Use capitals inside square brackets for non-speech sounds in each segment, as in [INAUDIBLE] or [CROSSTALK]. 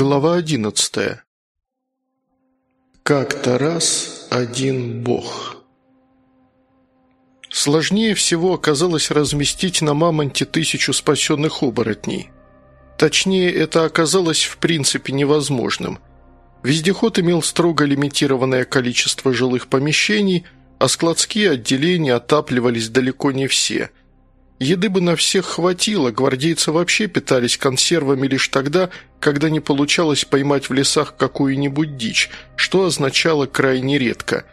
Глава одиннадцатая. Как-то раз один бог. Сложнее всего оказалось разместить на мамонте тысячу спасенных оборотней. Точнее, это оказалось в принципе невозможным. Вездеход имел строго лимитированное количество жилых помещений, а складские отделения отапливались далеко не все – Еды бы на всех хватило, гвардейцы вообще питались консервами лишь тогда, когда не получалось поймать в лесах какую-нибудь дичь, что означало крайне редко.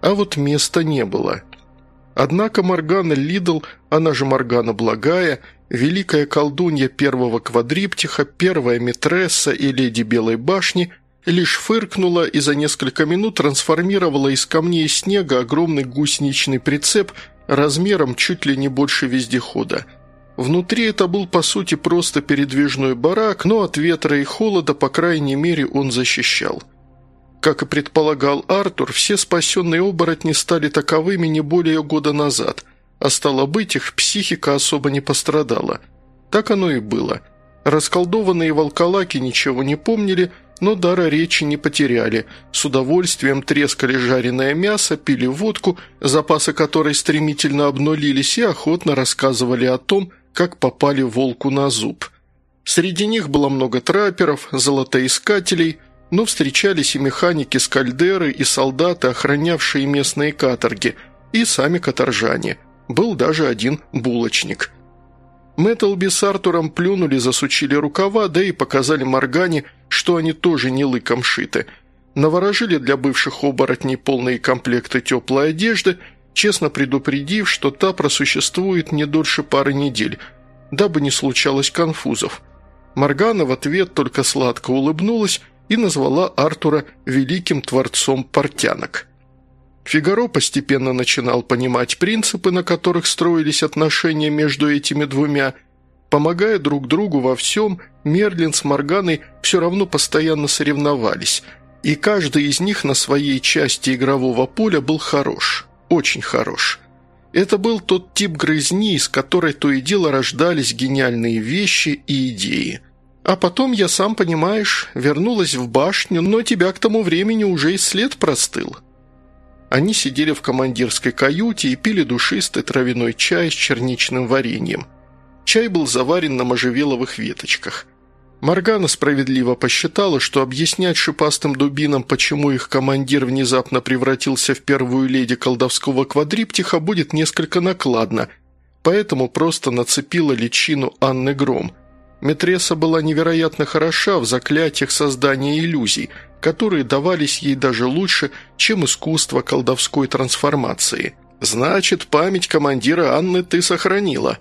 А вот места не было. Однако Моргана Лидл, она же Моргана Благая, великая колдунья первого квадриптиха, первая Митресса и леди Белой башни, лишь фыркнула и за несколько минут трансформировала из камней и снега огромный гусеничный прицеп – размером чуть ли не больше вездехода. Внутри это был, по сути, просто передвижной барак, но от ветра и холода, по крайней мере, он защищал. Как и предполагал Артур, все спасенные оборотни стали таковыми не более года назад, а стало быть, их психика особо не пострадала. Так оно и было. Расколдованные волколаки ничего не помнили – но дара речи не потеряли. С удовольствием трескали жареное мясо, пили водку, запасы которой стремительно обнулились, и охотно рассказывали о том, как попали волку на зуб. Среди них было много трапперов, золотоискателей, но встречались и механики с кальдеры, и солдаты, охранявшие местные каторги, и сами каторжане. Был даже один булочник – Мэттлби с Артуром плюнули, засучили рукава, да и показали Моргане, что они тоже не лыком шиты. Наворожили для бывших оборотней полные комплекты теплой одежды, честно предупредив, что та просуществует не дольше пары недель, дабы не случалось конфузов. Моргана в ответ только сладко улыбнулась и назвала Артура великим творцом портянок. Фигаро постепенно начинал понимать принципы, на которых строились отношения между этими двумя. Помогая друг другу во всем, Мерлин с Морганой все равно постоянно соревновались, и каждый из них на своей части игрового поля был хорош, очень хорош. Это был тот тип грызни, из которой то и дело рождались гениальные вещи и идеи. А потом я, сам понимаешь, вернулась в башню, но тебя к тому времени уже и след простыл. Они сидели в командирской каюте и пили душистый травяной чай с черничным вареньем. Чай был заварен на можжевеловых веточках. Моргана справедливо посчитала, что объяснять шипастым дубинам, почему их командир внезапно превратился в первую леди колдовского квадриптиха, будет несколько накладно, поэтому просто нацепила личину Анны Гром. Метреса была невероятно хороша в заклятиях создания иллюзий, которые давались ей даже лучше, чем искусство колдовской трансформации. «Значит, память командира Анны ты сохранила»,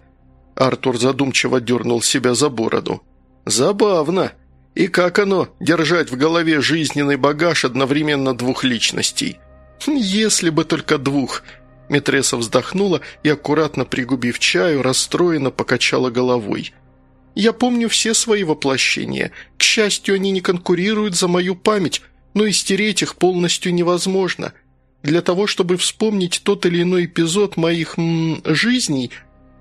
Артур задумчиво дернул себя за бороду. «Забавно. И как оно, держать в голове жизненный багаж одновременно двух личностей? Если бы только двух!» Митреса вздохнула и, аккуратно пригубив чаю, расстроенно покачала головой. Я помню все свои воплощения. К счастью, они не конкурируют за мою память, но и стереть их полностью невозможно. Для того, чтобы вспомнить тот или иной эпизод моих м, жизней,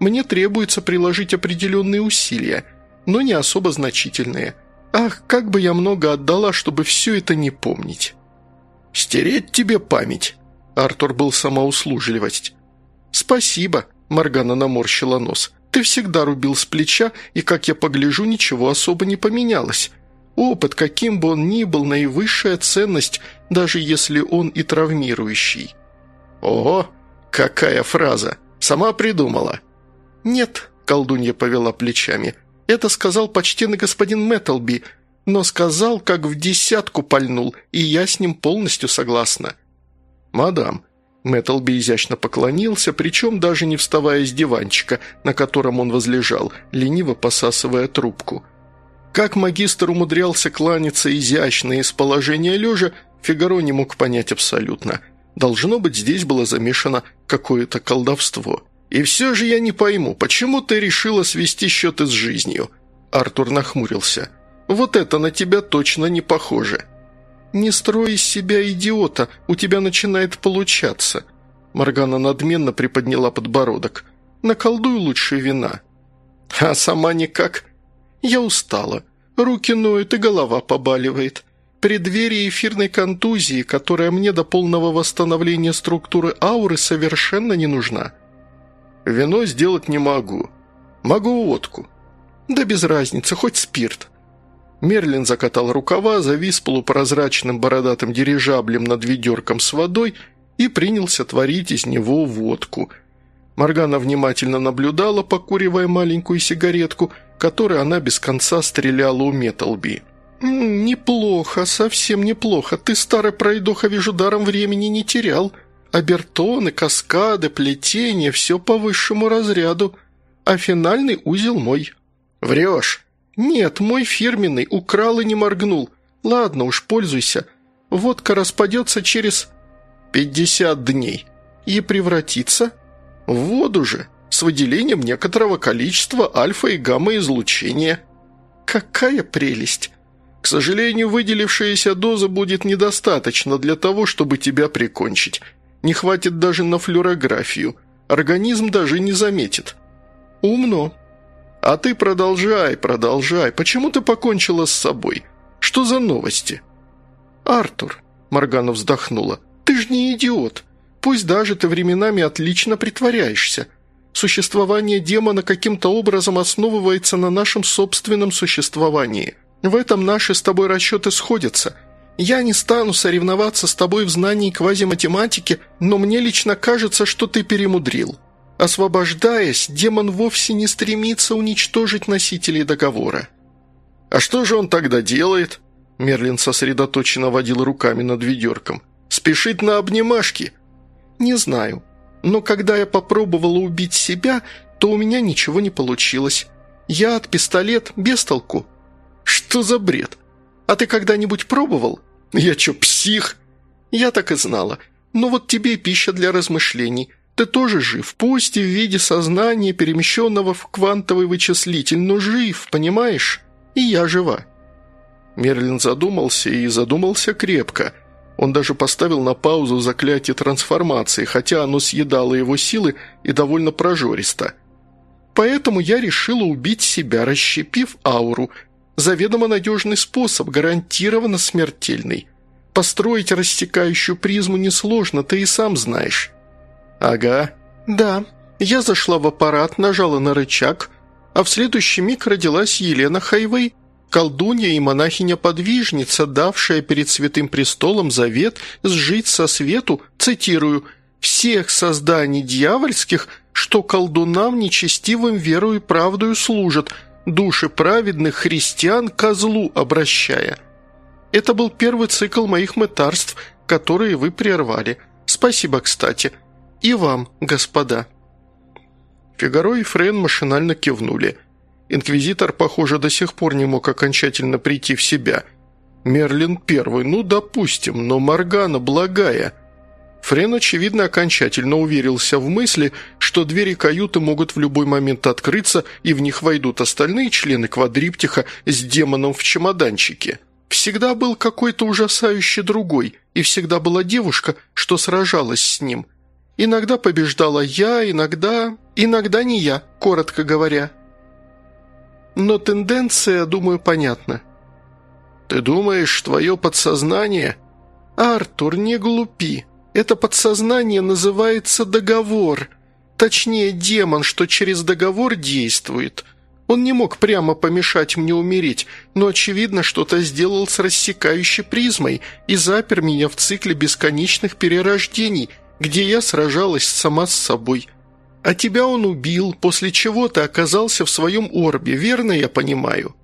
мне требуется приложить определенные усилия, но не особо значительные. Ах, как бы я много отдала, чтобы все это не помнить. «Стереть тебе память!» Артур был самоуслужливость. «Спасибо», — Моргана наморщила нос. Ты всегда рубил с плеча, и, как я погляжу, ничего особо не поменялось. Опыт, каким бы он ни был, наивысшая ценность, даже если он и травмирующий». «Ого, какая фраза! Сама придумала!» «Нет», — колдунья повела плечами, — «это сказал почтенный господин Мэттлби, но сказал, как в десятку пальнул, и я с ним полностью согласна». «Мадам, Мэттлби изящно поклонился, причем даже не вставая с диванчика, на котором он возлежал, лениво посасывая трубку. Как магистр умудрялся кланяться изящно из положения лежа, Фигаро не мог понять абсолютно. Должно быть, здесь было замешано какое-то колдовство. «И все же я не пойму, почему ты решила свести счеты с жизнью?» Артур нахмурился. «Вот это на тебя точно не похоже». «Не строй из себя идиота, у тебя начинает получаться». Моргана надменно приподняла подбородок. «Наколдуй лучше вина». «А сама никак?» «Я устала. Руки ноют и голова побаливает. Преддверие эфирной контузии, которая мне до полного восстановления структуры ауры совершенно не нужна. Вино сделать не могу. Могу водку. Да без разницы, хоть спирт. Мерлин закатал рукава, завис полупрозрачным бородатым дирижаблем над ведерком с водой и принялся творить из него водку. Моргана внимательно наблюдала, покуривая маленькую сигаретку, которой она без конца стреляла у Металби. «Неплохо, совсем неплохо. Ты, старый пройдоха, вижу, даром времени не терял. Обертоны, каскады, плетение – все по высшему разряду. А финальный узел мой». «Врешь». «Нет, мой фирменный, украл и не моргнул. Ладно уж, пользуйся. Водка распадется через...» «Пятьдесят дней. И превратится?» «В воду же, с выделением некоторого количества альфа и гамма-излучения». «Какая прелесть!» К сожалению, выделившаяся доза будет недостаточно для того, чтобы тебя прикончить. Не хватит даже на флюорографию. Организм даже не заметит. Умно. А ты продолжай, продолжай. Почему ты покончила с собой? Что за новости? Артур, Моргана вздохнула, ты ж не идиот. Пусть даже ты временами отлично притворяешься. Существование демона каким-то образом основывается на нашем собственном существовании – в этом наши с тобой расчеты сходятся. Я не стану соревноваться с тобой в знании квазиматематики, но мне лично кажется, что ты перемудрил. Освобождаясь, демон вовсе не стремится уничтожить носителей договора». «А что же он тогда делает?» Мерлин сосредоточенно водил руками над ведерком. «Спешит на обнимашки?» «Не знаю. Но когда я попробовала убить себя, то у меня ничего не получилось. Я от пистолет без толку. «Что за бред? А ты когда-нибудь пробовал? Я чё, псих?» «Я так и знала. Но вот тебе пища для размышлений. Ты тоже жив, пусть и в виде сознания, перемещенного в квантовый вычислитель, но жив, понимаешь? И я жива». Мерлин задумался и задумался крепко. Он даже поставил на паузу заклятие трансформации, хотя оно съедало его силы и довольно прожористо. «Поэтому я решила убить себя, расщепив ауру», Заведомо надежный способ, гарантированно смертельный. Построить рассекающую призму несложно, ты и сам знаешь». «Ага». «Да». Я зашла в аппарат, нажала на рычаг, а в следующий миг родилась Елена Хайвей, колдунья и монахиня-подвижница, давшая перед святым престолом завет сжить со свету, цитирую, «всех созданий дьявольских, что колдунам нечестивым верою и правдою служат», души праведных христиан козлу обращая. Это был первый цикл моих мытарств, которые вы прервали. Спасибо, кстати. И вам, господа». Фигаро и Френ машинально кивнули. Инквизитор, похоже, до сих пор не мог окончательно прийти в себя. Мерлин первый, ну, допустим, но Моргана благая – Френ, очевидно, окончательно уверился в мысли, что двери каюты могут в любой момент открыться, и в них войдут остальные члены квадриптиха с демоном в чемоданчике. Всегда был какой-то ужасающий другой, и всегда была девушка, что сражалась с ним. Иногда побеждала я, иногда... иногда не я, коротко говоря. Но тенденция, думаю, понятна. «Ты думаешь, твое подсознание...» «Артур, не глупи. Это подсознание называется договор. Точнее, демон, что через договор действует. Он не мог прямо помешать мне умереть, но, очевидно, что-то сделал с рассекающей призмой и запер меня в цикле бесконечных перерождений, где я сражалась сама с собой. А тебя он убил, после чего ты оказался в своем орбе, верно я понимаю?»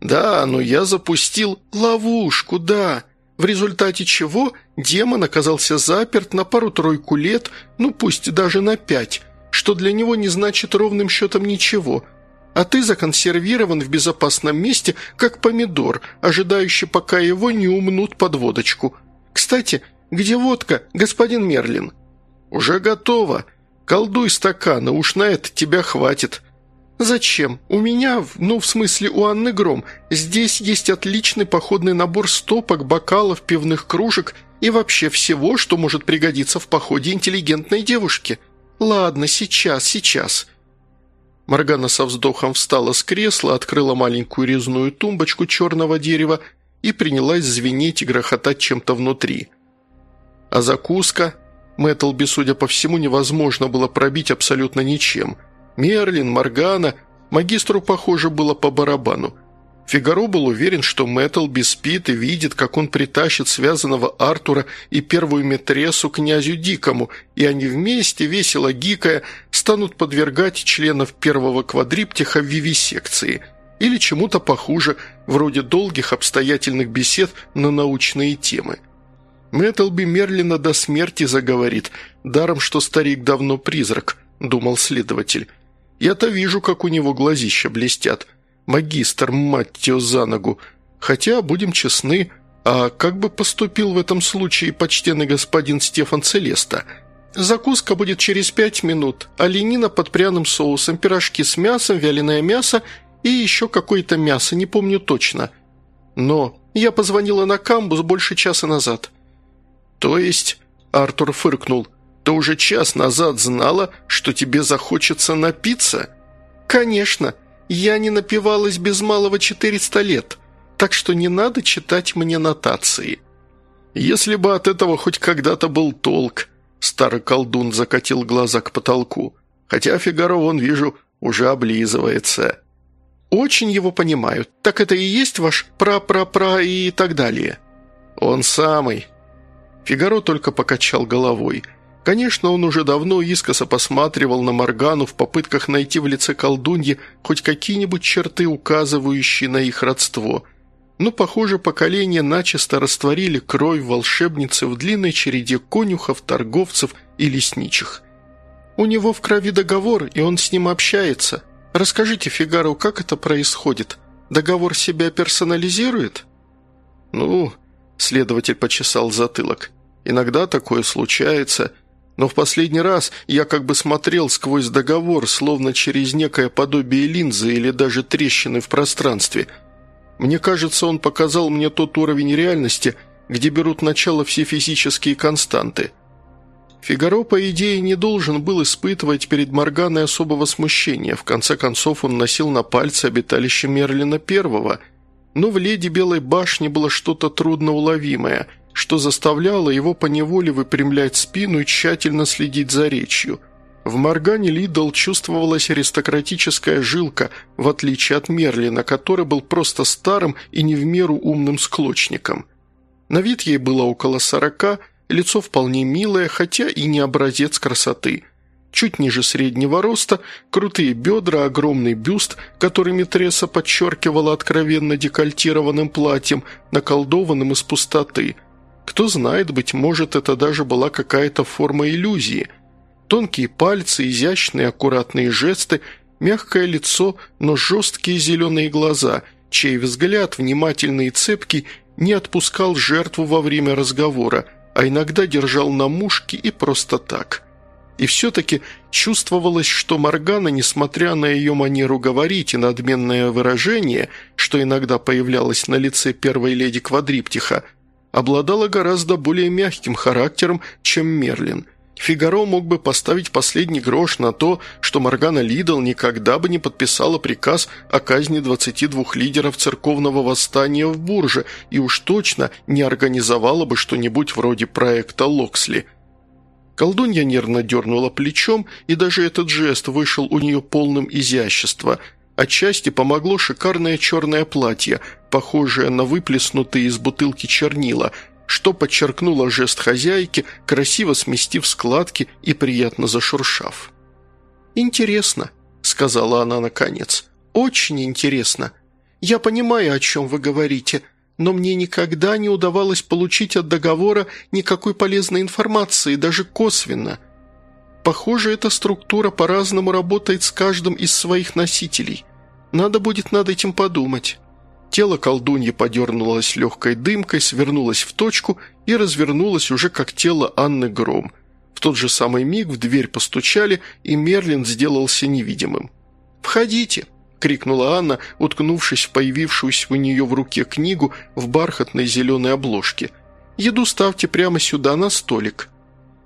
«Да, но я запустил ловушку, да в результате чего демон оказался заперт на пару-тройку лет, ну пусть даже на пять, что для него не значит ровным счетом ничего, а ты законсервирован в безопасном месте, как помидор, ожидающий, пока его не умнут под водочку. Кстати, где водка, господин Мерлин?» «Уже готово. Колдуй стаканы, уж на это тебя хватит», «Зачем? У меня, ну, в смысле, у Анны Гром, здесь есть отличный походный набор стопок, бокалов, пивных кружек и вообще всего, что может пригодиться в походе интеллигентной девушки. Ладно, сейчас, сейчас». Моргана со вздохом встала с кресла, открыла маленькую резную тумбочку черного дерева и принялась звенеть и грохотать чем-то внутри. А закуска? Мэттлби, судя по всему, невозможно было пробить абсолютно ничем. Мерлин, Моргана, магистру, похоже, было по барабану. Фигаро был уверен, что Мэттлби спит и видит, как он притащит связанного Артура и первую метресу князю Дикому, и они вместе, весело гикая, станут подвергать членов первого квадриптиха вивисекции или чему-то похуже, вроде долгих обстоятельных бесед на научные темы. Мэттлби Мерлина до смерти заговорит, даром что старик давно призрак, думал следователь. Я-то вижу, как у него глазища блестят – магистр, мать ее за ногу. Хотя, будем честны, а как бы поступил в этом случае почтенный господин Стефан Целеста? Закуска будет через пять минут, оленина под пряным соусом, пирожки с мясом, вяленое мясо и еще какое-то мясо, не помню точно. Но я позвонила на камбус больше часа назад». «То есть...» – Артур фыркнул. «Ты уже час назад знала, что тебе захочется напиться?» «Конечно. Я не напивалась без малого 400 лет, так что не надо читать мне нотации». «Если бы от этого хоть когда-то был толк», – старый колдун закатил глаза к потолку. «Хотя Фигаро, вон вижу, уже облизывается». «Очень его понимаю. Так это и есть ваш пра-пра-пра и так далее?» «Он самый». Фигаро только покачал головой – Конечно, он уже давно искоса посматривал на Моргану в попытках найти в лице колдуньи хоть какие-нибудь черты, указывающие на их родство. Но, похоже, поколения начисто растворили кровь волшебницы в длинной череде конюхов, торговцев и лесничих. «У него в крови договор, и он с ним общается. Расскажите Фигару, как это происходит? Договор себя персонализирует?» «Ну...» – следователь почесал затылок. «Иногда такое случается». Но в последний раз я как бы смотрел сквозь договор, словно через некое подобие линзы или даже трещины в пространстве. Мне кажется, он показал мне тот уровень реальности, где берут начало все физические константы. Фигаро, по идее, не должен был испытывать перед Морганой особого смущения. В конце концов, он носил на пальце обиталище Мерлина Первого. Но в «Леди Белой башни» было что-то трудноуловимое – что заставляло его поневоле выпрямлять спину и тщательно следить за речью. В Моргане Лидл чувствовалась аристократическая жилка, в отличие от Мерлина, который был просто старым и не в меру умным склочником. На вид ей было около сорока, лицо вполне милое, хотя и не образец красоты. Чуть ниже среднего роста, крутые бедра, огромный бюст, который Митреса подчеркивала откровенно декольтированным платьем, наколдованным из пустоты – кто знает, быть может, это даже была какая-то форма иллюзии. Тонкие пальцы, изящные аккуратные жесты, мягкое лицо, но жесткие зеленые глаза, чей взгляд, внимательный и цепкий, не отпускал жертву во время разговора, а иногда держал на мушке и просто так. И все-таки чувствовалось, что Моргана, несмотря на ее манеру говорить и надменное выражение, что иногда появлялось на лице первой леди Квадриптиха, обладала гораздо более мягким характером, чем Мерлин. Фигаро мог бы поставить последний грош на то, что Моргана Лидл никогда бы не подписала приказ о казни 22 лидеров церковного восстания в Бурже и уж точно не организовала бы что-нибудь вроде проекта Локсли. Колдунья нервно дернула плечом, и даже этот жест вышел у нее полным изящества – Отчасти помогло шикарное черное платье, похожее на выплеснутые из бутылки чернила, что подчеркнуло жест хозяйки, красиво сместив складки и приятно зашуршав. «Интересно», — сказала она наконец, — «очень интересно. Я понимаю, о чем вы говорите, но мне никогда не удавалось получить от договора никакой полезной информации, даже косвенно». Похоже, эта структура по-разному работает с каждым из своих носителей. Надо будет над этим подумать». Тело колдуньи подернулось легкой дымкой, свернулось в точку и развернулось уже как тело Анны Гром. В тот же самый миг в дверь постучали, и Мерлин сделался невидимым. «Входите!» – крикнула Анна, уткнувшись в появившуюся у нее в руке книгу в бархатной зеленой обложке. «Еду ставьте прямо сюда, на столик».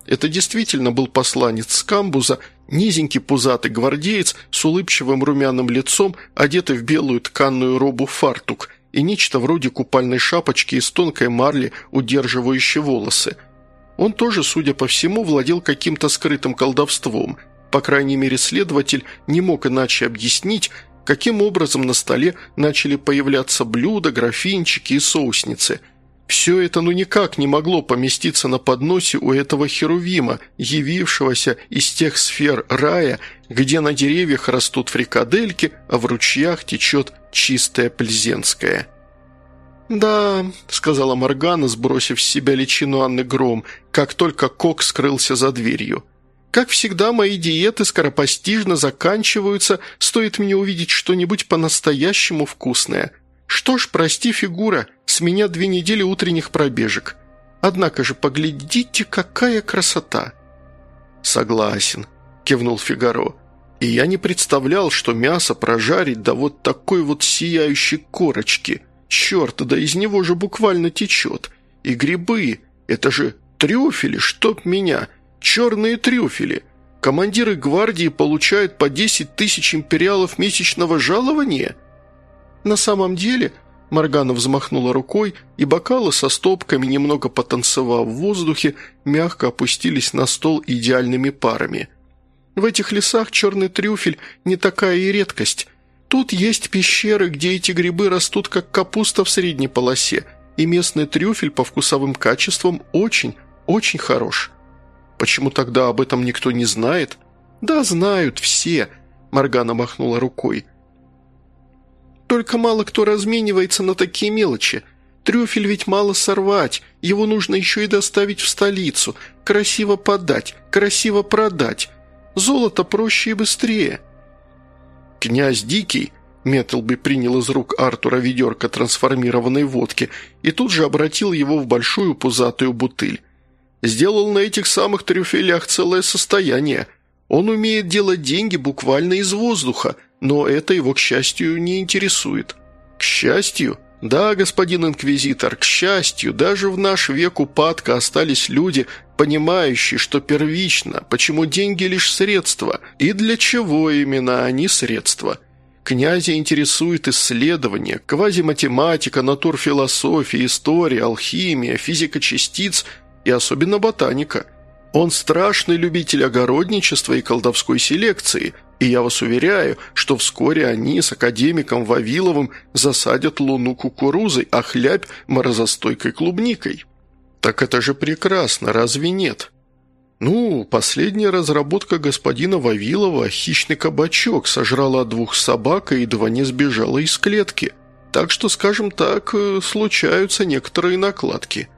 Это действительно был посланец с камбуза, Низенький пузатый гвардеец с улыбчивым румяным лицом, одетый в белую тканную робу фартук и нечто вроде купальной шапочки из тонкой марли, удерживающей волосы. Он тоже, судя по всему, владел каким-то скрытым колдовством. По крайней мере, следователь не мог иначе объяснить, каким образом на столе начали появляться блюда, графинчики и соусницы – все это ну никак не могло поместиться на подносе у этого херувима, явившегося из тех сфер рая, где на деревьях растут фрикадельки, а в ручьях течет чистая пльзенская. «Да», — сказала Моргана, сбросив с себя личину Анны Гром, как только Кок скрылся за дверью. «Как всегда, мои диеты скоропостижно заканчиваются, стоит мне увидеть что-нибудь по-настоящему вкусное. Что ж, прости, фигура, с меня две недели утренних пробежек. Однако же поглядите, какая красота!» «Согласен», – кивнул Фигаро. «И я не представлял, что мясо прожарить до вот такой вот сияющей корочки. Черт, да из него же буквально течет. И грибы, это же трюфели, чтоб меня, черные трюфели. Командиры гвардии получают по 10 тысяч империалов месячного жалования?» «На самом деле», – Моргана взмахнула рукой, и бокалы со стопками, немного потанцевав в воздухе, мягко опустились на стол идеальными парами. «В этих лесах черный трюфель не такая и редкость. Тут есть пещеры, где эти грибы растут как капуста в средней полосе, и местный трюфель по вкусовым качествам очень, очень хорош. Почему тогда об этом никто не знает? Да знают все, Моргана махнула рукой. Только мало кто разменивается на такие мелочи. Трюфель ведь мало сорвать, его нужно еще и доставить в столицу, красиво подать, красиво продать. Золото проще и быстрее». «Князь Дикий», Меттлби принял из рук Артура ведерко трансформированной водки и тут же обратил его в большую пузатую бутыль. «Сделал на этих самых трюфелях целое состояние. Он умеет делать деньги буквально из воздуха, но это его, к счастью, не интересует». «К счастью?» «Да, господин инквизитор, к счастью, даже в наш век упадка остались люди, понимающие, что первично, почему деньги лишь средства, и для чего именно они средства. Князя интересует исследование, квазиматематика, натурфилософия, история, алхимия, физика частиц и особенно ботаника. Он страшный любитель огородничества и колдовской селекции – и я вас уверяю, что вскоре они с академиком Вавиловым засадят луну кукурузой, а хлябь – морозостойкой клубникой. Так это же прекрасно, разве нет? Ну, последняя разработка господина Вавилова – хищный кабачок, сожрала двух собак и едва не сбежала из клетки. Так что, скажем так, э, случаются некоторые накладки.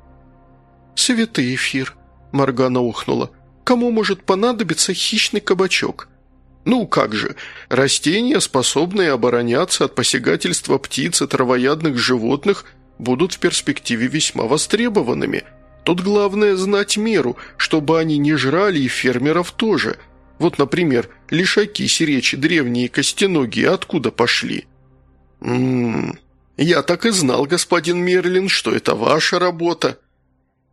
«Святый эфир», – Маргана ухнула. «Кому может понадобиться хищный кабачок?» Ну как же, растения, способные обороняться от посягательства птиц и травоядных животных, будут в перспективе весьма востребованными. Тут главное знать меру, чтобы они не жрали и фермеров тоже. Вот, например, лишаки, сиречи, древние костяногие откуда пошли? Ммм, я так и знал, господин Мерлин, что это ваша работа.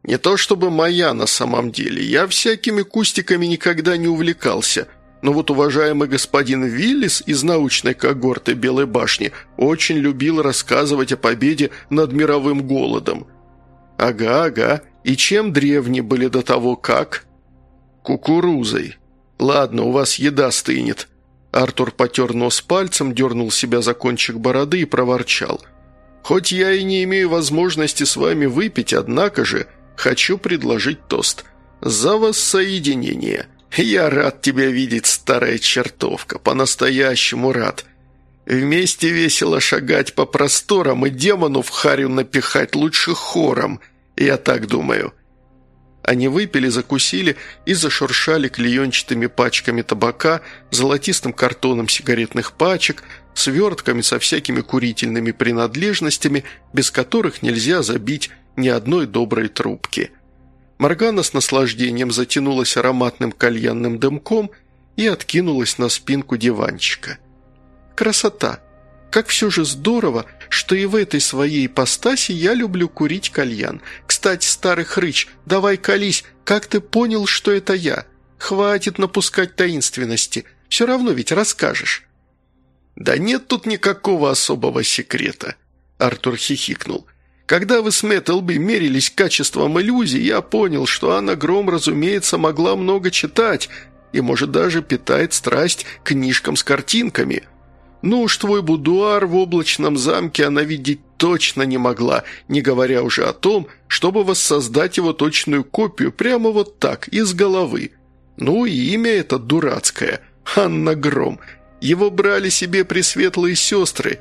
Не то чтобы моя на самом деле, я всякими кустиками никогда не увлекался – но вот уважаемый господин Виллис из научной когорты Белой башни очень любил рассказывать о победе над мировым голодом. Ага, ага, и чем древние были до того как? Кукурузой. Ладно, у вас еда стынет. Артур потер нос пальцем, дернул себя за кончик бороды и проворчал. «Хоть я и не имею возможности с вами выпить, однако же хочу предложить тост. За воссоединение!» «Я рад тебя видеть, старая чертовка, по-настоящему рад. Вместе весело шагать по просторам и демону в харю напихать лучше хором, я так думаю». Они выпили, закусили и зашуршали клеенчатыми пачками табака, золотистым картоном сигаретных пачек, свертками со всякими курительными принадлежностями, без которых нельзя забить ни одной доброй трубки – Моргана с наслаждением затянулась ароматным кальянным дымком и откинулась на спинку диванчика. «Красота! Как все же здорово, что и в этой своей ипостаси я люблю курить кальян. Кстати, старый хрыч, давай колись, как ты понял, что это я? Хватит напускать таинственности. Все равно ведь расскажешь». «Да нет тут никакого особого секрета», — Артур хихикнул. «Когда вы с Мэтт Элби мерились качеством иллюзий, я понял, что Анна Гром, разумеется, могла много читать и, может, даже питает страсть к книжкам с картинками». Ну уж твой будуар в облачном замке она видеть точно не могла, не говоря уже о том, чтобы воссоздать его точную копию прямо вот так, из головы. Ну и имя это дурацкое – Анна Гром. Его брали себе пресветлые сестры.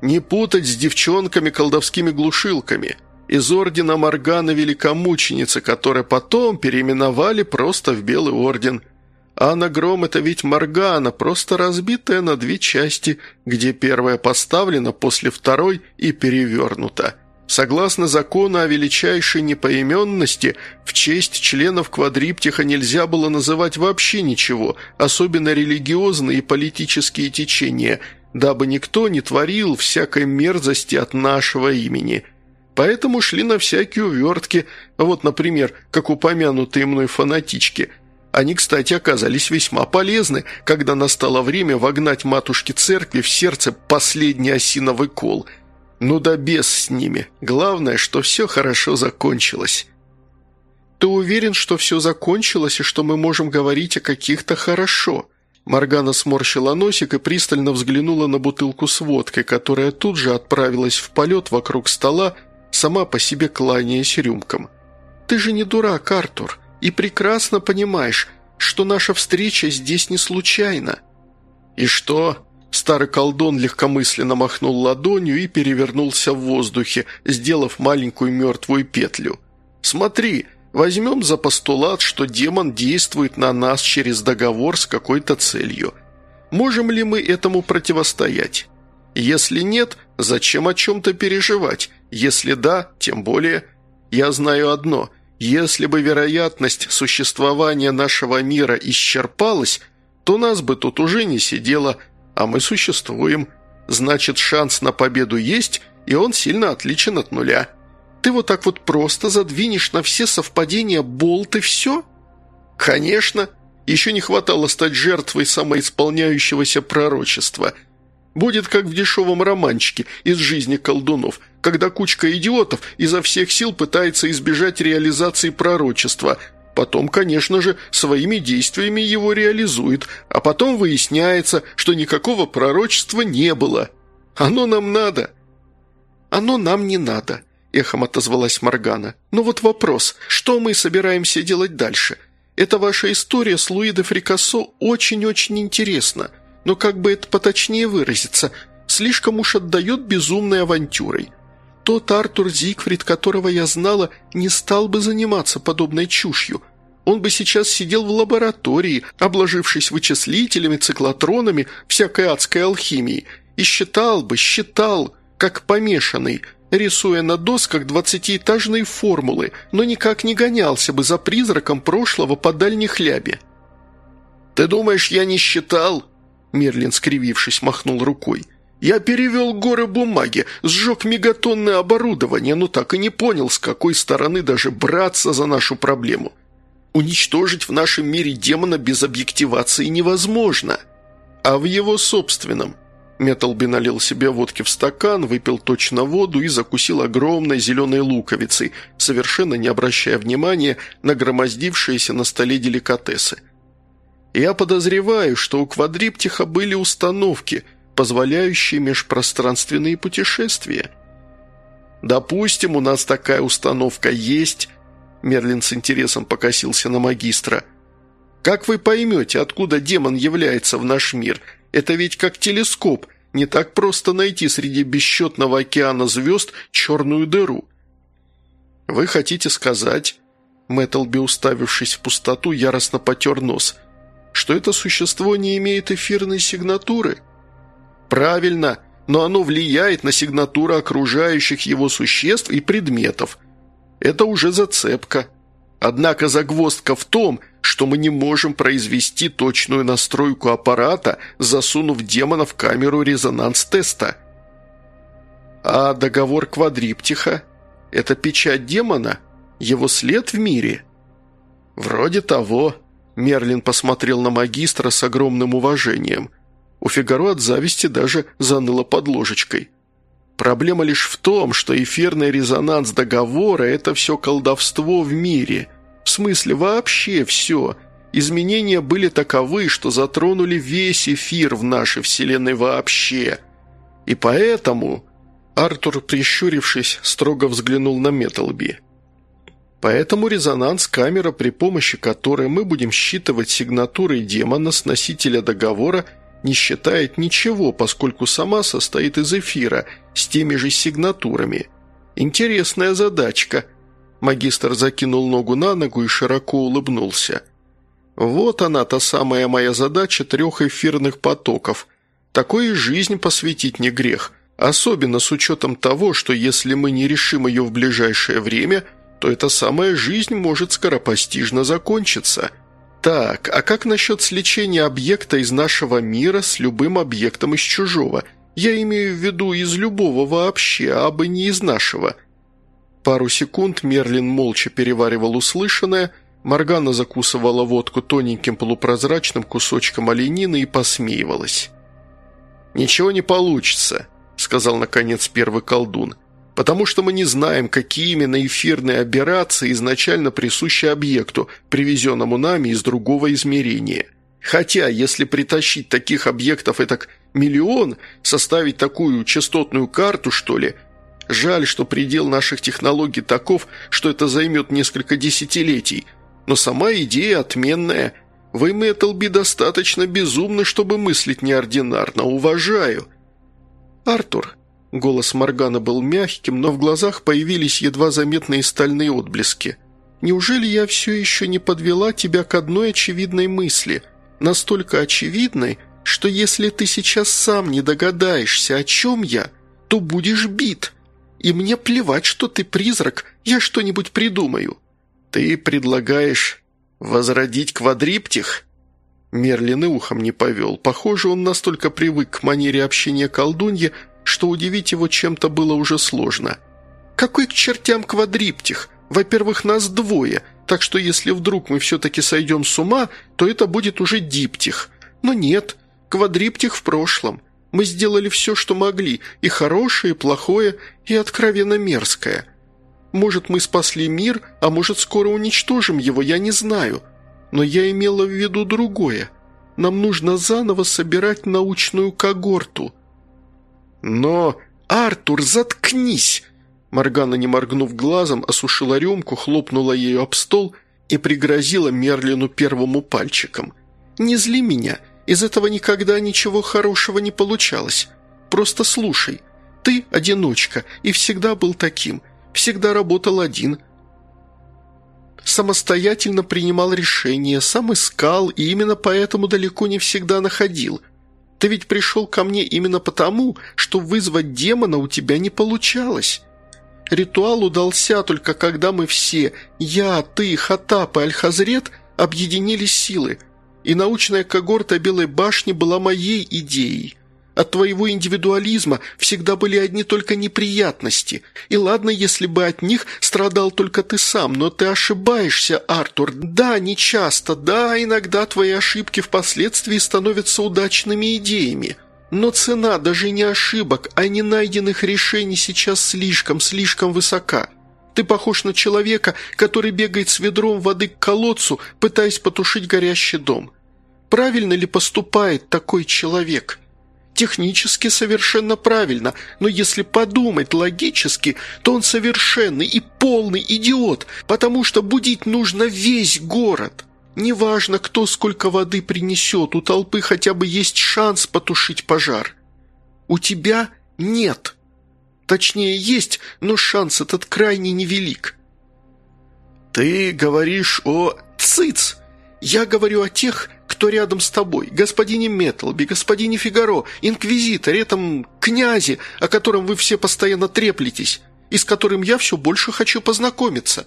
Не путать с девчонками-колдовскими глушилками. Из ордена Моргана Великомученицы, которое потом переименовали просто в Белый орден – Анна Гром – это ведь Моргана, просто разбитая на две части, где первая поставлена после второй и перевернута. Согласно закону о величайшей непоименности, в честь членов квадриптиха нельзя было называть вообще ничего, особенно религиозные и политические течения, дабы никто не творил всякой мерзости от нашего имени – Поэтому шли на всякие увертки, вот, например, как упомянутые мной фанатички – они, кстати, оказались весьма полезны, когда настало время вогнать матушке церкви в сердце последний осиновый кол. Ну да без с ними. Главное, что все хорошо закончилось. «Ты уверен, что все закончилось и что мы можем говорить о каких-то хорошо?» Маргана сморщила носик и пристально взглянула на бутылку с водкой, которая тут же отправилась в полет вокруг стола, сама по себе кланяясь рюмкам. «Ты же не дурак, Артур и прекрасно понимаешь, что наша встреча здесь не случайна». «И что?» Старый колдун легкомысленно махнул ладонью и перевернулся в воздухе, сделав маленькую мертвую петлю. «Смотри, возьмем за постулат, что демон действует на нас через договор с какой-то целью. Можем ли мы этому противостоять? Если нет, зачем о чем-то переживать? Если да, тем более. Я знаю одно – если бы вероятность существования нашего мира исчерпалась, то нас бы тут уже не сидело, а мы существуем. Значит, шанс на победу есть, и он сильно отличен от нуля. Ты вот так вот просто задвинешь на все совпадения болт и все? Конечно. Еще не хватало стать жертвой самоисполняющегося пророчества – Будет как в дешевом романчике из жизни колдунов, когда кучка идиотов изо всех сил пытается избежать реализации пророчества. Потом, конечно же, своими действиями его реализует, а потом выясняется, что никакого пророчества не было. Оно нам надо. Оно нам не надо, эхом отозвалась Моргана. Но вот вопрос, что мы собираемся делать дальше? Эта ваша история с Луи де Фрикассо очень-очень интересна но как бы это поточнее выразиться, слишком уж отдает безумной авантюрой. Тот Артур Зигфрид, которого я знала, не стал бы заниматься подобной чушью. Он бы сейчас сидел в лаборатории, обложившись вычислителями, циклотронами, всякой адской алхимией, и считал бы, считал, как помешанный, рисуя на досках двадцатиэтажные формулы, но никак не гонялся бы за призраком прошлого по дальней хлябе. «Ты думаешь, я не считал?» Мерлин, скривившись, махнул рукой. «Я перевел горы бумаги, сжег мегатонное оборудование, но так и не понял, с какой стороны даже браться за нашу проблему. Уничтожить в нашем мире демона без объективации невозможно. А в его собственном...» Металби налил себе водки в стакан, выпил точно воду и закусил огромной зеленой луковицей, совершенно не обращая внимания на громоздившиеся на столе деликатесы. Я подозреваю, что у квадриптиха были установки, позволяющие межпространственные путешествия. Допустим, у нас такая установка есть. Мерлин с интересом покосился на магистра. Как вы поймете, откуда демон является в наш мир? Это ведь как телескоп. Не так просто найти среди бесчетного океана звезд черную дыру. Вы хотите сказать... Мэттлби, уставившись в пустоту, яростно потер нос – что это существо не имеет эфирной сигнатуры? Правильно, но оно влияет на сигнатуру окружающих его существ и предметов. Это уже зацепка. Однако загвоздка в том, что мы не можем произвести точную настройку аппарата, засунув демона в камеру резонанс-теста. А договор квадриптиха – это печать демона? Его след в мире? Вроде того – Мерлин посмотрел на магистра с огромным уважением. У Фигаро от зависти даже заныло под ложечкой. Проблема лишь в том, что эфирный резонанс договора – это все колдовство в мире. В смысле, вообще все. Изменения были таковы, что затронули весь эфир в нашей вселенной вообще. И поэтому... Артур, прищурившись, строго взглянул на Металби. Поэтому резонанс-камера, при помощи которой мы будем считывать сигнатуры демона с носителя договора – не считает ничего, поскольку сама состоит из эфира с теми же сигнатурами. Интересная задачка. Магистр закинул ногу на ногу и широко улыбнулся. Вот она, та самая моя задача трех эфирных потоков. Такой и жизнь посвятить не грех, особенно с учетом того, что если мы не решим ее в ближайшее время, то эта самая жизнь может скоропостижно закончиться – так, а как насчет сличения объекта из нашего мира с любым объектом из чужого? Я имею в виду из любого вообще, а бы не из нашего. Пару секунд Мерлин молча переваривал услышанное, Моргана закусывала водку тоненьким полупрозрачным кусочком оленины и посмеивалась. «Ничего не получится», — сказал наконец первый колдун потому что мы не знаем, какие именно эфирные аберрации изначально присущи объекту, привезенному нами из другого измерения. Хотя, если притащить таких объектов этак миллион, составить такую частотную карту, что ли, жаль, что предел наших технологий таков, что это займет несколько десятилетий, но сама идея отменная. Вы, Мэтлби, достаточно безумны, чтобы мыслить неординарно, уважаю. Артур, Голос Моргана был мягким, но в глазах появились едва заметные стальные отблески. «Неужели я все еще не подвела тебя к одной очевидной мысли? Настолько очевидной, что если ты сейчас сам не догадаешься, о чем я, то будешь бит. И мне плевать, что ты призрак, я что-нибудь придумаю». «Ты предлагаешь возродить квадриптих?» Мерлин и ухом не повел. Похоже, он настолько привык к манере общения колдуньи, что удивить его чем-то было уже сложно. «Какой к чертям квадриптих? Во-первых, нас двое, так что если вдруг мы все-таки сойдем с ума, то это будет уже диптих. Но нет, квадриптих в прошлом. Мы сделали все, что могли, и хорошее, и плохое, и откровенно мерзкое. Может, мы спасли мир, а может, скоро уничтожим его, я не знаю. Но я имела в виду другое. Нам нужно заново собирать научную когорту». «Но... Артур, заткнись!» Моргана, не моргнув глазом, осушила рюмку, хлопнула ею об стол и пригрозила Мерлину первому пальчиком. «Не зли меня, из этого никогда ничего хорошего не получалось. Просто слушай. Ты одиночка и всегда был таким, всегда работал один. Самостоятельно принимал решения, сам искал и именно поэтому далеко не всегда находил. Ты ведь пришел ко мне именно потому, что вызвать демона у тебя не получалось. Ритуал удался только когда мы все, я, ты, Хатап и Аль-Хазрет, объединили силы, и научная когорта Белой башни была моей идеей. От твоего индивидуализма всегда были одни только неприятности. И ладно, если бы от них страдал только ты сам, но ты ошибаешься, Артур. Да, не часто, да, иногда твои ошибки впоследствии становятся удачными идеями. Но цена даже не ошибок, а не найденных решений сейчас слишком, слишком высока. Ты похож на человека, который бегает с ведром воды к колодцу, пытаясь потушить горящий дом. Правильно ли поступает такой человек?» Технически совершенно правильно, но если подумать логически, то он совершенный и полный идиот, потому что будить нужно весь город. Неважно, кто сколько воды принесет, у толпы хотя бы есть шанс потушить пожар. У тебя нет. Точнее, есть, но шанс этот крайне невелик. «Ты говоришь о... Цыц! Я говорю о тех, кто рядом с тобой, господине Метлби, господине Фигаро, инквизиторе, этом князе, о котором вы все постоянно треплетесь, и с которым я все больше хочу познакомиться.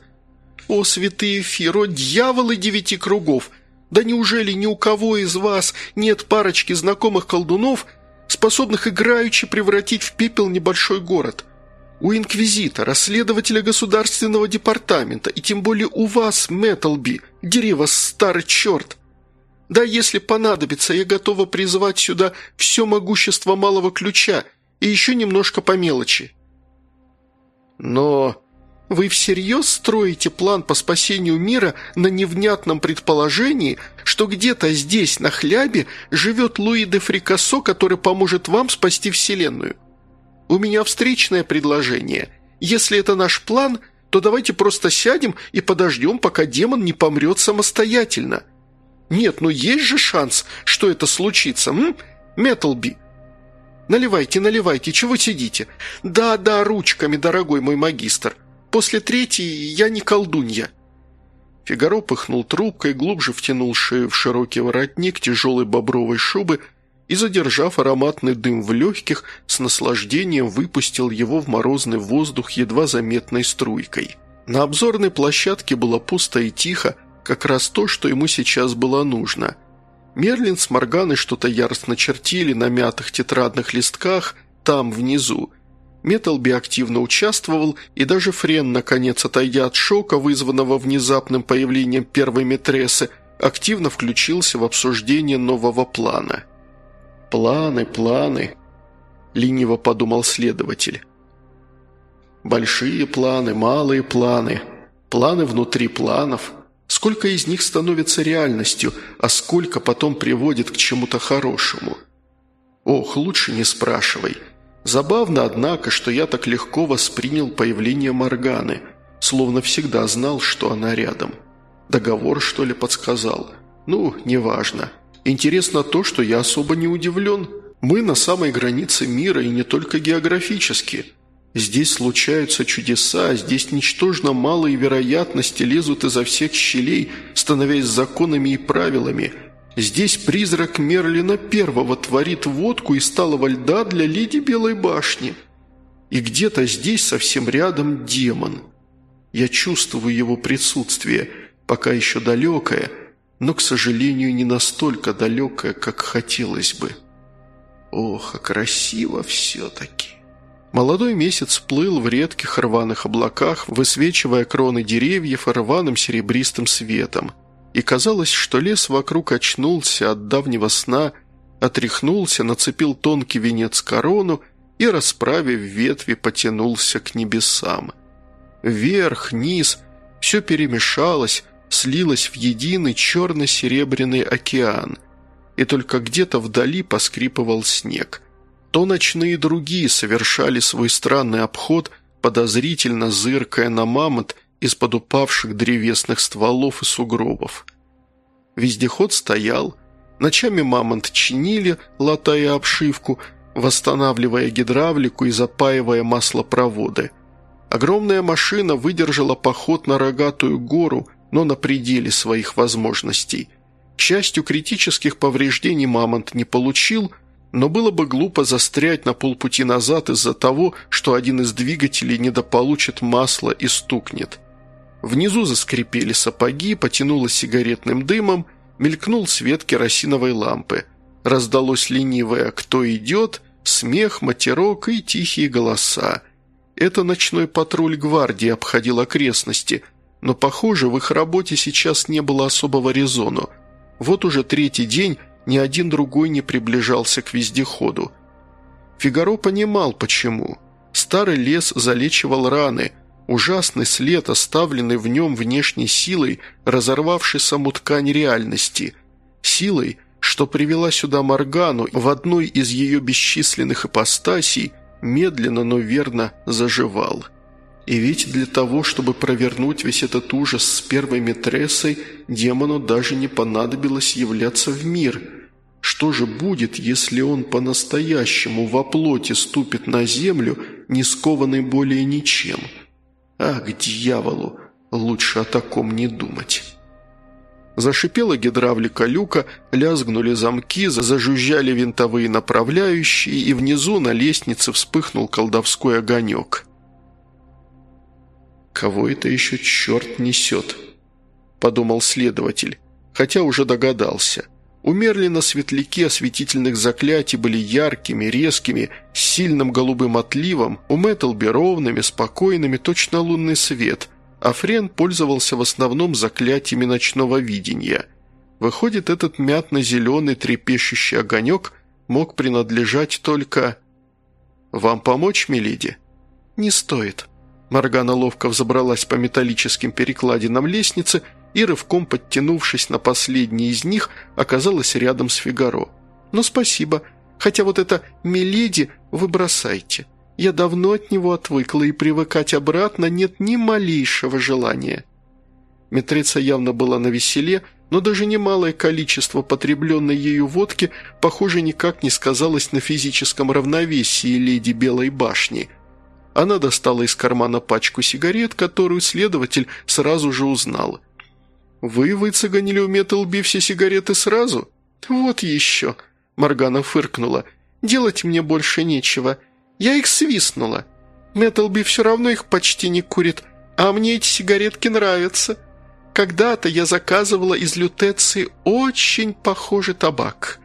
О, святые Фиро, дьяволы девяти кругов! Да неужели ни у кого из вас нет парочки знакомых колдунов, способных играючи превратить в пепел небольшой город?» у инквизитора, следователя государственного департамента, и тем более у вас, Мэтлби, дери вас, старый черт!» Да, если понадобится, я готова призывать сюда все могущество малого ключа и еще немножко по мелочи». «Но вы всерьез строите план по спасению мира на невнятном предположении, что где-то здесь, на хлябе, живет Луи де Фрикассо, который поможет вам спасти Вселенную? У меня встречное предложение. Если это наш план, то давайте просто сядем и подождем, пока демон не помрет самостоятельно. Нет, ну есть же шанс, что это случится, м? Металби. Наливайте, наливайте, чего сидите? Да-да, ручками, дорогой мой магистр. После третьей я не колдунья». Фигаро пыхнул трубкой, глубже втянул шею в широкий воротник тяжелой бобровой шубы и, задержав ароматный дым в легких, с наслаждением выпустил его в морозный воздух едва заметной струйкой. На обзорной площадке было пусто и тихо, как раз то, что ему сейчас было нужно. Мерлин с Морганой что-то яростно чертили на мятых тетрадных листках там, внизу, Металби активно участвовал, и даже Френ, наконец отойдя от шока, вызванного внезапным появлением первой метрессы, активно включился в обсуждение нового плана. «Планы, планы», – лениво подумал следователь. «Большие планы, малые планы, планы внутри планов. Сколько из них становится реальностью, а сколько потом приводит к чему-то хорошему? Ох, лучше не спрашивай». Забавно, однако, что я так легко воспринял появление Морганы, словно всегда знал, что она рядом. Договор, что ли, подсказал? Ну, неважно. Интересно то, что я особо не удивлен. Мы на самой границе мира и не только географически. Здесь случаются чудеса, здесь ничтожно малые вероятности лезут изо всех щелей, становясь законами и правилами – Здесь призрак Мерлина Первого творит водку из сталого льда для леди Белой башни. И где-то здесь совсем рядом демон. Я чувствую его присутствие, пока еще далекое, но, к сожалению, не настолько далекое, как хотелось бы. Ох, а красиво все-таки. Молодой месяц плыл в редких рваных облаках, высвечивая кроны деревьев рваным серебристым светом – и казалось, что лес вокруг очнулся от давнего сна, отряхнулся, нацепил тонкий венец корону и, расправив ветви, потянулся к небесам. Вверх, низ, все перемешалось, слилось в единый черно-серебряный океан, и только где-то вдали поскрипывал снег. То ночные другие совершали свой странный обход, подозрительно зыркая на мамонт из-под упавших древесных стволов и сугробов. Вездеход стоял, ночами мамонт чинили, латая обшивку, восстанавливая гидравлику и запаивая маслопроводы. Огромная машина выдержала поход на рогатую гору, но на пределе своих возможностей. К счастью, критических повреждений мамонт не получил, но было бы глупо застрять на полпути назад из-за того, что один из двигателей недополучит масло и стукнет. Внизу заскрипели сапоги, потянуло сигаретным дымом, мелькнул свет керосиновой лампы. Раздалось ленивое «Кто идет?», смех, матерок и тихие голоса. Это ночной патруль гвардии обходил окрестности, но, похоже, в их работе сейчас не было особого резону. Вот уже третий день ни один другой не приближался к вездеходу. Фигаро понимал, почему. Старый лес залечивал раны – Ужасный след, оставленный в нем внешней силой, разорвавший саму ткань реальности. Силой, что привела сюда Моргану в одной из ее бесчисленных ипостасей, медленно, но верно заживал. И ведь для того, чтобы провернуть весь этот ужас с первой метрессой, демону даже не понадобилось являться в мир. Что же будет, если он по-настоящему во плоти ступит на землю, не скованный более ничем?» А, к дьяволу! Лучше о таком не думать. Зашипела гидравлика люка, лязгнули замки, зажужжали винтовые направляющие, и внизу на лестнице вспыхнул колдовской огонек. «Кого это еще черт несет?» – подумал следователь, хотя уже догадался. У Мерлина светляки осветительных заклятий были яркими, резкими, с сильным голубым отливом, у Мэттлби ровными, спокойными, точно лунный свет, а Френ пользовался в основном заклятиями ночного видения. Выходит, этот мятно-зеленый трепещущий огонек мог принадлежать только... «Вам помочь, миледи?» «Не стоит». Моргана ловко взобралась по металлическим перекладинам лестницы и, рывком подтянувшись на последний из них, оказалась рядом с Фигаро. «Ну, спасибо. Хотя вот это «миледи» вы бросайте. Я давно от него отвыкла, и привыкать обратно нет ни малейшего желания». Митрица явно была на веселе, но даже немалое количество потребленной ею водки, похоже, никак не сказалось на физическом равновесии леди Белой башни. Она достала из кармана пачку сигарет, которую следователь сразу же узнал. «Вы выцеганили у Металби все сигареты сразу?» «Вот еще!» – Моргана фыркнула. «Делать мне больше нечего. Я их свистнула. Металби все равно их почти не курит, а мне эти сигаретки нравятся». Когда-то я заказывала из лютеции очень похожий табак».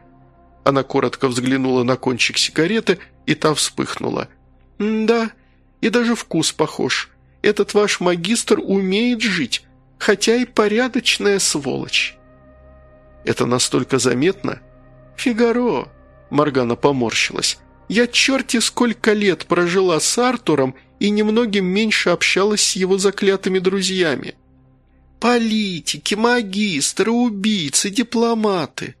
Она коротко взглянула на кончик сигареты, и та вспыхнула. «Да, и даже вкус похож. Этот ваш магистр умеет жить, хотя и порядочная сволочь». «Это настолько заметно?» «Фигаро», — Моргана поморщилась. «Я черти сколько лет прожила с Артуром и немногим меньше общалась с его заклятыми друзьями». Политики, магистры, убийцы, дипломаты.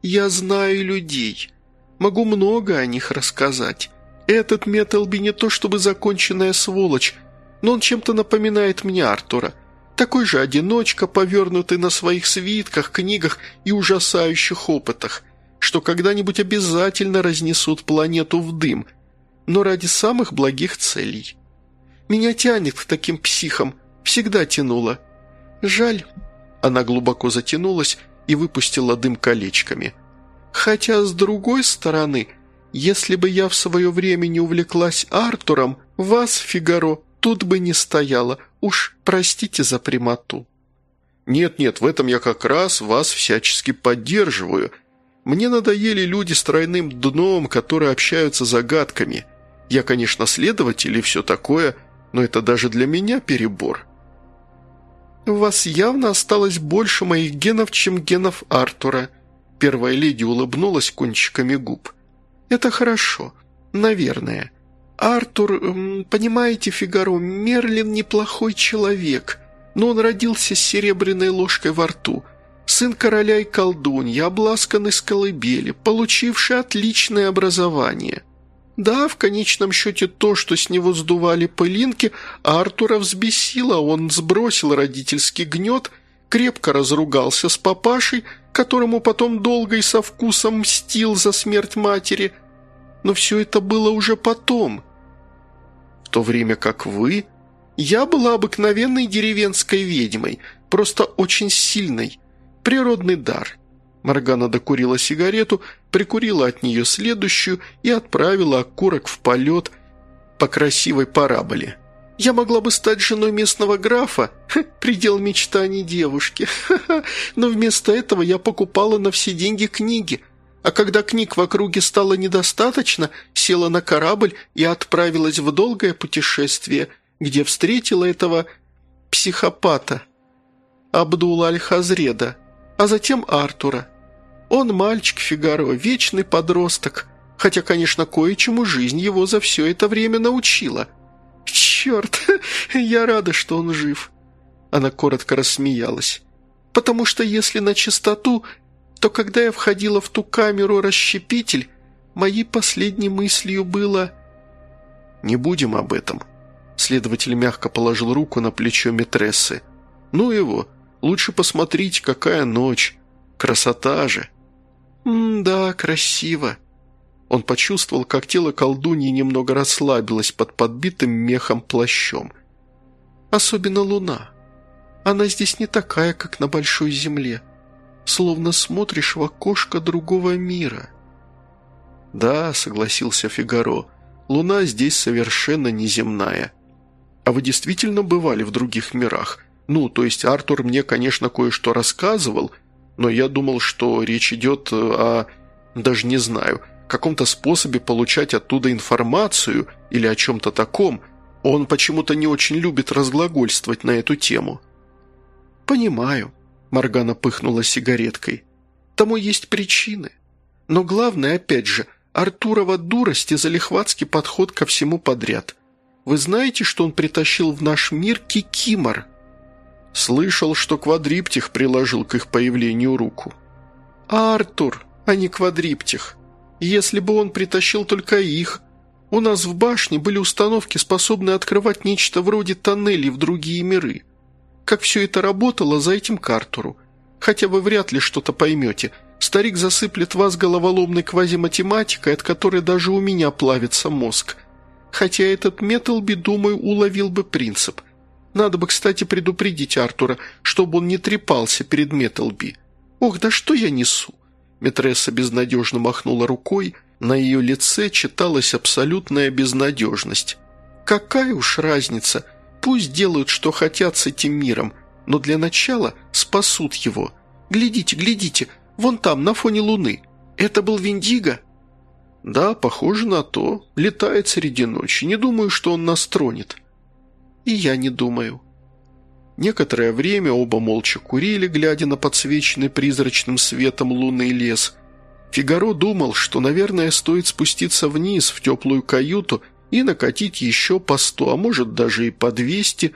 Я знаю людей. Могу много о них рассказать. Этот Металби не то чтобы законченная сволочь, но он чем-то напоминает мне Артура. Такой же одиночка, повернутый на своих свитках, книгах и ужасающих опытах, что когда-нибудь обязательно разнесут планету в дым, но ради самых благих целей. Меня тянет к таким психам, всегда тянуло. «Жаль». Она глубоко затянулась и выпустила дым колечками. «Хотя, с другой стороны, если бы я в свое время не увлеклась Артуром, вас, Фигаро, тут бы не стояло. Уж простите за прямоту». «Нет-нет, в этом я как раз вас всячески поддерживаю. Мне надоели люди с тройным дном, которые общаются загадками. Я, конечно, следователь и все такое, но это даже для меня перебор». «У вас явно осталось больше моих генов, чем генов Артура», Первая леди улыбнулась кончиками губ. «Это хорошо. Наверное. Артур, понимаете, Фигаро, Мерлин неплохой человек, но он родился с серебряной ложкой во рту. Сын короля и колдуньи, обласканный с колыбели, получивший отличное образование. Да, в конечном счете то, что с него сдували пылинки, Артура взбесило, он сбросил родительский гнет, крепко разругался с папашей, которому потом долго и со вкусом мстил за смерть матери. Но все это было уже потом. То время как вы... Я была обыкновенной деревенской ведьмой, просто очень сильной. Природный дар. Моргана докурила сигарету, прикурила от нее следующую и отправила окурок в полет по красивой параболе. «Я могла бы стать женой местного графа, Ха, предел мечтаний девушки, Ха но вместо этого я покупала на все деньги книги, а когда книг в округе стало недостаточно, села на корабль и отправилась в долгое путешествие, где встретила этого психопата, Абдула Аль-Хазреда, а затем Артура. Он мальчик Фигаро, вечный подросток, хотя, конечно, кое-чему жизнь его за все это время научила. Черт, [LAUGHS] я рада, что он жив. Она коротко рассмеялась. Потому что если на чистоту, то когда я входила в ту камеру расщепитель, моей последней мыслью было... «Не будем об этом». Следователь мягко положил руку на плечо Митрессы. «Ну его, лучше посмотрите, какая ночь. Красота же!» «М-да, красиво». Он почувствовал, как тело колдуньи немного расслабилось под подбитым мехом плащом. «Особенно луна. Она здесь не такая, как на большой земле. Словно смотришь в окошко другого мира». «Да», — согласился Фигаро, — «луна здесь совершенно неземная». «А вы действительно бывали в других мирах? Ну, то есть Артур мне, конечно, кое-что рассказывал», — но я думал, что речь идет э, о... даже не знаю, каком-то способе получать оттуда информацию или о чем-то таком. Он почему-то не очень любит разглагольствовать на эту тему». «Понимаю». Моргана пыхнула сигареткой. «Тому есть причины. Но главное, опять же, Артурова дурость и залихватский подход ко всему подряд. Вы знаете, что он притащил в наш мир кикимор?» Слышал, что квадриптих приложил к их появлению руку. «А Артур, а не квадриптих. Если бы он притащил только их. У нас в башне были установки, способные открывать нечто вроде тоннелей в другие миры. Как все это работало, за этим к Артуру. Хотя вы вряд ли что-то поймете. Старик засыплет вас головоломной квазиматематикой, от которой даже у меня плавится мозг. Хотя этот Металби, думаю, уловил бы принцип. Надо бы, кстати, предупредить Артура, чтобы он не трепался перед Металби. Ох, да что я несу? Метресса безнадежно махнула рукой, на ее лице читалась абсолютная безнадежность. «Какая уж разница? Пусть делают, что хотят с этим миром, но для начала спасут его. Глядите, глядите, вон там, на фоне луны. Это был Виндиго?» «Да, похоже на то. Летает среди ночи. Не думаю, что он нас тронет». «И я не думаю». Некоторое время оба молча курили, глядя на подсвеченный призрачным светом лунный лес. Фигаро думал, что, наверное, стоит спуститься вниз в теплую каюту и накатить еще по сто, а может даже и по двести,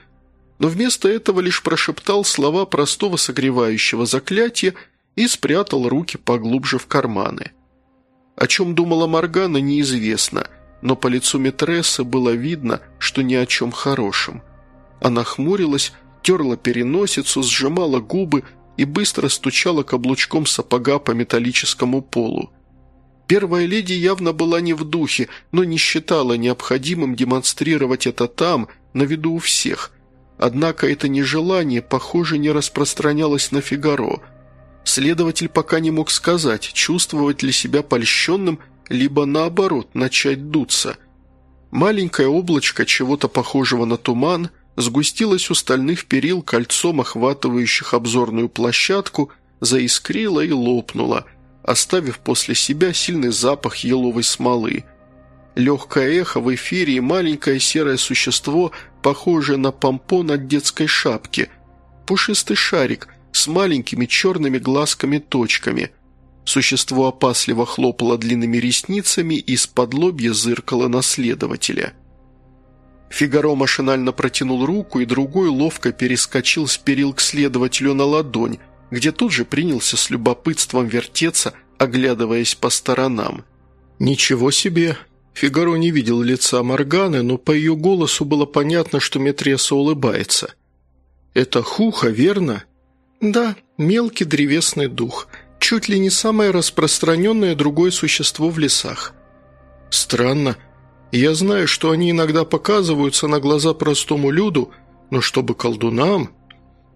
но вместо этого лишь прошептал слова простого согревающего заклятия и спрятал руки поглубже в карманы. О чем думала Моргана, неизвестно, но по лицу Метрессы было видно, что ни о чем хорошем. Она хмурилась, терла переносицу, сжимала губы и быстро стучала каблучком сапога по металлическому полу. Первая леди явно была не в духе, но не считала необходимым демонстрировать это там, на виду у всех. Однако это нежелание, похоже, не распространялось на Фигаро. Следователь пока не мог сказать, чувствовать ли себя польщенным, либо наоборот, начать дуться. Маленькое облачко чего-то похожего на туман – сгустилось у стальных перил кольцом, охватывающих обзорную площадку, заискрило и лопнуло, оставив после себя сильный запах еловой смолы. Легкое эхо в эфире и маленькое серое существо, похожее на помпон от детской шапки. Пушистый шарик с маленькими черными глазками-точками. Существо опасливо хлопало длинными ресницами и из-под лобья на следователя – Фигаро машинально протянул руку, и другой ловко перескочил с перил к следователю на ладонь, где тут же принялся с любопытством вертеться, оглядываясь по сторонам. «Ничего себе!» Фигаро не видел лица Морганы, но по ее голосу было понятно, что Метреса улыбается. «Это хуха, верно?» «Да, мелкий древесный дух. Чуть ли не самое распространенное другое существо в лесах». «Странно. Я знаю, что они иногда показываются на глаза простому люду, но чтобы колдунам...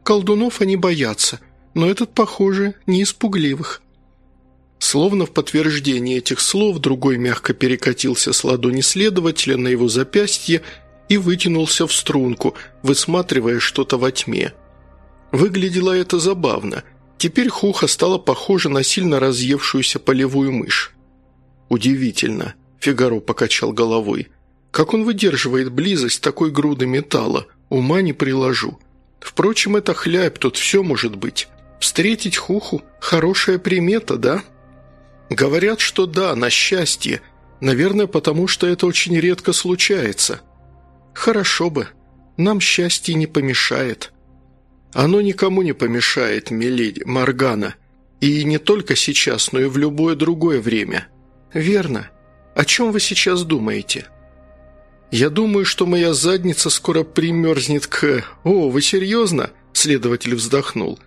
Колдунов они боятся, но этот, похоже, не испугливых. Словно в подтверждение этих слов другой мягко перекатился с ладони следователя на его запястье и вытянулся в струнку, высматривая что-то во тьме. Выглядело это забавно. Теперь Хуха стала похожа на сильно разъевшуюся полевую мышь. Удивительно. Фигаро покачал головой. «Как он выдерживает близость такой груды металла? Ума не приложу. Впрочем, это хляб, тут все может быть. Встретить Хуху – хорошая примета, да?» «Говорят, что да, на счастье. Наверное, потому что это очень редко случается. Хорошо бы. Нам счастье не помешает». «Оно никому не помешает, миледи Маргана. И не только сейчас, но и в любое другое время». «Верно. О чем вы сейчас думаете?» «Я думаю, что моя задница скоро примерзнет к... О, вы серьезно?» Следователь вздохнул.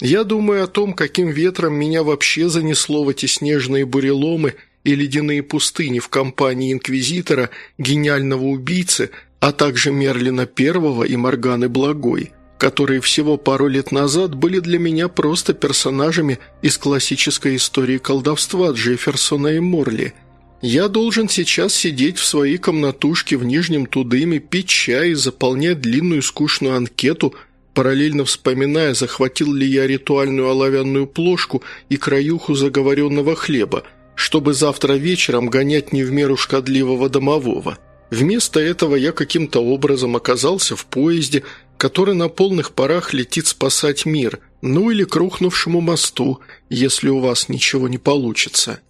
«Я думаю о том, каким ветром меня вообще занесло в эти снежные буреломы и ледяные пустыни в компании Инквизитора, гениального убийцы, а также Мерлина Первого и Морганы Благой, которые всего пару лет назад были для меня просто персонажами из классической истории колдовства Джефферсона и Морли – я должен сейчас сидеть в своей комнатушке в Нижнем Тудыме, пить чай и заполнять длинную скучную анкету, параллельно вспоминая, захватил ли я ритуальную оловянную плошку и краюху заговоренного хлеба, чтобы завтра вечером гонять не в меру шкодливого домового. Вместо этого я каким-то образом оказался в поезде, который на полных парах летит спасать мир, ну или к рухнувшему мосту, если у вас ничего не получится.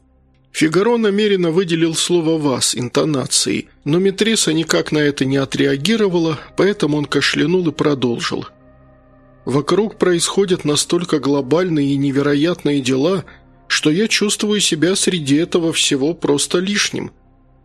Фигаро намеренно выделил слово «вас» интонацией, но Митриса никак на это не отреагировала, поэтому он кашлянул и продолжил. «Вокруг происходят настолько глобальные и невероятные дела, что я чувствую себя среди этого всего просто лишним.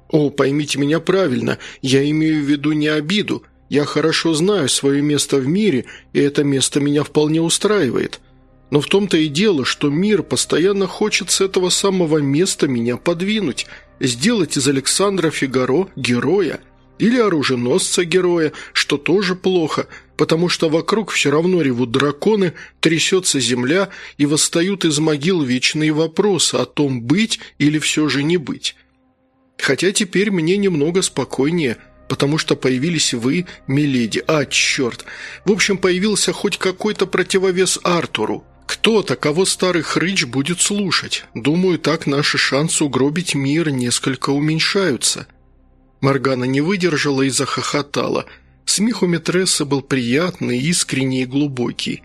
О, поймите меня правильно, я имею в виду не обиду, я хорошо знаю свое место в мире, и это место меня вполне устраивает». Но в том-то и дело, что мир постоянно хочет с этого самого места меня подвинуть, сделать из Александра Фигаро героя или оруженосца-героя, что тоже плохо, потому что вокруг все равно ревут драконы, трясется земля и восстают из могил вечные вопросы о том, быть или все же не быть. Хотя теперь мне немного спокойнее – потому что появились вы, миледи. А, черт! В общем, появился хоть какой-то противовес Артуру. Кто-то, кого старый хрыч будет слушать. Думаю, так наши шансы угробить мир несколько уменьшаются». Моргана не выдержала и захохотала. Смех у Митрессы был приятный, искренний и глубокий.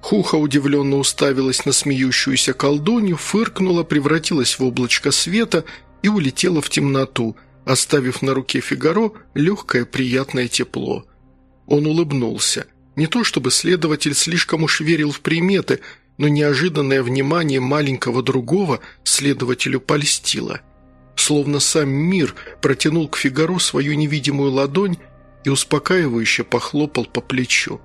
Хуха удивленно уставилась на смеющуюся колдунью, фыркнула, превратилась в облачко света и улетела в темноту, оставив на руке Фигаро легкое приятное тепло. Он улыбнулся. Не то чтобы следователь слишком уж верил в приметы, но неожиданное внимание маленького другого следователю польстило. Словно сам мир протянул к Фигаро свою невидимую ладонь и успокаивающе похлопал по плечу.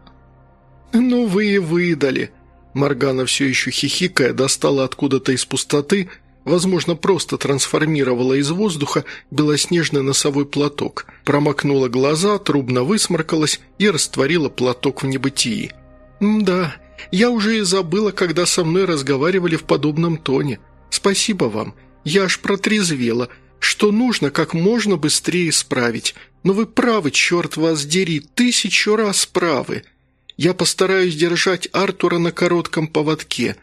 «Ну вы и выдали!» Моргана все еще хихикая достала откуда-то из пустоты, возможно, просто трансформировала из воздуха белоснежный носовой платок, промокнула глаза, трубно высморкалась и растворила платок в небытии. «Да, я уже и забыла, когда со мной разговаривали в подобном тоне. Спасибо вам. Я аж протрезвела. Что нужно как можно быстрее исправить. Но вы правы, черт вас дери, тысячу раз правы. Я постараюсь держать Артура на коротком поводке.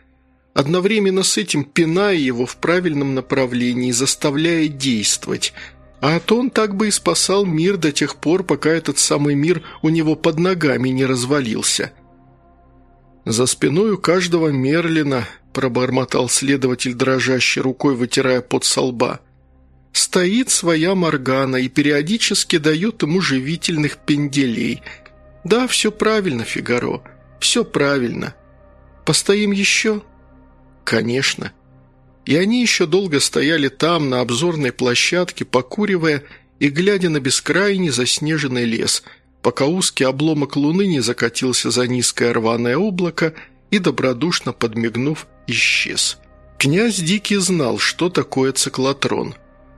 Одновременно с этим пиная его в правильном направлении, заставляя действовать. А то он так бы и спасал мир до тех пор, пока этот самый мир у него под ногами не развалился». «За спиной у каждого Мерлина», – пробормотал следователь, дрожащей рукой вытирая пот со лба. «Стоит своя Моргана и периодически дает ему живительных пенделей. Да, все правильно, Фигаро, все правильно. Постоим еще?» «Конечно». И они еще долго стояли там, на обзорной площадке, покуривая и глядя на бескрайний заснеженный лес – пока узкий обломок луны не закатился за низкое рваное облако и, добродушно подмигнув, исчез. Князь Дикий знал, что такое циклотрон.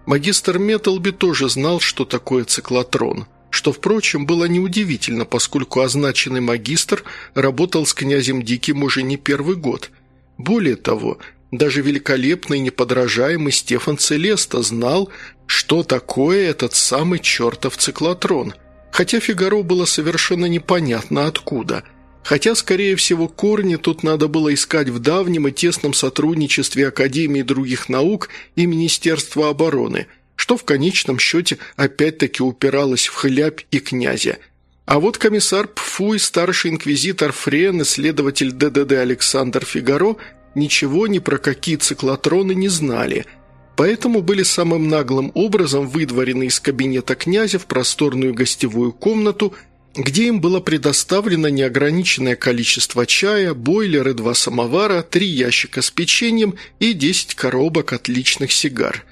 Магистр Металби тоже знал, что такое циклотрон, что, впрочем, было неудивительно, поскольку означенный магистр работал с князем Диким уже не первый год. Более того, даже великолепный неподражаемый Стефан Целеста знал, что такое этот самый чертов циклотрон – Хотя Фигаро было совершенно непонятно откуда. Хотя, скорее всего, корни тут надо было искать в давнем и тесном сотрудничестве Академии других наук и Министерства обороны, что в конечном счете опять-таки упиралось в хлябь и князя. А вот комиссар Пфуй, старший инквизитор Френ и следователь ДДД Александр Фигаро ничего ни про какие циклотроны не знали – поэтому были самым наглым образом выдворены из кабинета князя в просторную гостевую комнату, где им было предоставлено неограниченное количество чая, бойлеры, два самовара, три ящика с печеньем и десять коробок отличных сигар.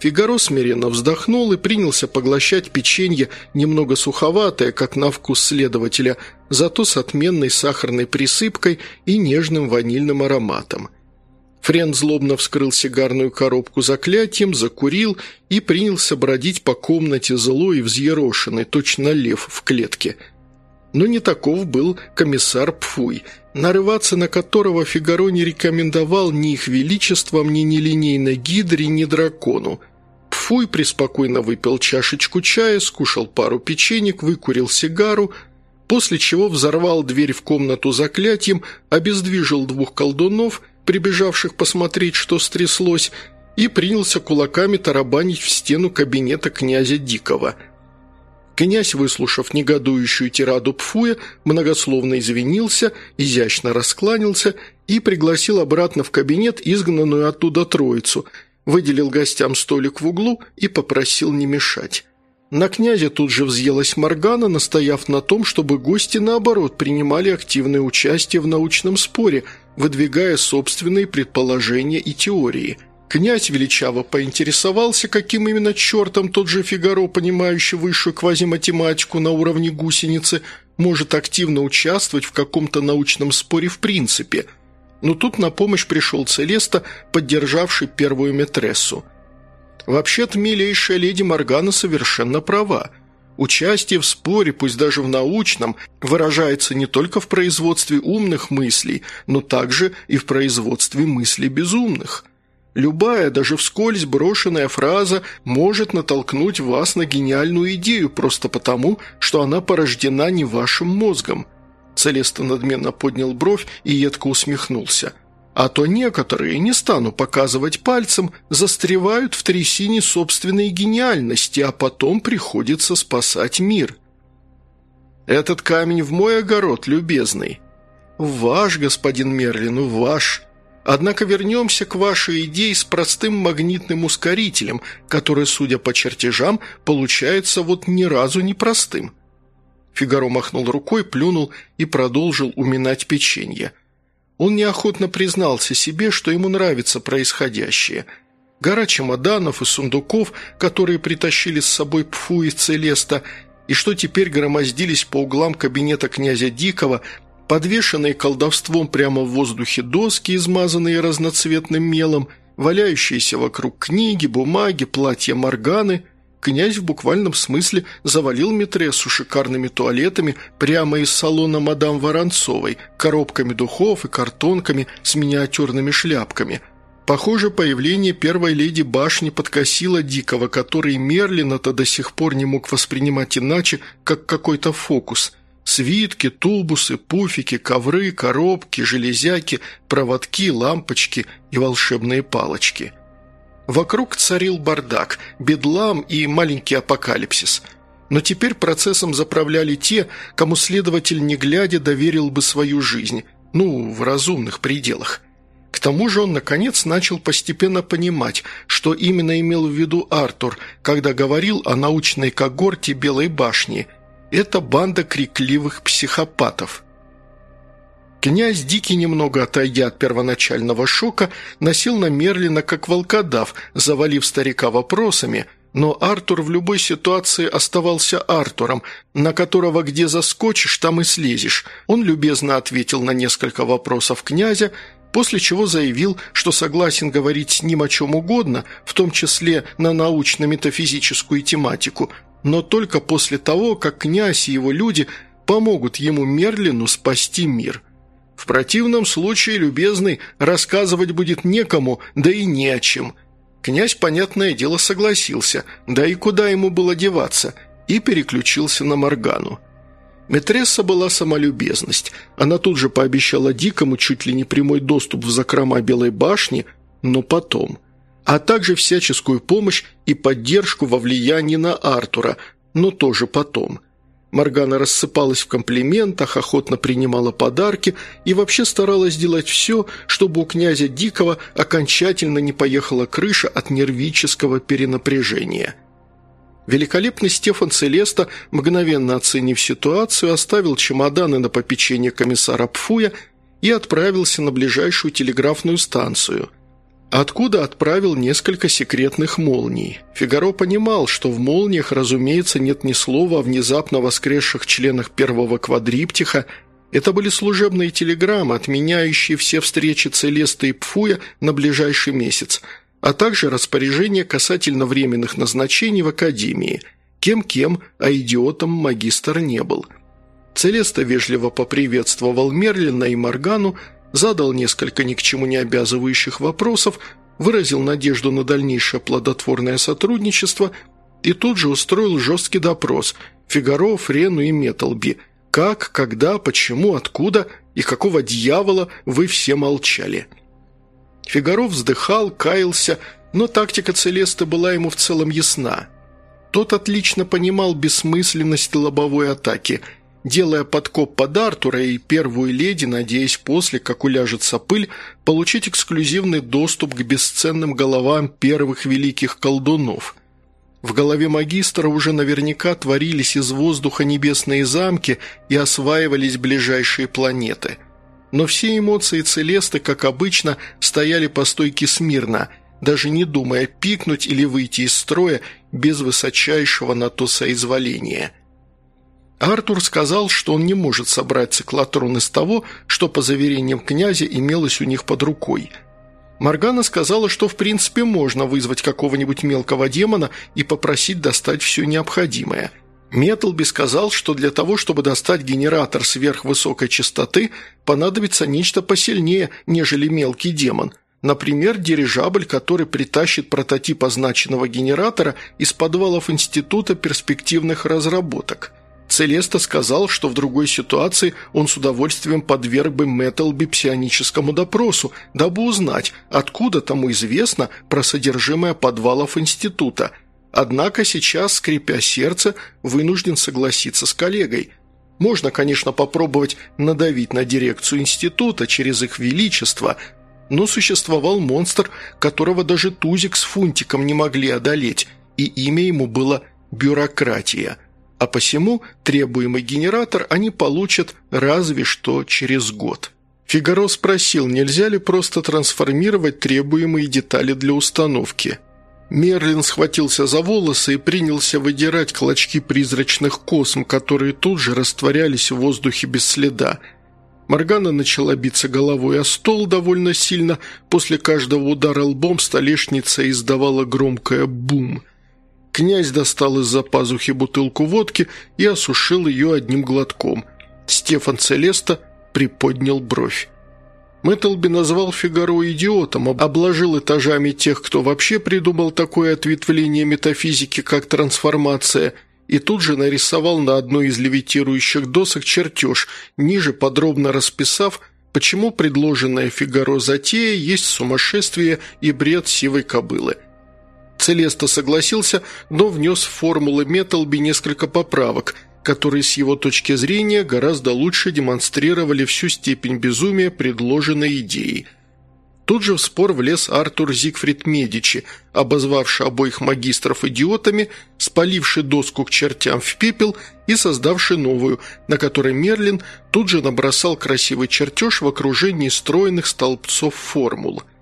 Фигаро смиренно вздохнул и принялся поглощать печенье, немного суховатое, как на вкус следователя, зато с отменной сахарной присыпкой и нежным ванильным ароматом. Френ злобно вскрыл сигарную коробку заклятием, закурил и принялся бродить по комнате злой и взъерошенный, точно лев в клетке. Но не таков был комиссар Пфуй, нарываться на которого Фигаро не рекомендовал ни их величеством, ни нелинейной гидре, ни дракону. Пфуй преспокойно выпил чашечку чая, скушал пару печенек, выкурил сигару, после чего взорвал дверь в комнату заклятием, обездвижил двух колдунов – прибежавших посмотреть, что стряслось, и принялся кулаками тарабанить в стену кабинета князя Дикого. Князь, выслушав негодующую тираду Пфуя, многословно извинился, изящно раскланялся и пригласил обратно в кабинет изгнанную оттуда троицу, выделил гостям столик в углу и попросил не мешать. На князя тут же взъелась Моргана, настояв на том, чтобы гости, наоборот, принимали активное участие в научном споре, выдвигая собственные предположения и теории – Князь величаво поинтересовался, каким именно чертом тот же Фигаро, понимающий высшую квазиматематику на уровне гусеницы, может активно участвовать в каком-то научном споре в принципе. Но тут на помощь пришел Целеста, поддержавший первую метрессу. Вообще-то милейшая леди Моргана совершенно права. Участие в споре, пусть даже в научном, выражается не только в производстве умных мыслей, но также и в производстве мыслей безумных – Любая, даже вскользь брошенная фраза может натолкнуть вас на гениальную идею просто потому, что она порождена не вашим мозгом. Целеста надменно поднял бровь и едко усмехнулся. А то некоторые, не стану показывать пальцем, застревают в трясине собственной гениальности, а потом приходится спасать мир. «Этот камень в мой огород, любезный». «Ваш, господин Мерлин, ваш», Однако вернемся к вашей идее с простым магнитным ускорителем, который, судя по чертежам, получается вот ни разу не простым». Фигаро махнул рукой, плюнул и продолжил уминать печенье. Он неохотно признался себе, что ему нравится происходящее. Гора чемоданов и сундуков, которые притащили с собой Пфу и Целеста, и что теперь громоздились по углам кабинета князя Дикого, подвешенные колдовством прямо в воздухе доски, измазанные разноцветным мелом, валяющиеся вокруг книги, бумаги, платья Морганы. Князь в буквальном смысле завалил Митрессу шикарными туалетами прямо из салона мадам Воронцовой, коробками духов и картонками с миниатюрными шляпками – Похоже, появление первой леди башни подкосило Дикого, который Мерлина-то до сих пор не мог воспринимать иначе, как какой-то фокус – Свитки, тубусы, пуфики, ковры, коробки, железяки, проводки, лампочки и волшебные палочки. Вокруг царил бардак, бедлам и маленький апокалипсис. Но теперь процессом заправляли те, кому следователь, не глядя, доверил бы свою жизнь, ну, в разумных пределах. К тому же он, наконец, начал постепенно понимать, что именно имел в виду Артур, когда говорил о научной когорте Белой башни – это банда крикливых психопатов. Князь Дикий, немного отойдя от первоначального шока, носил на Мерлина как волкодав, завалив старика вопросами, но Артур в любой ситуации оставался Артуром, на которого где заскочишь, там и слезешь. Он любезно ответил на несколько вопросов князя, после чего заявил, что согласен говорить с ним о чем угодно, в том числе на научно-метафизическую тематику, но только после того, как князь и его люди помогут ему Мерлину спасти мир. В противном случае, любезный, рассказывать будет некому, да и не о чем. Князь, понятное дело, согласился, да и куда ему было деваться, и переключился на Моргану. Метресса была самолюбезность. Она тут же пообещала Дикому чуть ли не прямой доступ в закрома Белой башни, но потом – а также всяческую помощь и поддержку во влиянии на Артура, но тоже потом. Моргана рассыпалась в комплиментах, охотно принимала подарки и вообще старалась сделать все, чтобы у князя Дикого окончательно не поехала крыша от нервического перенапряжения. Великолепный Стефан Целеста, мгновенно оценив ситуацию, оставил чемоданы на попечение комиссара Пфуя и отправился на ближайшую телеграфную станцию – откуда отправил несколько секретных молний. Фигаро понимал, что в молниях, разумеется, нет ни слова о внезапно воскресших членах первого квадриптиха. Это были служебные телеграммы, отменяющие все встречи Целеста и Пфуя на ближайший месяц, а также распоряжения касательно временных назначений в Академии. Кем-кем, а идиотом магистр не был. Целеста вежливо поприветствовал Мерлина и Моргану, задал несколько ни к чему не обязывающих вопросов, выразил надежду на дальнейшее плодотворное сотрудничество и тут же устроил жесткий допрос Фигаро, Френу и Металби. Как, когда, почему, откуда и какого дьявола вы все молчали? Фигаро вздыхал, каялся, но тактика Целесты была ему в целом ясна. Тот отлично понимал бессмысленность лобовой атаки, делая подкоп под Артура и первую леди, надеясь после, как уляжется пыль, получить эксклюзивный доступ к бесценным головам первых великих колдунов – в голове магистра уже наверняка творились из воздуха небесные замки и осваивались ближайшие планеты. Но все эмоции Целесты, как обычно, стояли по стойке смирно, даже не думая пикнуть или выйти из строя без высочайшего на то соизволения. Артур сказал, что он не может собрать циклотрон из того, что, по заверениям князя, имелось у них под рукой – Моргана сказала, что в принципе можно вызвать какого-нибудь мелкого демона и попросить достать все необходимое. Метлби сказал, что для того, чтобы достать генератор сверхвысокой частоты, понадобится нечто посильнее, нежели мелкий демон. Например, дирижабль, который притащит прототип означенного генератора из подвалов Института перспективных разработок – Целеста сказал, что в другой ситуации он с удовольствием подверг бы Мэттлби псионическому допросу, дабы узнать, откуда тому известно про содержимое подвалов института. Однако сейчас, скрипя сердце, вынужден согласиться с коллегой. Можно, конечно, попробовать надавить на дирекцию института через их величество, но существовал монстр, которого даже Тузик с Фунтиком не могли одолеть, и имя ему было «бюрократия» а посему требуемый генератор они получат разве что через год. Фигаро спросил, нельзя ли просто трансформировать требуемые детали для установки. Мерлин схватился за волосы и принялся выдирать клочки призрачных косм, которые тут же растворялись в воздухе без следа. Моргана начала биться головой о стол довольно сильно, после каждого удара лбом столешница издавала громкое «бум». Князь достал из-за пазухи бутылку водки и осушил ее одним глотком. Стефан Целеста приподнял бровь. Мэттлби назвал Фигаро идиотом, обложил этажами тех, кто вообще придумал такое ответвление метафизики, как трансформация, и тут же нарисовал на одной из левитирующих досок чертеж, ниже подробно расписав, почему предложенная Фигаро затея есть сумасшествие и бред сивой кобылы – Целеста согласился, но внес в формулы Металби несколько поправок, которые с его точки зрения гораздо лучше демонстрировали всю степень безумия предложенной идеи. Тут же в спор влез Артур Зигфрид Медичи, обозвавший обоих магистров идиотами, спаливший доску к чертям в пепел и создавший новую, на которой Мерлин тут же набросал красивый чертеж в окружении стройных столбцов формул –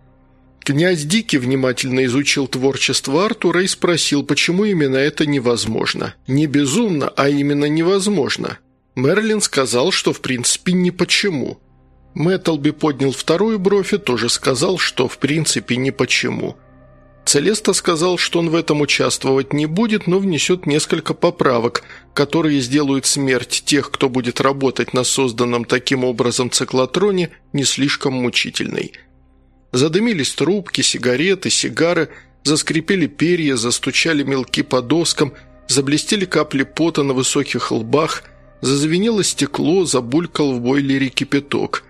Князь Дики внимательно изучил творчество Артура и спросил, почему именно это невозможно. Не безумно, а именно невозможно. Мерлин сказал, что в принципе ни почему. Мэттлби поднял вторую бровь и тоже сказал, что в принципе ни почему. Целеста сказал, что он в этом участвовать не будет, но внесет несколько поправок, которые сделают смерть тех, кто будет работать на созданном таким образом циклотроне, не слишком мучительной – Задымились трубки, сигареты, сигары, заскрипели перья, застучали мелки по доскам, заблестели капли пота на высоких лбах, зазвенело стекло, забулькал в бойлере кипяток.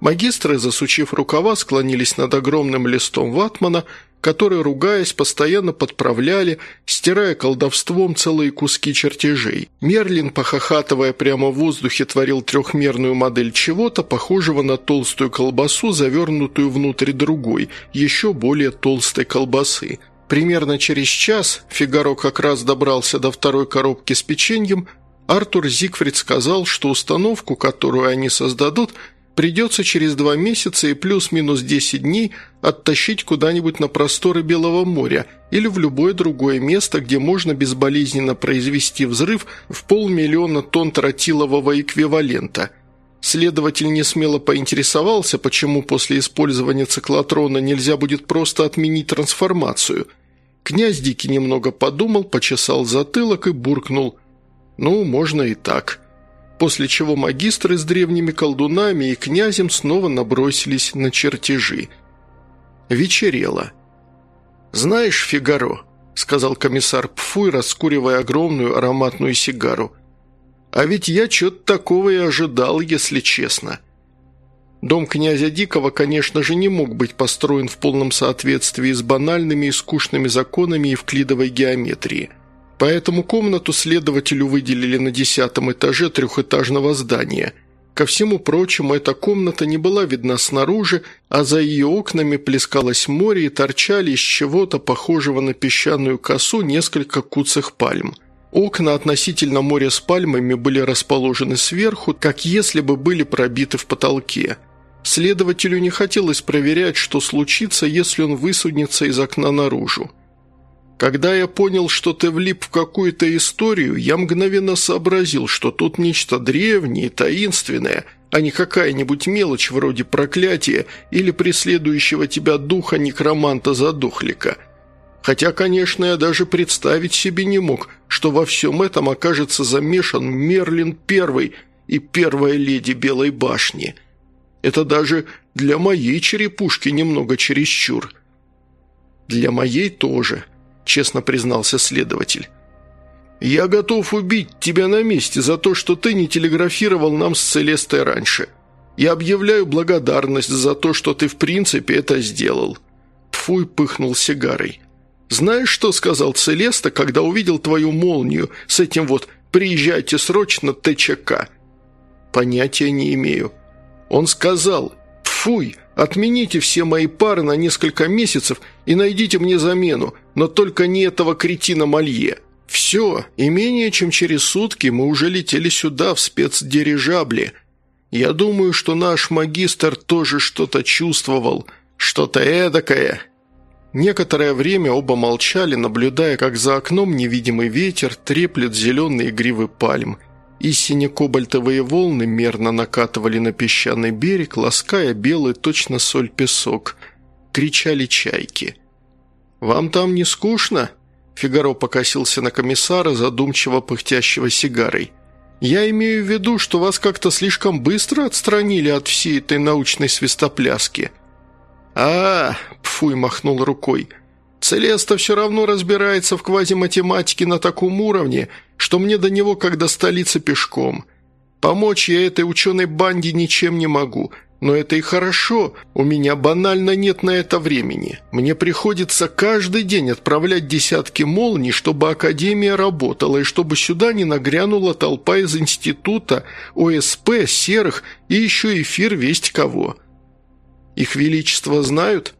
Магистры, засучив рукава, склонились над огромным листом ватмана – которые, ругаясь, постоянно подправляли, стирая колдовством целые куски чертежей. Мерлин, похохатывая прямо в воздухе, творил трехмерную модель чего-то, похожего на толстую колбасу, завернутую внутрь другой, еще более толстой колбасы. Примерно через час, Фигаро как раз добрался до второй коробки с печеньем, Артур Зигфрид сказал, что установку, которую они создадут – Придется через два месяца и плюс-минус 10 дней оттащить куда-нибудь на просторы Белого моря или в любое другое место, где можно безболезненно произвести взрыв в полмиллиона тонн тротилового эквивалента. Следователь не смело поинтересовался, почему после использования циклотрона нельзя будет просто отменить трансформацию. Князь Дикий немного подумал, почесал затылок и буркнул «Ну, можно и так» после чего магистры с древними колдунами и князем снова набросились на чертежи. Вечерело. «Знаешь, Фигаро», — сказал комиссар Пфуй, раскуривая огромную ароматную сигару, «а ведь я чего-то такого и ожидал, если честно». Дом князя Дикого, конечно же, не мог быть построен в полном соответствии с банальными и скучными законами евклидовой геометрии – Поэтому комнату следователю выделили на десятом этаже трехэтажного здания. Ко всему прочему, эта комната не была видна снаружи, а за ее окнами плескалось море и торчали из чего-то похожего на песчаную косу несколько куцых пальм. Окна относительно моря с пальмами были расположены сверху, как если бы были пробиты в потолке. Следователю не хотелось проверять, что случится, если он высунется из окна наружу. Когда я понял, что ты влип в какую-то историю, я мгновенно сообразил, что тут нечто древнее, таинственное, а не какая-нибудь мелочь вроде проклятия или преследующего тебя духа некроманта-задохлика. Хотя, конечно, я даже представить себе не мог, что во всем этом окажется замешан Мерлин Первый и первая леди Белой башни. Это даже для моей черепушки немного чересчур. Для моей тоже – честно признался следователь. «Я готов убить тебя на месте за то, что ты не телеграфировал нам с Целестой раньше. Я объявляю благодарность за то, что ты в принципе это сделал». Тфуй пыхнул сигарой. «Знаешь, что сказал Целеста, когда увидел твою молнию с этим вот «приезжайте срочно, ТЧК»?» «Понятия не имею». Он сказал «Тфуй, отмените все мои пары на несколько месяцев и найдите мне замену, но только не этого кретина Малье. Все, и менее чем через сутки мы уже летели сюда, в спецдирижабле. Я думаю, что наш магистр тоже что-то чувствовал, что-то эдакое». Некоторое время оба молчали, наблюдая, как за окном невидимый ветер треплет зеленые гривы пальм, и сине-кобальтовые волны мерно накатывали на песчаный берег, лаская белый точно соль песок. Кричали чайки – «Вам там не скучно?» Фигаро покосился на комиссара, задумчиво пыхтящего сигарой. «Я имею в виду, что вас как-то слишком быстро отстранили от всей этой научной свистопляски». «А, -а – Пфуй махнул рукой. «Целеста все равно разбирается в квазиматематике на таком уровне, что мне до него как до столицы пешком. Помочь я этой ученой банде ничем не могу, но это и хорошо, у меня банально нет на это времени. Мне приходится каждый день отправлять десятки молний, чтобы Академия работала и чтобы сюда не нагрянула толпа из института, ОСП, серых и еще эфир весть кого. Их величество знают?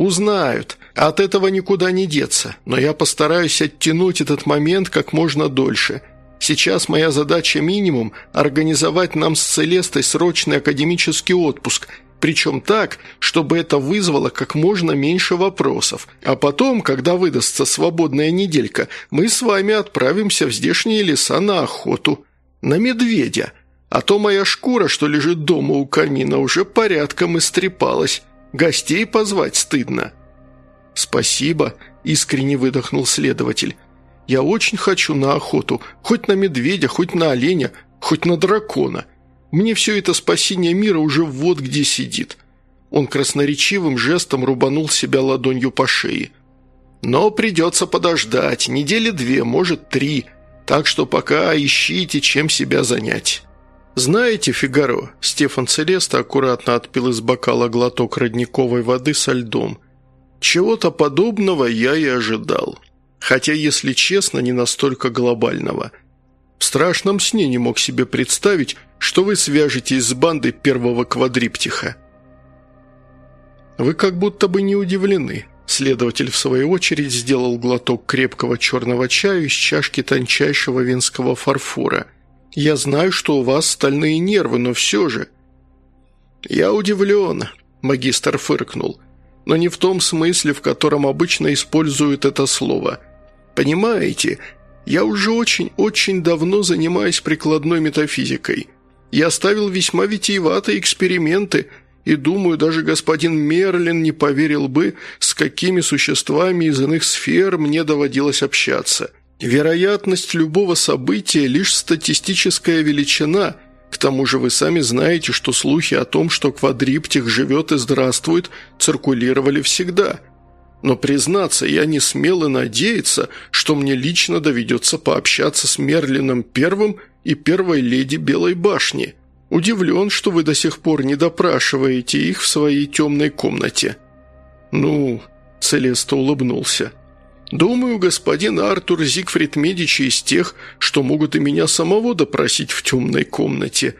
Узнают. От этого никуда не деться, но я постараюсь оттянуть этот момент как можно дольше – Сейчас моя задача минимум – организовать нам с Целестой срочный академический отпуск, причем так, чтобы это вызвало как можно меньше вопросов. А потом, когда выдастся свободная неделька, мы с вами отправимся в здешние леса на охоту. На медведя. А то моя шкура, что лежит дома у камина, уже порядком истрепалась. Гостей позвать стыдно». «Спасибо», – искренне выдохнул следователь. Я очень хочу на охоту, хоть на медведя, хоть на оленя, хоть на дракона. Мне все это спасение мира уже вот где сидит». Он красноречивым жестом рубанул себя ладонью по шее. «Но придется подождать, недели две, может три, так что пока ищите, чем себя занять». «Знаете, Фигаро?» Стефан Целеста аккуратно отпил из бокала глоток родниковой воды со льдом. «Чего-то подобного я и ожидал». Хотя, если честно, не настолько глобального. В страшном сне не мог себе представить, что вы свяжетесь с бандой первого квадриптиха. Вы как будто бы не удивлены. Следователь, в свою очередь, сделал глоток крепкого черного чая из чашки тончайшего венского фарфора. «Я знаю, что у вас стальные нервы, но все же...» «Я удивлен», – магистр фыркнул, – «но не в том смысле, в котором обычно используют это слово – Понимаете, я уже очень-очень давно занимаюсь прикладной метафизикой. Я ставил весьма витиеватые эксперименты, и думаю, даже господин Мерлин не поверил бы, с какими существами из иных сфер мне доводилось общаться. Вероятность любого события – лишь статистическая величина – к тому же вы сами знаете, что слухи о том, что квадриптих живет и здравствует, циркулировали всегда. Но, признаться, я не смел и надеяться, что мне лично доведется пообщаться с Мерлином Первым и первой леди Белой башни. Удивлен, что вы до сих пор не допрашиваете их в своей темной комнате». «Ну...» – Целеста улыбнулся. Думаю, господин Артур Зигфрид Медичи из тех, что могут и меня самого допросить в темной комнате.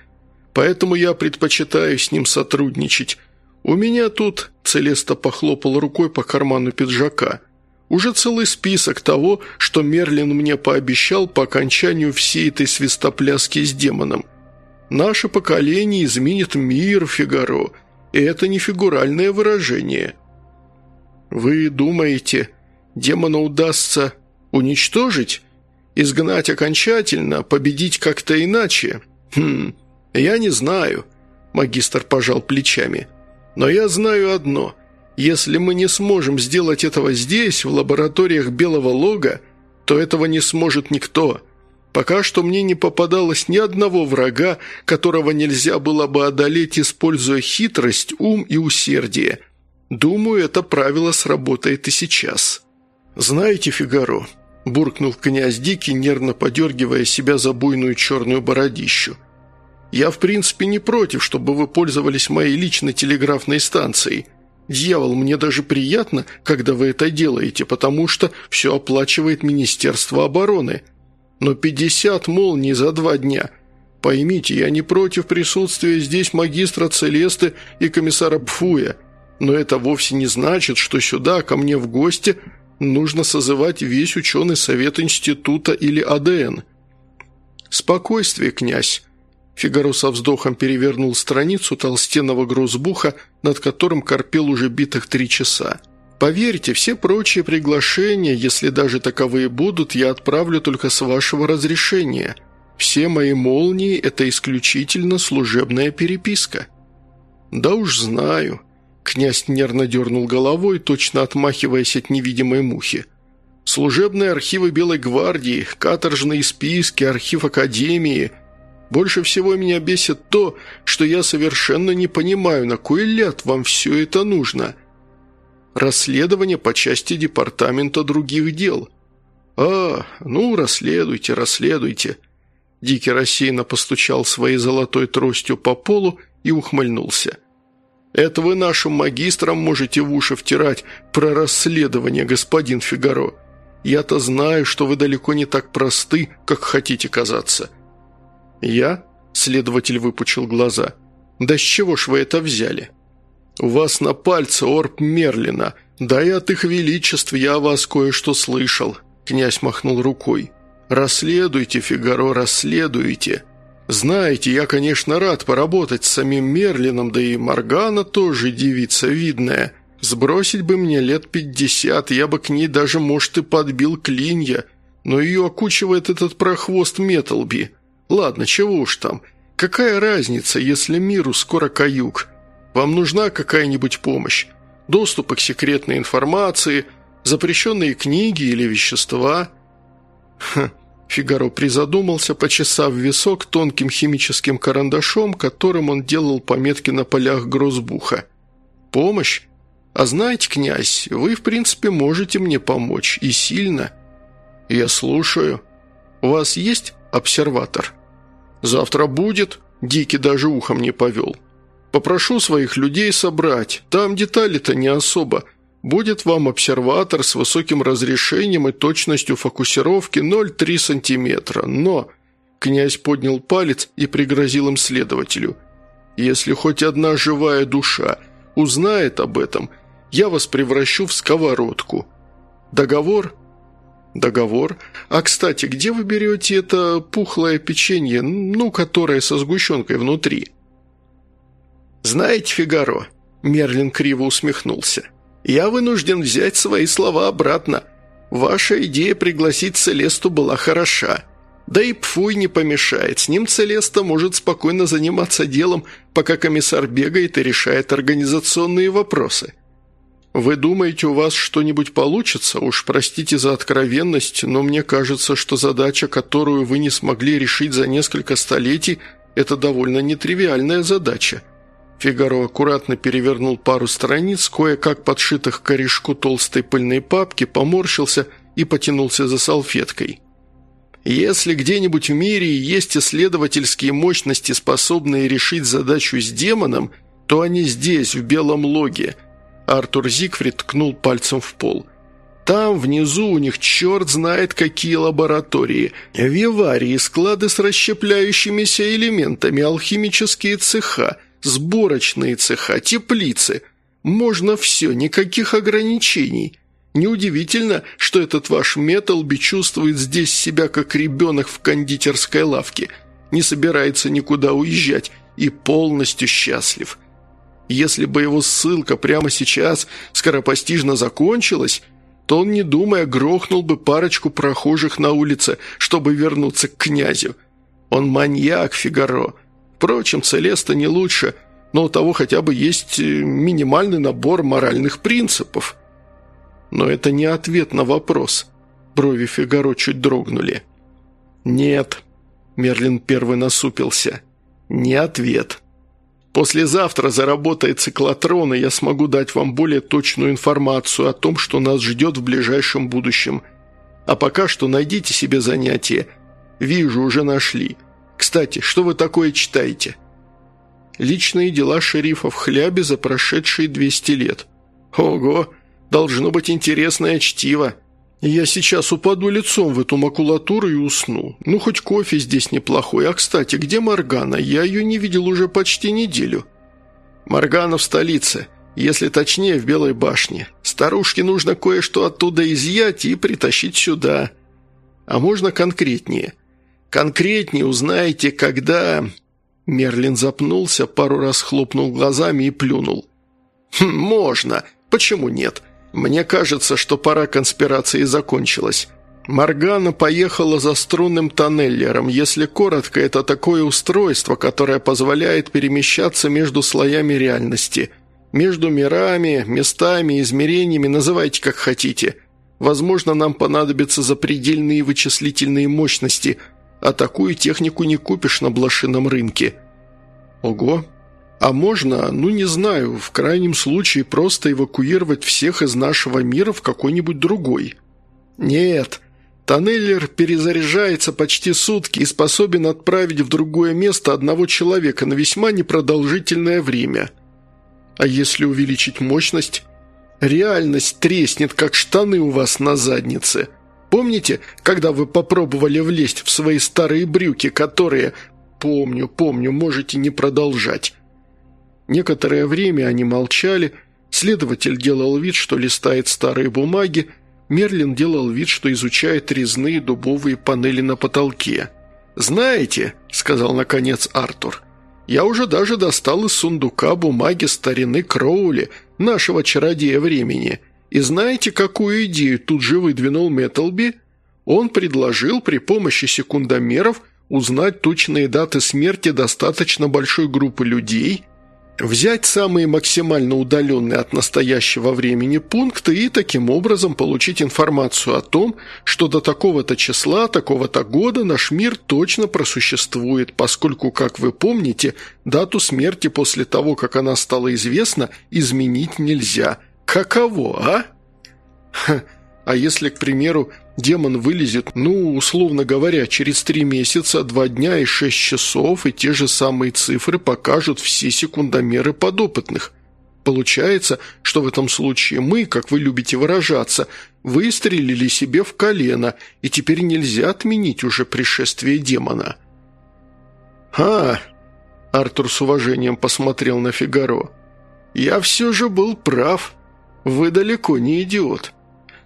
Поэтому я предпочитаю с ним сотрудничать. У меня тут...» – Целеста похлопал рукой по карману пиджака. «Уже целый список того, что Мерлин мне пообещал по окончанию всей этой свистопляски с демоном. Наше поколение изменит мир, Фигаро, и это не фигуральное выражение». «Вы думаете...» демона удастся уничтожить? Изгнать окончательно, победить как-то иначе? Хм, я не знаю», – магистр пожал плечами. «Но я знаю одно. Если мы не сможем сделать этого здесь, в лабораториях Белого Лога, то этого не сможет никто. Пока что мне не попадалось ни одного врага, которого нельзя было бы одолеть, используя хитрость, ум и усердие. Думаю, это правило сработает и сейчас». «Знаете, Фигаро», – буркнул князь Дикий, нервно подергивая себя за буйную черную бородищу. «Я, в принципе, не против, чтобы вы пользовались моей личной телеграфной станцией. Дьявол, мне даже приятно, когда вы это делаете, потому что все оплачивает Министерство обороны. Но 50 молний за два дня. Поймите, я не против присутствия здесь магистра Целесты и комиссара Пфуя, но это вовсе не значит, что сюда, ко мне в гости – нужно созывать весь ученый совет института или АДН. «Спокойствие, князь!» Фигаро со вздохом перевернул страницу толстенного грузбуха, над которым корпел уже битых три часа. «Поверьте, все прочие приглашения, если даже таковые будут, я отправлю только с вашего разрешения. Все мои молнии – это исключительно служебная переписка». «Да уж знаю», Князь нервно дернул головой, точно отмахиваясь от невидимой мухи. «Служебные архивы Белой гвардии, каторжные списки, архив Академии. Больше всего меня бесит то, что я совершенно не понимаю, на кой ляд вам все это нужно. Расследование по части Департамента других дел». «А, ну, расследуйте, расследуйте». Дикий рассеянно постучал своей золотой тростью по полу и ухмыльнулся. Это вы нашим магистрам можете в уши втирать про расследование, господин Фигаро. Я-то знаю, что вы далеко не так просты, как хотите казаться». «Я?» – следователь выпучил глаза. «Да с чего ж вы это взяли?» «У вас на пальце орб Мерлина. Да и от их величеств я о вас кое-что слышал», – князь махнул рукой. «Расследуйте, Фигаро, расследуйте. Знаете, я, конечно, рад поработать с самим Мерлином, да и Моргана тоже девица видная. Сбросить бы мне лет пятьдесят, я бы к ней даже, может, и подбил клинья, но ее окучивает этот прохвост Металби. Ладно, чего уж там. Какая разница, если миру скоро каюк? Вам нужна какая-нибудь помощь? Доступ к секретной информации, запрещенные книги или вещества? Хм, Фигаро призадумался, почесав висок тонким химическим карандашом, которым он делал пометки на полях грозбуха. «Помощь? А знаете, князь, вы, в принципе, можете мне помочь, и сильно. Я слушаю. У вас есть обсерватор?» «Завтра будет», – Дикий даже ухом не повел. «Попрошу своих людей собрать, там детали-то не особо». Будет вам обсерватор с высоким разрешением и точностью фокусировки 0,3 сантиметра, но...» Князь поднял палец и пригрозил им следователю. «Если хоть одна живая душа узнает об этом, я вас превращу в сковородку. Договор?» «Договор? А, кстати, где вы берете это пухлое печенье, ну, которое со сгущенкой внутри?» «Знаете, Фигаро?» Мерлин криво усмехнулся. Я вынужден взять свои слова обратно. Ваша идея пригласить Целесту была хороша. Да и Пфуй не помешает, с ним Целеста может спокойно заниматься делом, пока комиссар бегает и решает организационные вопросы. Вы думаете, у вас что-нибудь получится? Уж простите за откровенность, но мне кажется, что задача, которую вы не смогли решить за несколько столетий, это довольно нетривиальная задача. Фигаро аккуратно перевернул пару страниц, кое-как подшитых к корешку толстой пыльной папки, поморщился и потянулся за салфеткой. «Если где-нибудь в мире есть исследовательские мощности, способные решить задачу с демоном, то они здесь, в Белом Логе», Артур Зигфрид ткнул пальцем в пол. там, внизу, у них черт знает какие лаборатории. Виварии, склады с расщепляющимися элементами, алхимические цеха, сборочные цеха, теплицы. Можно все, никаких ограничений. Неудивительно, что этот ваш Металби чувствует здесь себя как ребенок в кондитерской лавке, не собирается никуда уезжать и полностью счастлив. Если бы его ссылка прямо сейчас скоропостижно закончилась, то он, не думая, грохнул бы парочку прохожих на улице, чтобы вернуться к князю. Он маньяк, Фигаро. Впрочем, Целеста не лучше, но у того хотя бы есть э, минимальный набор моральных принципов. Но это не ответ на вопрос. Брови Фигаро чуть дрогнули. «Нет», — Мерлин первый насупился, — «не ответ». Послезавтра заработает циклотрон, и я смогу дать вам более точную информацию о том, что нас ждет в ближайшем будущем. А пока что найдите себе занятие. Вижу, уже нашли. Кстати, что вы такое читаете?» «Личные дела шерифа в хлябе за прошедшие 200 лет». «Ого! Должно быть интересное чтиво!» Я сейчас упаду лицом в эту макулатуру и усну. Ну, хоть кофе здесь неплохой. А, кстати, где Моргана? Я ее не видел уже почти неделю. Моргана в столице. Если точнее, в Белой башне. Старушке нужно кое-что оттуда изъять и притащить сюда. А можно конкретнее? Конкретнее узнаете, когда...» Мерлин запнулся, пару раз хлопнул глазами и плюнул. «Хм, «Можно. Почему нет? Мне кажется, что пора конспирации закончилась. Моргана поехала за струнным тоннеллером. Если коротко, это такое устройство, которое позволяет перемещаться между слоями реальности. Между мирами, местами, измерениями, называйте как хотите. Возможно, нам понадобятся запредельные вычислительные мощности, а такую технику не купишь на блошином рынке. Ого, а можно, ну не знаю, в крайнем случае просто эвакуировать всех из нашего мира в какой-нибудь другой. Нет, тоннеллер перезаряжается почти сутки и способен отправить в другое место одного человека на весьма непродолжительное время. А если увеличить мощность? Реальность треснет, как штаны у вас на заднице. Помните, когда вы попробовали влезть в свои старые брюки, которые... Помню, помню, можете не продолжать. Некоторое время они молчали, следователь делал вид, что листает старые бумаги, Мерлин делал вид, что изучает резные дубовые панели на потолке. «Знаете», — сказал наконец Артур, — «я уже даже достал из сундука бумаги старины Кроули, нашего чародея времени. И знаете, какую идею тут же выдвинул Металби? Он предложил при помощи секундомеров узнать точные даты смерти достаточно большой группы людей взять самые максимально удаленные от настоящего времени пункты и таким образом получить информацию о том, что до такого-то числа, такого-то года наш мир точно просуществует, поскольку, как вы помните, дату смерти после того, как она стала известна, изменить нельзя. Каково, а? А если, к примеру, демон вылезет, ну, условно говоря, через три месяца, два дня и шесть часов, и те же самые цифры покажут все секундомеры подопытных. Получается, что в этом случае мы, как вы любите выражаться, выстрелили себе в колено, и теперь нельзя отменить уже пришествие демона. «А!» – Артур с уважением посмотрел на Фигаро. «Я все же был прав. Вы далеко не идиот».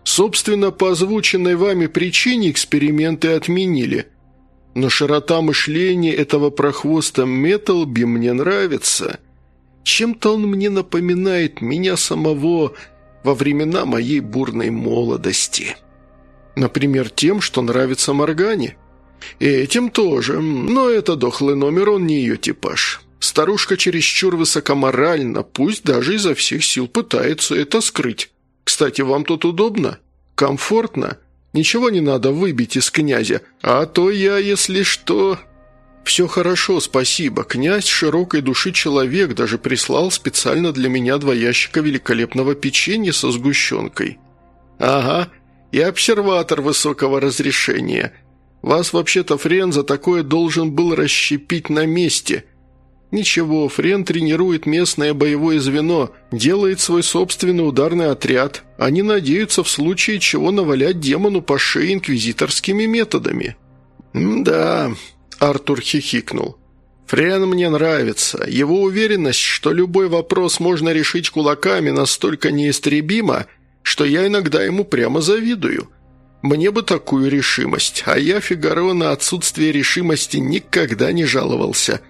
Собственно, по озвученной вами причине эксперименты отменили. Но широта мышления этого прохвоста Металби мне нравится. Чем-то он мне напоминает меня самого во времена моей бурной молодости. Например, тем, что нравится Моргане. И этим тоже, но это дохлый номер, он не ее типаж. Старушка чересчур высокоморальна, пусть даже изо всех сил пытается это скрыть. Кстати, вам тут удобно? Комфортно? Ничего не надо выбить из князя, а то я, если что...» «Все хорошо, спасибо. Князь широкой души человек даже прислал специально для меня два ящика великолепного печенья со сгущенкой». «Ага, и обсерватор высокого разрешения. Вас вообще-то Френ за такое должен был расщепить на месте». Ничего, Френ тренирует местное боевое звено, делает свой собственный ударный отряд. Они надеются в случае чего навалять демону по шее инквизиторскими методами». «Да», — Артур хихикнул. «Френ мне нравится. Его уверенность, что любой вопрос можно решить кулаками, настолько неистребима, что я иногда ему прямо завидую. Мне бы такую решимость, а я Фигаро на отсутствие решимости никогда не жаловался.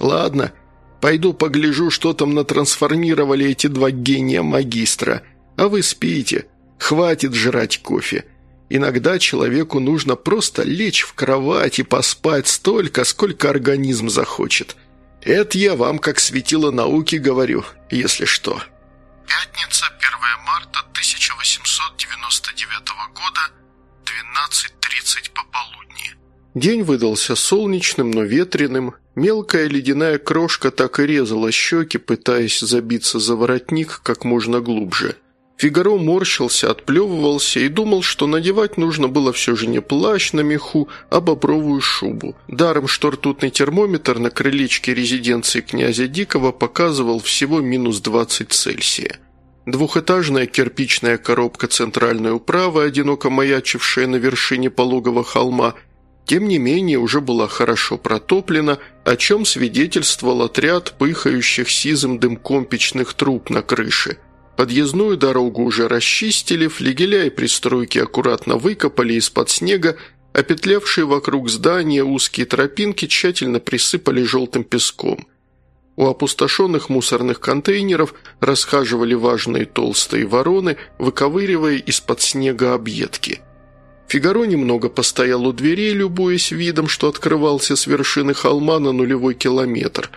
Ладно, пойду погляжу, что там натрансформировали эти два гения магистра. А вы спите, хватит жрать кофе. Иногда человеку нужно просто лечь в кровать и поспать столько, сколько организм захочет. Это я вам, как светило науки, говорю, если что. Пятница, 1 марта 1899 года, 12.30 пополудни. День выдался солнечным, но ветреным. Мелкая ледяная крошка так и резала щеки, пытаясь забиться за воротник как можно глубже. Фигаро морщился, отплевывался и думал, что надевать нужно было все же не плащ на меху, а бобровую шубу. Даром, что ртутный термометр на крылечке резиденции князя Дикого показывал всего минус 20 Цельсия. Двухэтажная кирпичная коробка центральной управы, одиноко маячившая на вершине пологого холма, тем не менее уже была хорошо протоплена, о чем свидетельствовал отряд пыхающих сизым дымком печных труб на крыше. Подъездную дорогу уже расчистили, флигеля и пристройки аккуратно выкопали из-под снега, а петлявшие вокруг здания узкие тропинки тщательно присыпали желтым песком. У опустошенных мусорных контейнеров расхаживали важные толстые вороны, выковыривая из-под снега объедки. Фигаро немного постоял у дверей, любуясь видом, что открывался с вершины холма на нулевой километр.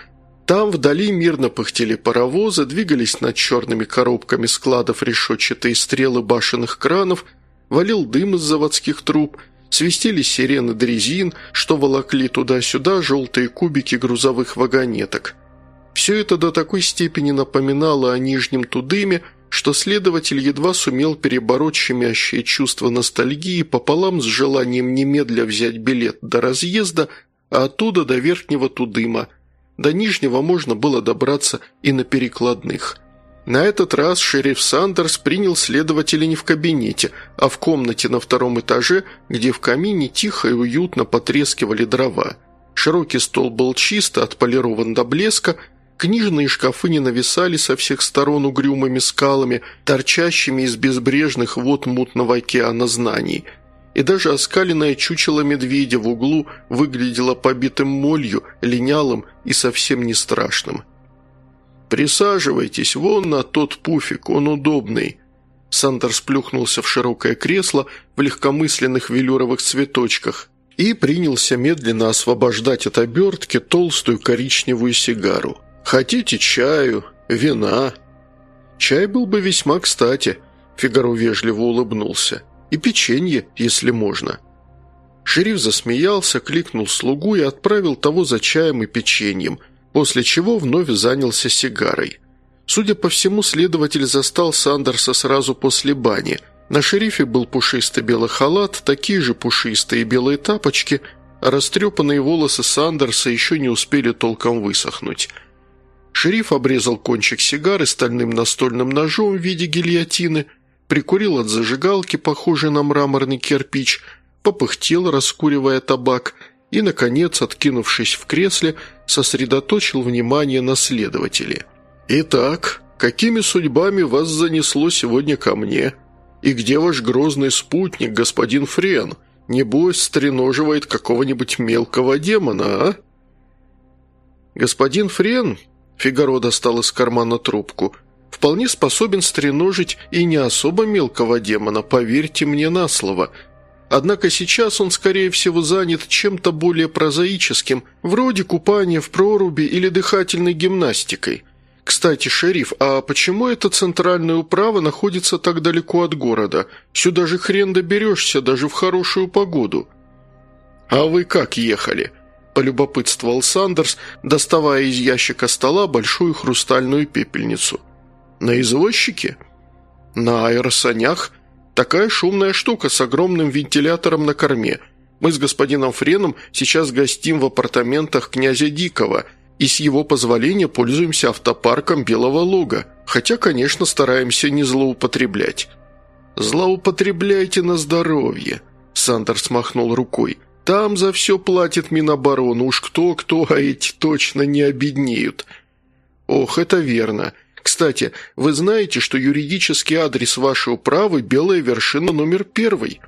Там вдали мирно пыхтели паровозы, двигались над черными коробками складов решетчатые стрелы башенных кранов, валил дым из заводских труб, свистели сирены дрезин, что волокли туда-сюда желтые кубики грузовых вагонеток – все это до такой степени напоминало о Нижнем Тудыме, что следователь едва сумел перебороть щемящее чувство ностальгии пополам с желанием немедля взять билет до разъезда, а оттуда до Верхнего Тудыма. До Нижнего можно было добраться и на перекладных. На этот раз шериф Сандерс принял следователя не в кабинете, а в комнате на втором этаже, где в камине тихо и уютно потрескивали дрова. Широкий стол был чисто отполирован до блеска – Книжные шкафы не нависали со всех сторон угрюмыми скалами, торчащими из безбрежных вод мутного океана знаний. И даже оскаленное чучело медведя в углу выглядело побитым молью, линялым и совсем не страшным. «Присаживайтесь вон на тот пуфик, он удобный». Сандер сплюхнулся в широкое кресло в легкомысленных велюровых цветочках и принялся медленно освобождать от обертки толстую коричневую сигару. «Хотите чаю? Вина?» «Чай был бы весьма кстати», – Фигаро вежливо улыбнулся. «И печенье, если можно». Шериф засмеялся, кликнул слугу и отправил того за чаем и печеньем, после чего вновь занялся сигарой. Судя по всему, следователь застал Сандерса сразу после бани. На шерифе был пушистый белый халат, такие же пушистые белые тапочки, а растрепанные волосы Сандерса еще не успели толком высохнуть – Шериф обрезал кончик сигары стальным настольным ножом в виде гильотины, прикурил от зажигалки, похожей на мраморный кирпич, попыхтел, раскуривая табак, и, наконец, откинувшись в кресле, сосредоточил внимание на следователе. «Итак, какими судьбами вас занесло сегодня ко мне? И где ваш грозный спутник, господин Френ? Небось, стреноживает какого-нибудь мелкого демона, а?» «Господин Френ Фигаро достал из кармана трубку. «Вполне способен стреножить и не особо мелкого демона, поверьте мне на слово. Однако сейчас он, скорее всего, занят чем-то более прозаическим, вроде купания в проруби или дыхательной гимнастикой. Кстати, шериф, а почему эта центральная управа находится так далеко от города? Сюда же хрен доберешься, даже в хорошую погоду». «А вы как ехали?» – полюбопытствовал Сандерс, доставая из ящика стола большую хрустальную пепельницу. «На извозчике?» «На аэросанях. Такая шумная штука с огромным вентилятором на корме. Мы с господином Френом сейчас гостим в апартаментах князя Дикого. и с его позволения пользуемся автопарком Белого Луга, хотя, конечно, стараемся не злоупотреблять». «Злоупотребляйте на здоровье», — Сандерс махнул рукой. «Там за все платит Минобороны, уж кто-кто, а эти точно не обеднеют». «Ох, это верно. Кстати, вы знаете, что юридический адрес вашей управы – белая вершина номер первый?»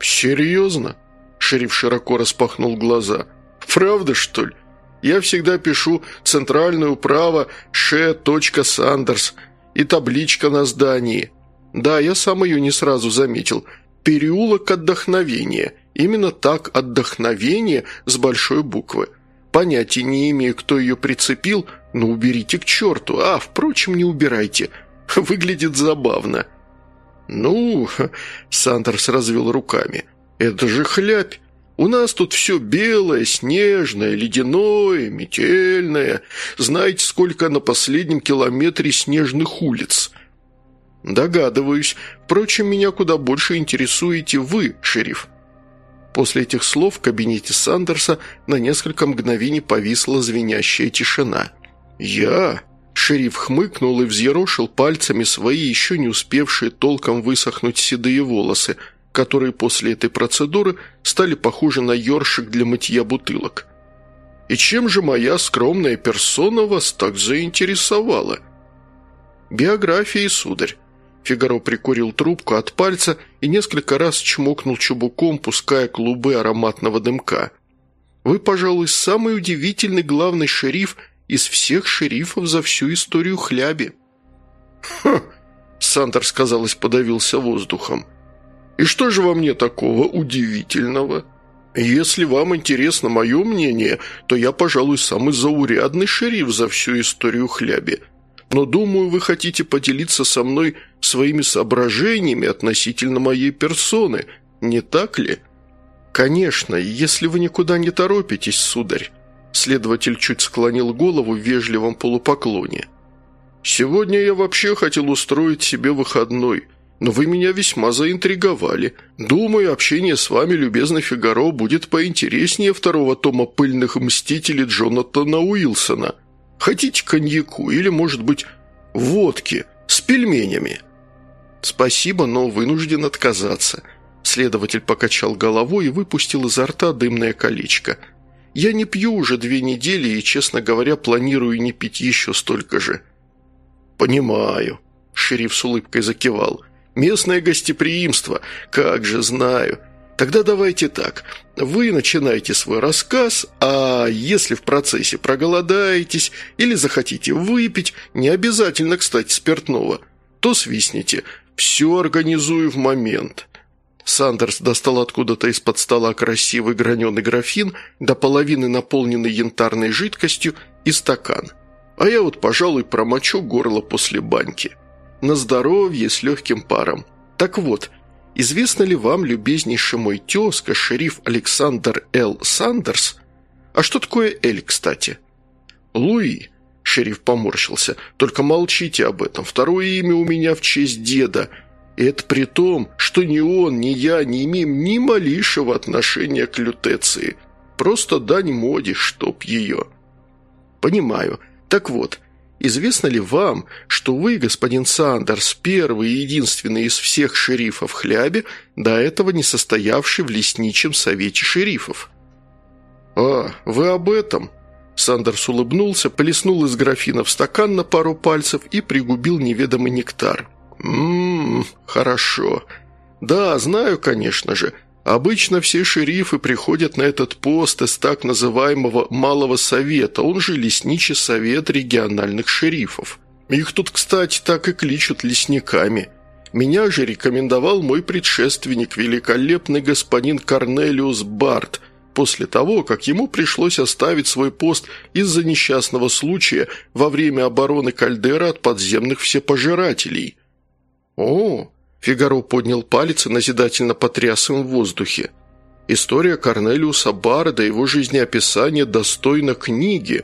«Серьезно?» – шериф широко распахнул глаза. «Правда, что ли? Я всегда пишу «Центральная управа Ш. Сандерс» и табличка на здании. Да, я сам ее не сразу заметил. «Переулок отдохновения». Именно так «отдохновение» с большой буквы. Понятия не имею, кто ее прицепил, но уберите к черту. А, впрочем, не убирайте. [LAUGHS] Выглядит забавно. «Ну...» [LAUGHS] — Сандерс развел руками. «Это же хлябь. У нас тут все белое, снежное, ледяное, метельное. Знаете, сколько на последнем километре снежных улиц?» «Догадываюсь. Впрочем, меня куда больше интересуете вы, шериф». После этих слов в кабинете Сандерса на несколько мгновений повисла звенящая тишина. «Я?» Шериф хмыкнул и взъерошил пальцами свои еще не успевшие толком высохнуть седые волосы, которые после этой процедуры стали похожи на ёршик для мытья бутылок. «И чем же моя скромная персона вас так заинтересовала?» «Биографией, сударь. Фигаро прикурил трубку от пальца и несколько раз чмокнул чубуком, пуская клубы ароматного дымка. «Вы, пожалуй, самый удивительный главный шериф из всех шерифов за всю историю хляби». «Ха!» — Сантор, казалось, подавился воздухом. «И что же во мне такого удивительного?» «Если вам интересно мое мнение, то я, пожалуй, самый заурядный шериф за всю историю хляби но, думаю, вы хотите поделиться со мной своими соображениями относительно моей персоны, не так ли?» «Конечно, если вы никуда не торопитесь, сударь», Следователь чуть склонил голову в вежливом полупоклоне. «Сегодня я вообще хотел устроить себе выходной, но вы меня весьма заинтриговали. Думаю, общение с вами, любезный Фигаро, будет поинтереснее второго тома «Пыльных мстителей» Джонатана Уилсона. Хотите коньяку или, может быть, водки с пельменями?» «Спасибо, но вынужден отказаться». Следователь покачал головой и выпустил изо рта дымное колечко. «Я не пью уже две недели и, честно говоря, планирую не пить еще столько же». «Понимаю», — шериф с улыбкой закивал. «Местное гостеприимство, как же знаю. Тогда давайте так. Вы начинаете свой рассказ, а если в процессе проголодаетесь или захотите выпить, не обязательно, кстати, спиртного, то свистните. Все организую в момент». Сандерс достал откуда-то из-под стола красивый граненый графин, до половины наполненный янтарной жидкостью, и стакан. А я вот, пожалуй, промочу горло после баньки. На здоровье с легким паром. Так вот, Известно ли вам, любезнейший мой тезка, шериф Александр Л. Сандерс? А что такое Эль, кстати? Луи. Шериф поморщился. «Только молчите об этом. Второе имя у меня в честь деда. И это при том, что ни он, ни я не имеем ни малейшего отношения к лютеции. Просто дань моде, чтоб ее». «Понимаю. Так вот, Известно ли вам, что вы, господин Сандерс, первый и единственный из всех шерифов Хляби, до этого не состоявший в лесничем совете шерифов?» «А, вы об этом?» Сандерс улыбнулся, плеснул из графина в стакан на пару пальцев и пригубил неведомый нектар. «Ммм, хорошо. Да, знаю, конечно же. Обычно все шерифы приходят на этот пост из так называемого «малого совета», он же лесничий совет региональных шерифов. Их тут, кстати, так и кличут лесниками. Меня же рекомендовал мой предшественник, великолепный господин Корнелиус Барт, после того, как ему пришлось оставить свой пост из-за несчастного случая во время обороны Кальдера от подземных всепожирателей. «О, Фигаро поднял палец и назидательно потряс им в воздухе. История Корнелиуса Барда, его жизнеописание достойно книги,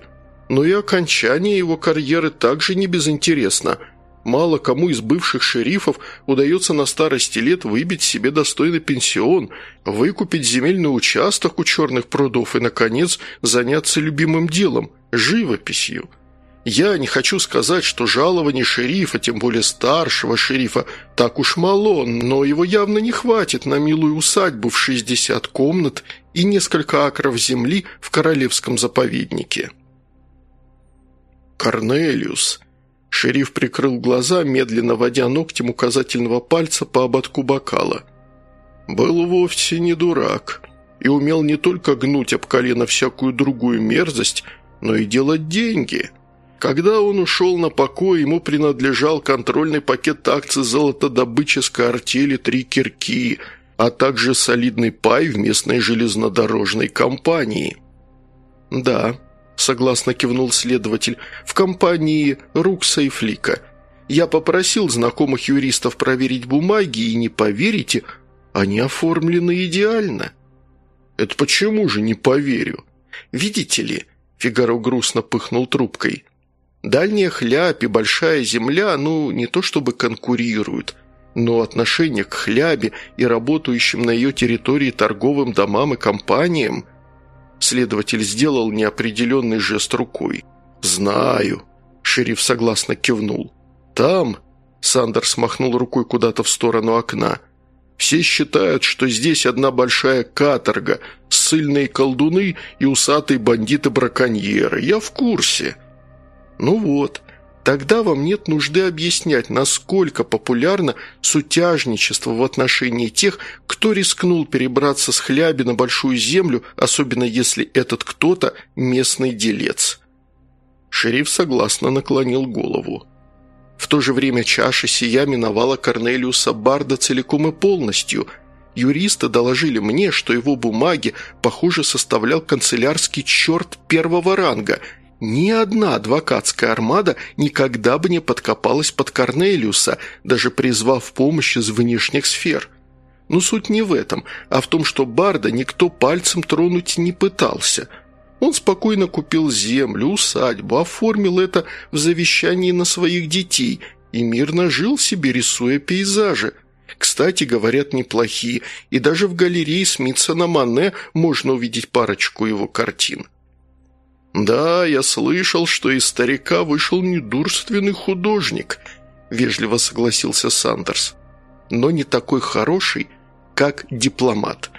но и окончание его карьеры также не безинтересно. Мало кому из бывших шерифов удается на старости лет выбить себе достойный пенсион, выкупить земельный участок у черных прудов и, наконец, заняться любимым делом – живописью. Я не хочу сказать, что жалование шерифа, тем более старшего шерифа, так уж мало, но его явно не хватит на милую усадьбу в 60 комнат и несколько акров земли в королевском заповеднике. Корнелиус – Шериф прикрыл глаза, медленно водя ногтем указательного пальца по ободку бокала. «Был вовсе не дурак и умел не только гнуть об колено всякую другую мерзость, но и делать деньги. Когда он ушел на покой, ему принадлежал контрольный пакет акций золотодобыческой артели «Три кирки», а также солидный пай в местной железнодорожной компании. Да, – согласно кивнул следователь, – в компании Рукса и Флика. Я попросил знакомых юристов проверить бумаги, и не поверите, они оформлены идеально. Это почему же не поверю? Видите ли, Фигаро грустно пыхнул трубкой. Дальняя хлябь и большая земля, ну, не то чтобы конкурируют, но отношение к хлябе и работающим на ее территории торговым домам и компаниям – Следователь сделал неопределенный жест рукой. «Знаю», – шериф согласно кивнул. «Там», – Сандерс махнул рукой куда-то в сторону окна, – «все считают, что здесь одна большая каторга, ссыльные колдуны и усатые бандиты-браконьеры. Я в курсе». «Ну вот», Тогда вам нет нужды объяснять, насколько популярно сутяжничество в отношении тех, кто рискнул перебраться с хляби на большую землю, особенно если этот кто-то – местный делец. Шериф согласно наклонил голову. В то же время чаша сия миновала Корнелиуса Барда целиком и полностью. Юристы доложили мне, что его бумаги, похоже, составлял канцелярский черт первого ранга – ни одна адвокатская армада никогда бы не подкопалась под Корнелиуса, даже призвав помощь из внешних сфер. Но суть не в этом, а в том, что Барда никто пальцем тронуть не пытался. Он спокойно купил землю, усадьбу, оформил это в завещании на своих детей и мирно жил себе, рисуя пейзажи. Кстати, говорят, неплохие, и даже в галерее Смитсона Мане можно увидеть парочку его картин. «Да, я слышал, что из старика вышел недурственный художник», – вежливо согласился Сандерс. «Но не такой хороший, как дипломат.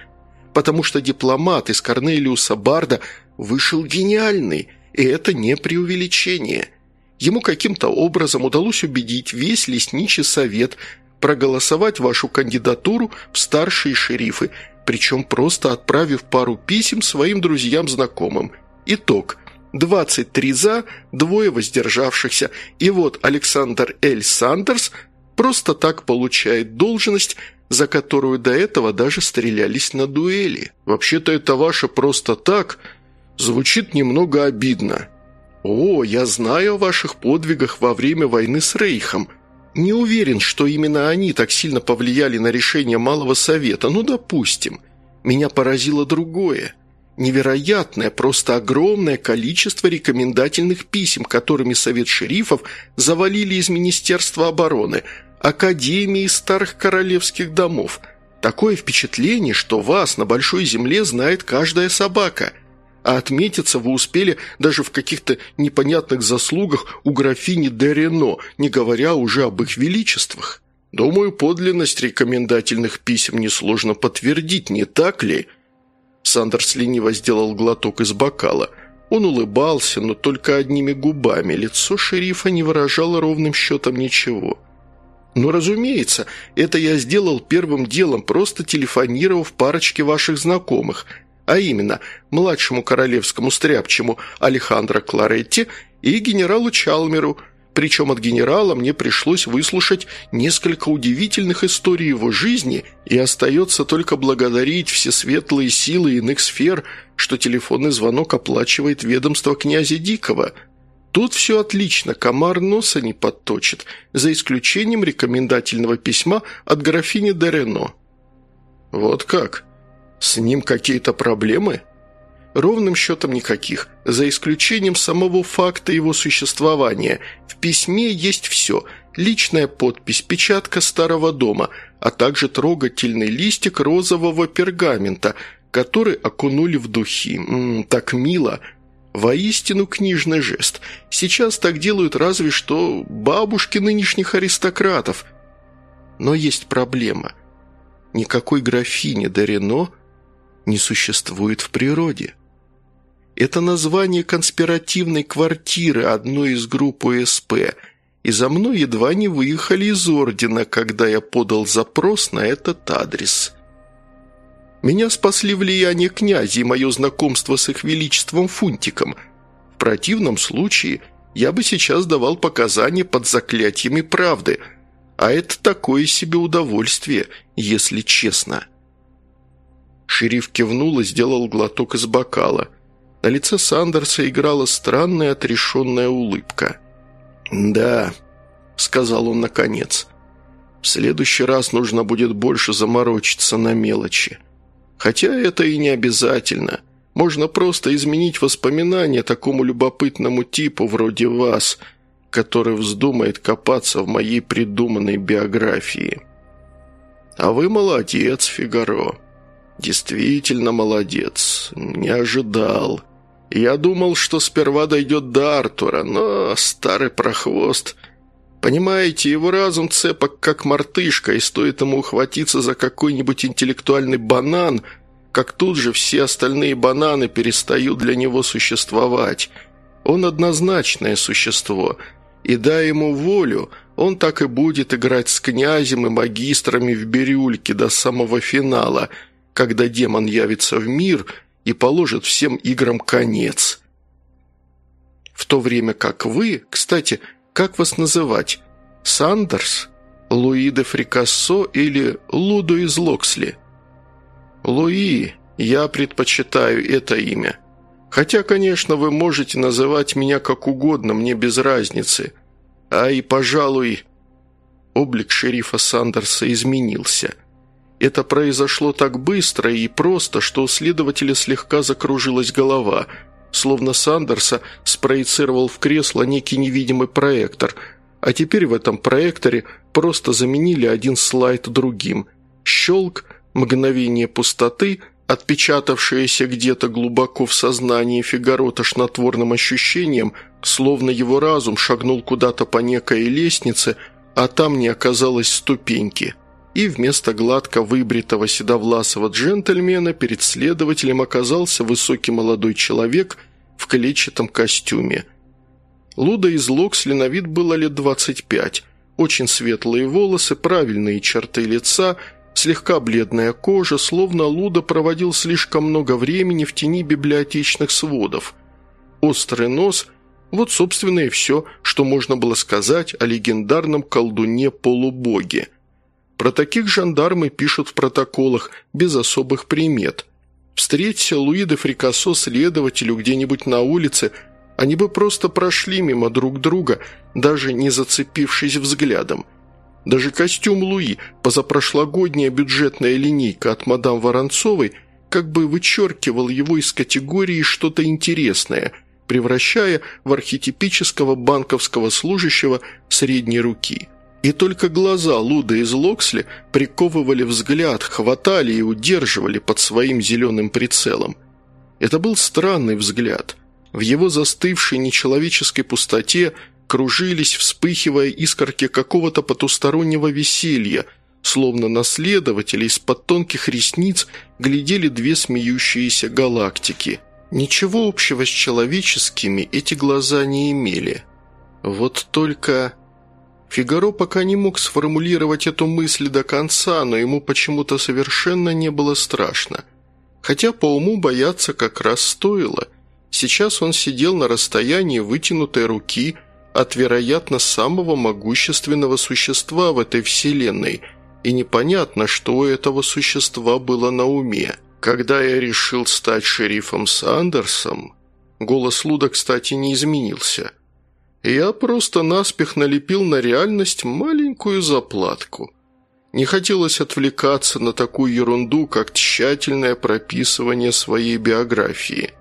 Потому что дипломат из Корнелиуса Барда вышел гениальный, и это не преувеличение. Ему каким-то образом удалось убедить весь лесничий совет проголосовать вашу кандидатуру в старшие шерифы, причем просто отправив пару писем своим друзьям-знакомым. Итог – 23 за, двое воздержавшихся, и вот Александр Эль Сандерс просто так получает должность, за которую до этого даже стрелялись на дуэли. Вообще-то это ваше «просто так» звучит немного обидно. «О, я знаю о ваших подвигах во время войны с Рейхом. Не уверен, что именно они так сильно повлияли на решение Малого Совета, ну, допустим. Меня поразило другое. Невероятное, просто огромное количество рекомендательных писем, которыми Совет шерифов завалили из Министерства обороны, Академии старых королевских домов. Такое впечатление, что вас на большой земле знает каждая собака. А отметиться вы успели даже в каких-то непонятных заслугах у графини де Рено, не говоря уже об их величествах. Думаю, подлинность рекомендательных писем несложно подтвердить, не так ли?» Сандерс лениво сделал глоток из бокала. Он улыбался, но только одними губами. Лицо шерифа не выражало ровным счетом ничего. «Ну, разумеется, это я сделал первым делом, просто телефонировав парочке ваших знакомых, а именно младшему королевскому стряпчему Алехандро Кларетти и генералу Чалмеру – причем от генерала мне пришлось выслушать несколько удивительных историй его жизни, и остается только благодарить все светлые силы иных сфер, что телефонный звонок оплачивает ведомство князя Дикого. Тут все отлично, комар носа не подточит, за исключением рекомендательного письма от графини Дерено. «Вот как? С ним какие-то проблемы?» Ровным счетом никаких, за исключением самого факта его существования. В письме есть все – личная подпись, печатка старого дома, а также трогательный листик розового пергамента, который окунули в духи. М -м, так мило. Воистину книжный жест. Сейчас так делают разве что бабушки нынешних аристократов. Но есть проблема. Никакой графини Дарино не существует в природе. Это название конспиративной квартиры одной из групп УСП, и за мной едва не выехали из ордена, когда я подал запрос на этот адрес. Меня спасли влияние князя и мое знакомство с их величеством Фунтиком. В противном случае я бы сейчас давал показания под заклятиями правды, а это такое себе удовольствие, если честно». Шериф кивнул и сделал глоток из бокала. На лице Сандерса играла странная отрешенная улыбка. «Да», — сказал он наконец, — «в следующий раз нужно будет больше заморочиться на мелочи. Хотя это и не обязательно. Можно просто изменить воспоминания такому любопытному типу вроде вас, который вздумает копаться в моей придуманной биографии». «А вы молодец, Фигаро. Действительно молодец. Не ожидал. Я думал, что сперва дойдет до Артура, но старый прохвост... Понимаете, его разум цепок как мартышка, и стоит ему ухватиться за какой-нибудь интеллектуальный банан, как тут же все остальные бананы перестают для него существовать. Он однозначное существо, и дай ему волю, он так и будет играть с князем и магистрами в бирюльке до самого финала – когда демон явится в мир и положит всем играм конец. В то время как вы, кстати, как вас называть? Сандерс? Луи де Фрикассо или Лудо из Локсли? Луи, я предпочитаю это имя. Хотя, конечно, вы можете называть меня как угодно, мне без разницы. А и, пожалуй, облик шерифа Сандерса изменился – это произошло так быстро и просто, что у следователя слегка закружилась голова, словно Сандерса спроецировал в кресло некий невидимый проектор, а теперь в этом проекторе просто заменили один слайд другим. Щелк, мгновение пустоты, отпечатавшееся где-то глубоко в сознании Фигаро тошнотворным ощущением, словно его разум шагнул куда-то по некой лестнице, а там не оказалось ступеньки – и вместо гладко выбритого седовласого джентльмена перед следователем оказался высокий молодой человек в клетчатом костюме. Луда из Локсли на вид было лет 25, очень светлые волосы, правильные черты лица, слегка бледная кожа, словно Луда проводил слишком много времени в тени библиотечных сводов. Острый нос – вот, собственно, и все, что можно было сказать о легендарном колдуне-полубоге – про таких жандармы пишут в протоколах без особых примет. Встреться Луи де следователю где-нибудь на улице, они бы просто прошли мимо друг друга, даже не зацепившись взглядом. Даже костюм Луи, позапрошлогодняя бюджетная линейка от мадам Воронцовой, как бы вычеркивал его из категории что-то интересное, превращая в архетипического банковского служащего средней руки – и только глаза Луда из Локсли приковывали взгляд, хватали и удерживали под своим зеленым прицелом. Это был странный взгляд. В его застывшей нечеловеческой пустоте кружились, вспыхивая искорки какого-то потустороннего веселья, словно наследователи из-под тонких ресниц глядели две смеющиеся галактики. Ничего общего с человеческими эти глаза не имели. Вот только... Фигаро пока не мог сформулировать эту мысль до конца, но ему почему-то совершенно не было страшно. Хотя по уму бояться как раз стоило. Сейчас он сидел на расстоянии вытянутой руки от, вероятно, самого могущественного существа в этой вселенной, и непонятно, что у этого существа было на уме. Когда я решил стать шерифом Сандерсом, голос Луда, кстати, не изменился – я просто наспех налепил на реальность маленькую заплатку. Не хотелось отвлекаться на такую ерунду, как тщательное прописывание своей биографии.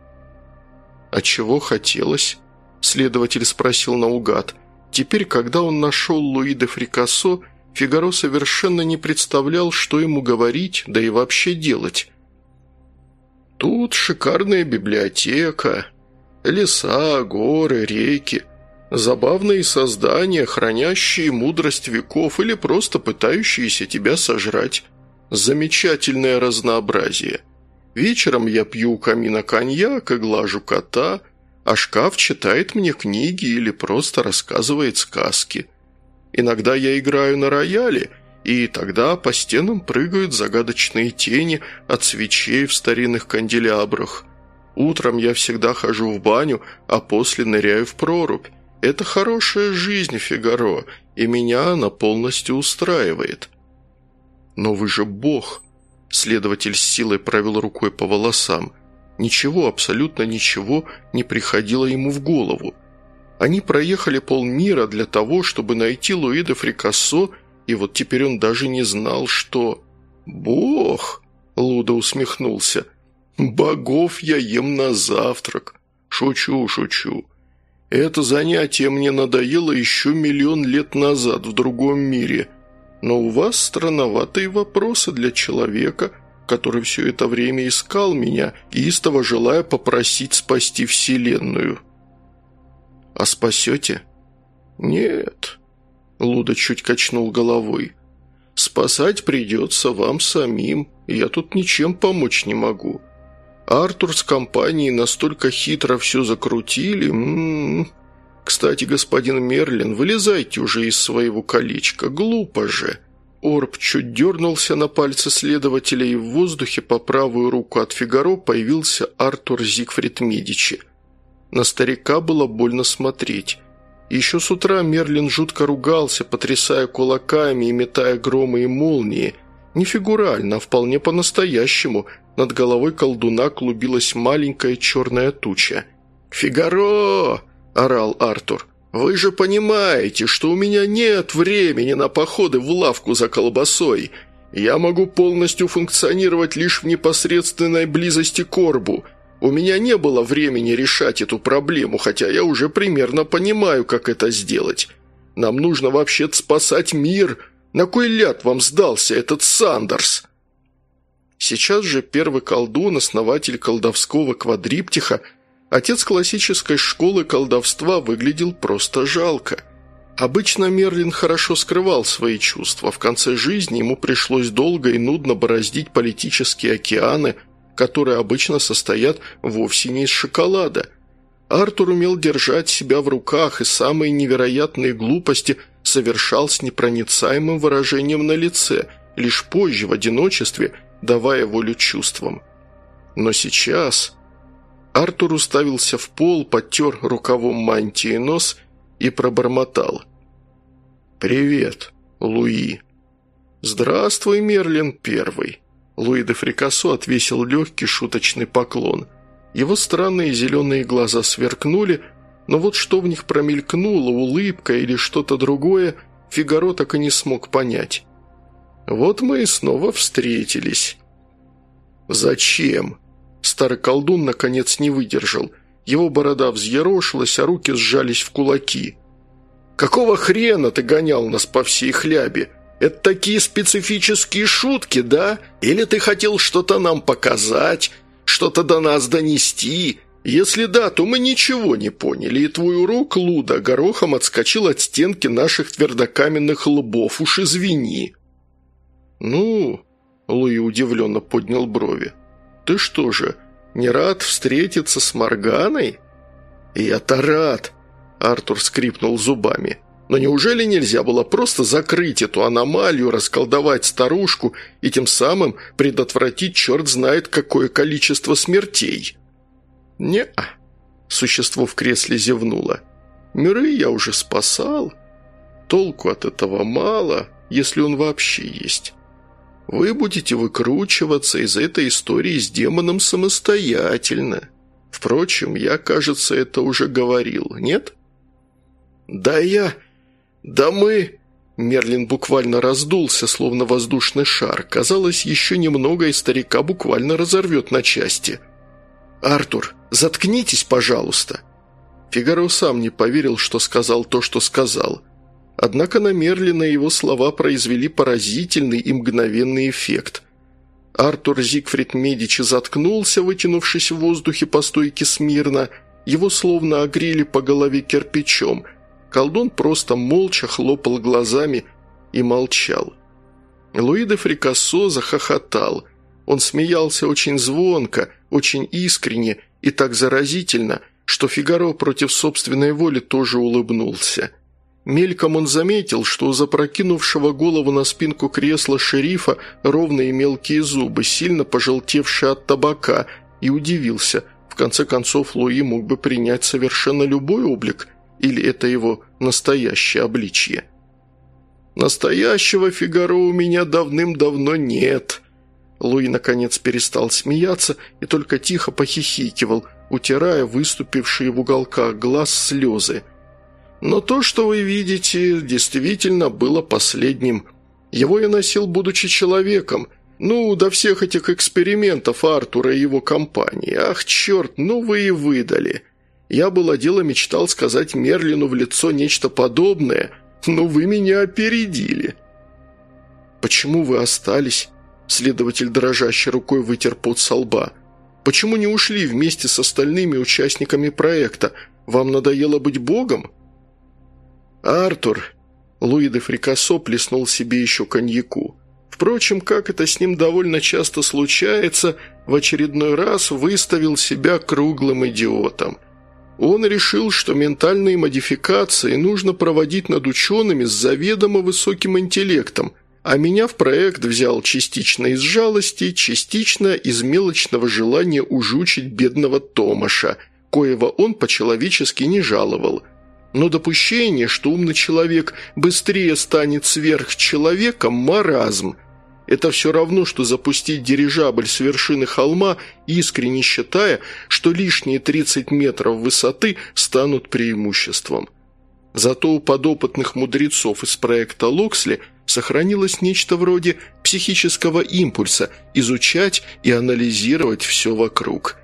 «А чего хотелось?» – следователь спросил наугад. Теперь, когда он нашел Луи де Фрикассо, Фигаро совершенно не представлял, что ему говорить, да и вообще делать. «Тут шикарная библиотека, леса, горы, реки, забавные создания, хранящие мудрость веков или просто пытающиеся тебя сожрать. Замечательное разнообразие. Вечером я пью у камина коньяк и глажу кота – а шкаф читает мне книги или просто рассказывает сказки. Иногда я играю на рояле, и тогда по стенам прыгают загадочные тени от свечей в старинных канделябрах. Утром я всегда хожу в баню, а после ныряю в прорубь. Это хорошая жизнь, Фигаро, и меня она полностью устраивает. Но вы же бог. Следователь с силой провел рукой по волосам – Ничего, абсолютно ничего не приходило ему в голову. Они проехали полмира для того, чтобы найти Луида Фрикассо, и вот теперь он даже не знал, что... «Бог!» – Луда усмехнулся. «Богов я ем на завтрак. Шучу, шучу. Это занятие мне надоело еще миллион лет назад в другом мире. Но у вас странноватые вопросы для человека, который все это время искал меня, истово желая попросить спасти Вселенную. «А спасете?» «Нет», — Луда чуть качнул головой. «Спасать придется вам самим, я тут ничем помочь не могу. Артур с компанией настолько хитро все закрутили. М -м -м. Кстати, господин Мерлин, вылезайте уже из своего колечка, глупо же». Орб чуть дернулся на пальце следователя, и в воздухе по правую руку от Фигаро появился Артур Зигфрид Медичи. На старика было больно смотреть. Еще с утра Мерлин жутко ругался, потрясая кулаками и метая громы и молнии. Не фигурально, а вполне по-настоящему. Над головой колдуна клубилась маленькая черная туча. «Фигаро!» – орал Артур. «Вы же понимаете, что у меня нет времени на походы в лавку за колбасой. Я могу полностью функционировать лишь в непосредственной близости к Орбу. У меня не было времени решать эту проблему, хотя я уже примерно понимаю, как это сделать. Нам нужно вообще спасать мир. На кой ляд вам сдался этот Сандерс?» Сейчас же первый колдун, основатель колдовского квадриптиха – Отец классической школы колдовства выглядел просто жалко. Обычно Мерлин хорошо скрывал свои чувства. В конце жизни ему пришлось долго и нудно бороздить политические океаны, которые обычно состоят вовсе не из шоколада. Артур умел держать себя в руках и самые невероятные глупости совершал с непроницаемым выражением на лице, лишь позже в одиночестве давая волю чувствам. Но сейчас... Артур уставился в пол, подтер рукавом мантии нос и пробормотал. «Привет, Луи». «Здравствуй, Мерлин Первый». Луи де Фрикасо отвесил легкий шуточный поклон. Его странные зеленые глаза сверкнули, но вот что в них промелькнуло, улыбка или что-то другое, Фигаро так и не смог понять. «Вот мы и снова встретились». «Зачем?» Старый колдун, наконец, не выдержал. Его борода взъерошилась, а руки сжались в кулаки. «Какого хрена ты гонял нас по всей хлябе? Это такие специфические шутки, да? Или ты хотел что-то нам показать, что-то до нас донести?» «Если да, то мы ничего не поняли, и твой урок, Луда, горохом отскочил от стенки наших твердокаменных лбов, уж извини». «Ну...» — Луи удивленно поднял брови. Ты что же, не рад встретиться с Морганой?» «Я-то рад!» – Артур скрипнул зубами. «Но неужели нельзя было просто закрыть эту аномалию, расколдовать старушку и тем самым предотвратить черт знает какое количество смертей?» «Не-а», – существо в кресле зевнуло. «Миры я уже спасал. Толку от этого мало, если он вообще есть. Вы будете выкручиваться из этой истории с демоном самостоятельно. Впрочем, я, кажется, это уже говорил, нет? Да я... Да мы... Мерлин буквально раздулся, словно воздушный шар. Казалось, еще немного, и старика буквально разорвет на части. «Артур, заткнитесь, пожалуйста!» Фигаро сам не поверил, что сказал то, что сказал. Однако на Мерлина его слова произвели поразительный и мгновенный эффект. Артур Зигфрид Медичи заткнулся, вытянувшись в воздухе по стойке смирно. Его словно огрели по голове кирпичом. Колдун просто молча хлопал глазами и молчал. Луи де Фрикассо захохотал. Он смеялся очень звонко, очень искренне и так заразительно, что Фигаро против собственной воли тоже улыбнулся. Мельком он заметил, что у запрокинувшего голову на спинку кресла шерифа ровные мелкие зубы, сильно пожелтевшие от табака, и удивился. В конце концов, Луи мог бы принять совершенно любой облик, или это его настоящее обличье. «Настоящего Фигаро у меня давным-давно нет», Луи, наконец, перестал смеяться и только тихо похихикивал, утирая выступившие в уголках глаз слезы. Но то, что вы видите, действительно было последним. Его я носил, будучи человеком. Ну, до всех этих экспериментов Артура и его компании. Ах, черт, ну вы и выдали. Я было дело мечтал сказать Мерлину в лицо нечто подобное, но вы меня опередили. Почему вы остались? Следователь дрожащей рукой вытер пот со лба. Почему не ушли вместе с остальными участниками проекта? Вам надоело быть богом?» «Артур!» Луи де Фрикасо плеснул себе еще коньяку. Впрочем, как это с ним довольно часто случается, в очередной раз выставил себя круглым идиотом. Он решил, что ментальные модификации нужно проводить над учеными с заведомо высоким интеллектом, а меня в проект взял частично из жалости, частично из мелочного желания ужучить бедного Томаша, коего он по-человечески не жаловал – но допущение, что умный человек быстрее станет сверхчеловеком – маразм. Это все равно, что запустить дирижабль с вершины холма, искренне считая, что лишние 30 метров высоты станут преимуществом. Зато у подопытных мудрецов из проекта Локсли сохранилось нечто вроде психического импульса изучать и анализировать все вокруг –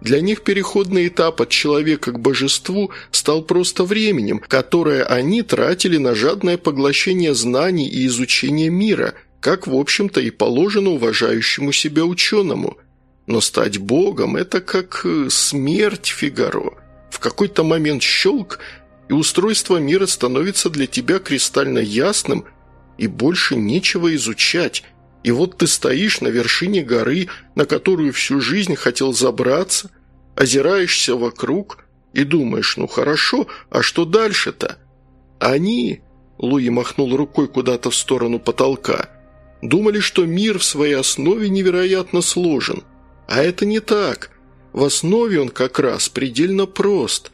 для них переходный этап от человека к божеству стал просто временем, которое они тратили на жадное поглощение знаний и изучение мира, как, в общем-то, и положено уважающему себя ученому. Но стать богом – это как э, смерть Фигаро. В какой-то момент щелк, и устройство мира становится для тебя кристально ясным, и больше нечего изучать – и вот ты стоишь на вершине горы, на которую всю жизнь хотел забраться, озираешься вокруг и думаешь, ну хорошо, а что дальше-то? Они, Луи махнул рукой куда-то в сторону потолка, думали, что мир в своей основе невероятно сложен. А это не так. В основе он как раз предельно прост.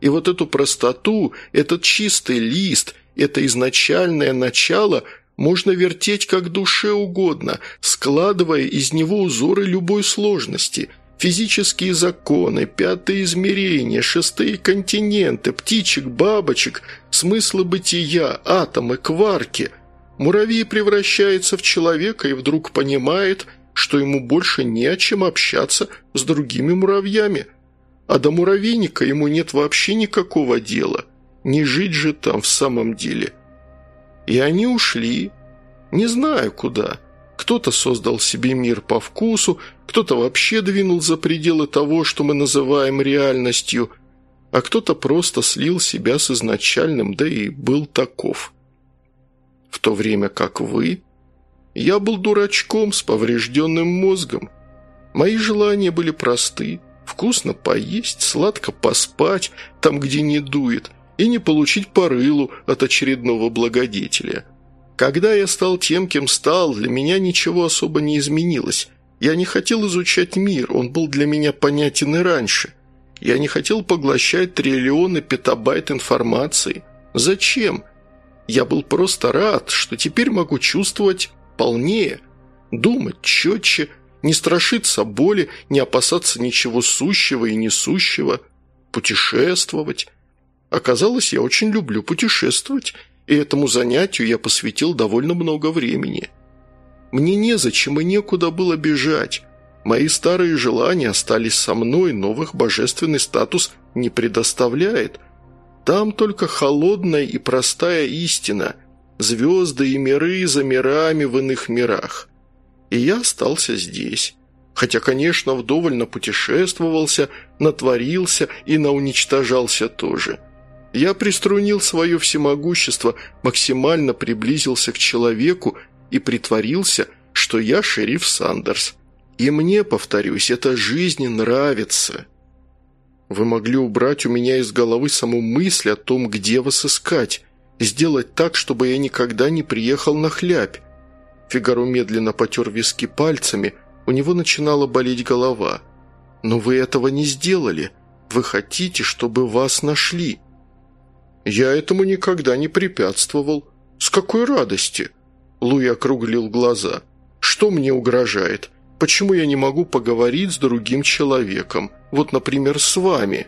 И вот эту простоту, этот чистый лист, это изначальное начало – можно вертеть как душе угодно, складывая из него узоры любой сложности. Физические законы, пятые измерения, шестые континенты, птичек, бабочек, смыслы бытия, атомы, кварки. Муравей превращается в человека и вдруг понимает, что ему больше не о чем общаться с другими муравьями. А до муравейника ему нет вообще никакого дела. Не жить же там в самом деле – и они ушли. Не знаю куда. Кто-то создал себе мир по вкусу, кто-то вообще двинул за пределы того, что мы называем реальностью, а кто-то просто слил себя с изначальным, да и был таков. В то время как вы... Я был дурачком с поврежденным мозгом. Мои желания были просты. Вкусно поесть, сладко поспать, там, где не дует – и не получить порылу от очередного благодетеля. Когда я стал тем, кем стал, для меня ничего особо не изменилось. Я не хотел изучать мир, он был для меня понятен и раньше. Я не хотел поглощать триллионы петабайт информации. Зачем? Я был просто рад, что теперь могу чувствовать полнее, думать четче, не страшиться боли, не опасаться ничего сущего и несущего, путешествовать, Оказалось, я очень люблю путешествовать, и этому занятию я посвятил довольно много времени. Мне незачем и некуда было бежать. Мои старые желания остались со мной, новых божественный статус не предоставляет. Там только холодная и простая истина, звезды и миры за мирами в иных мирах. И я остался здесь. Хотя, конечно, вдоволь напутешествовался, натворился и науничтожался тоже. Я приструнил свое всемогущество, максимально приблизился к человеку и притворился, что я шериф Сандерс. И мне, повторюсь, эта жизнь нравится. Вы могли убрать у меня из головы саму мысль о том, где вас искать, сделать так, чтобы я никогда не приехал на хлябь. Фигаро медленно потер виски пальцами, у него начинала болеть голова. «Но вы этого не сделали. Вы хотите, чтобы вас нашли». «Я этому никогда не препятствовал. С какой радости?» Луи округлил глаза. «Что мне угрожает? Почему я не могу поговорить с другим человеком? Вот, например, с вами?»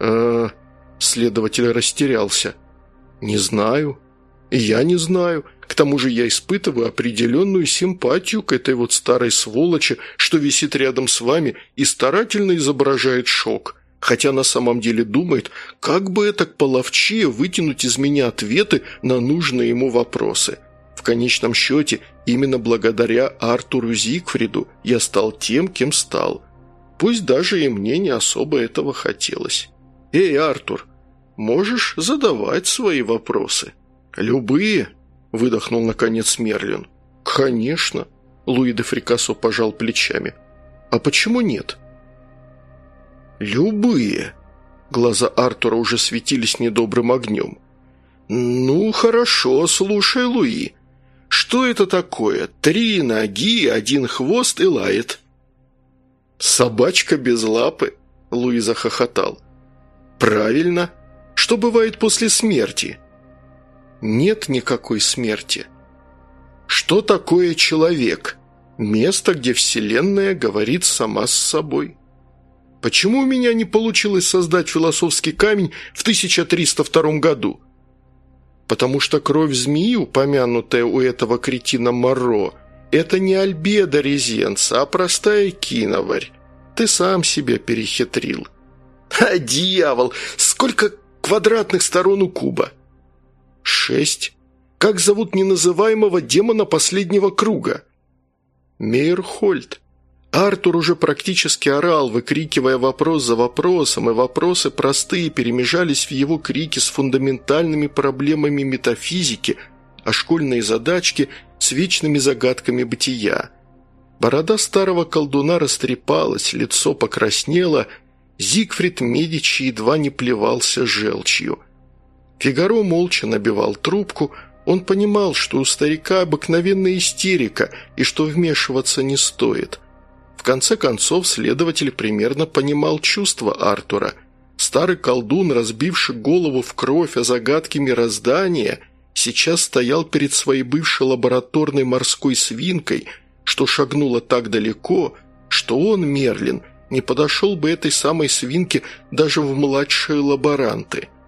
«Э-э...» Следователь растерялся. «Не знаю. Я не знаю. К тому же я испытываю определенную симпатию к этой вот старой сволочи, что висит рядом с вами и старательно изображает шок, хотя на самом деле думает, как бы это половчее вытянуть из меня ответы на нужные ему вопросы. В конечном счете, именно благодаря Артуру Зигфриду я стал тем, кем стал. Пусть даже и мне не особо этого хотелось. «Эй, Артур, можешь задавать свои вопросы?» «Любые», – выдохнул наконец Мерлин. «Конечно», – Луи де Фрикасо пожал плечами. «А почему нет?» «Любые», – глаза Артура уже светились недобрым огнем. «Ну, хорошо, слушай, Луи. Что это такое? Три ноги, один хвост и лает». «Собачка без лапы», – Луи захохотал. «Правильно. Что бывает после смерти?» нет никакой смерти. Что такое человек? Место, где Вселенная говорит сама с собой. Почему у меня не получилось создать философский камень в 1302 году? Потому что кровь змеи, упомянутая у этого кретина Моро, это не альбеда резенца, а простая киноварь. Ты сам себя перехитрил. А, дьявол, сколько квадратных сторон у куба? «Шесть. Как зовут неназываемого демона последнего круга?» «Мейерхольд». Артур уже практически орал, выкрикивая вопрос за вопросом, и вопросы простые перемежались в его крике с фундаментальными проблемами метафизики, а школьные задачки с вечными загадками бытия. Борода старого колдуна растрепалась, лицо покраснело, Зигфрид Медичи едва не плевался желчью – Фигаро молча набивал трубку, он понимал, что у старика обыкновенная истерика и что вмешиваться не стоит. В конце концов, следователь примерно понимал чувства Артура. Старый колдун, разбивший голову в кровь о загадке мироздания, сейчас стоял перед своей бывшей лабораторной морской свинкой, что шагнула так далеко, что он, Мерлин, не подошел бы этой самой свинке даже в младшие лаборанты –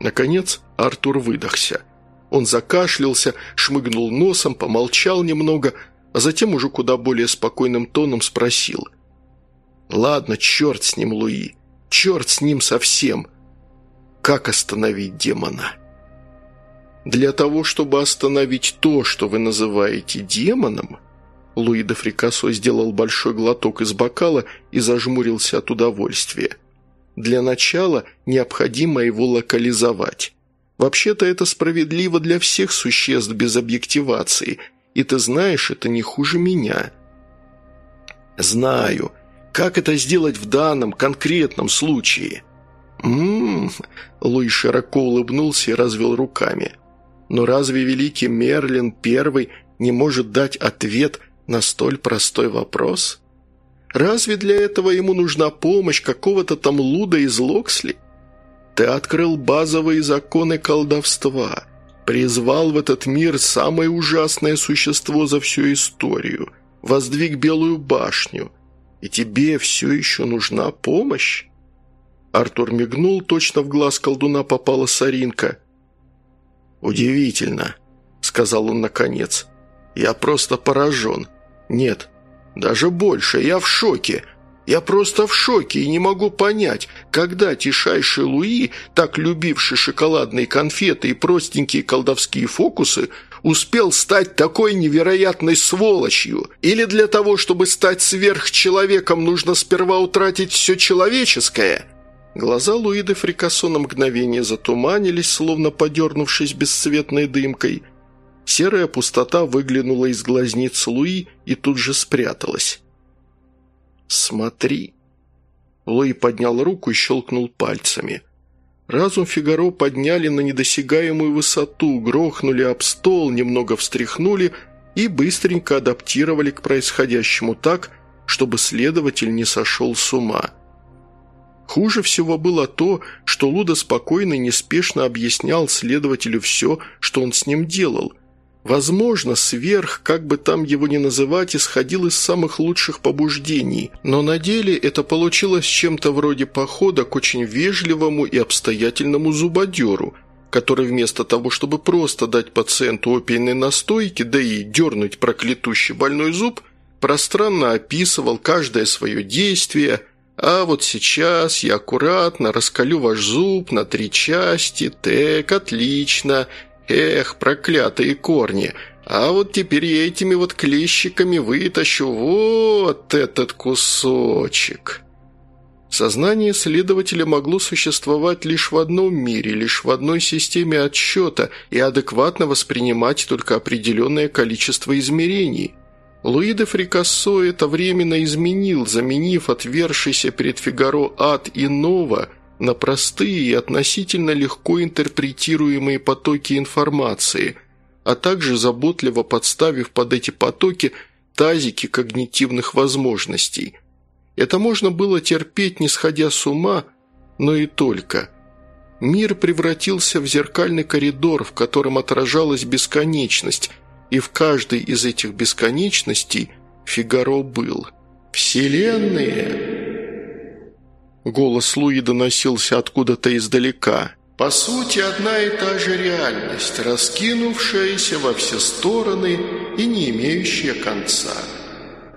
Наконец Артур выдохся. Он закашлялся, шмыгнул носом, помолчал немного, а затем уже куда более спокойным тоном спросил. «Ладно, черт с ним, Луи, черт с ним совсем. Как остановить демона?» «Для того, чтобы остановить то, что вы называете демоном...» Луи де Фрикасо сделал большой глоток из бокала и зажмурился от удовольствия – для начала необходимо его локализовать. Вообще-то это справедливо для всех существ без объективации, и ты знаешь, это не хуже меня. Знаю. Как это сделать в данном конкретном случае? Ммм, Луи широко улыбнулся и развел руками. Но разве великий Мерлин Первый не может дать ответ на столь простой вопрос? Разве для этого ему нужна помощь какого-то там Луда из Локсли? Ты открыл базовые законы колдовства, призвал в этот мир самое ужасное существо за всю историю, воздвиг Белую башню, и тебе все еще нужна помощь? Артур мигнул, точно в глаз колдуна попала соринка. «Удивительно», — сказал он наконец. «Я просто поражен. Нет, Даже больше, я в шоке. Я просто в шоке и не могу понять, когда тишайший Луи, так любивший шоколадные конфеты и простенькие колдовские фокусы, успел стать такой невероятной сволочью? Или для того, чтобы стать сверхчеловеком, нужно сперва утратить все человеческое?» Глаза Луи де Фрикассо на мгновение затуманились, словно подернувшись бесцветной дымкой. Серая пустота выглянула из глазниц Луи и тут же спряталась. «Смотри!» Луи поднял руку и щелкнул пальцами. Разум Фигаро подняли на недосягаемую высоту, грохнули об стол, немного встряхнули и быстренько адаптировали к происходящему так, чтобы следователь не сошел с ума. Хуже всего было то, что Луда спокойно и неспешно объяснял следователю все, что он с ним делал – Возможно, сверх, как бы там его ни называть, исходил из самых лучших побуждений, но на деле это получилось чем-то вроде похода к очень вежливому и обстоятельному зубодеру, который вместо того, чтобы просто дать пациенту опийной настойки, да и дернуть проклятущий больной зуб, пространно описывал каждое свое действие, а вот сейчас я аккуратно раскалю ваш зуб на три части, так, отлично – Эх, проклятые корни! А вот теперь я этими вот клещиками вытащу вот этот кусочек!» Сознание следователя могло существовать лишь в одном мире, лишь в одной системе отсчета и адекватно воспринимать только определенное количество измерений. Луи Фрикассо это временно изменил, заменив отвершийся перед Фигаро ад иного на простые и относительно легко интерпретируемые потоки информации, а также заботливо подставив под эти потоки тазики когнитивных возможностей. Это можно было терпеть, не сходя с ума, но и только. Мир превратился в зеркальный коридор, в котором отражалась бесконечность, и в каждой из этих бесконечностей Фигаро был. «Вселенные!» Голос Луи доносился откуда-то издалека. «По сути, одна и та же реальность, раскинувшаяся во все стороны и не имеющая конца.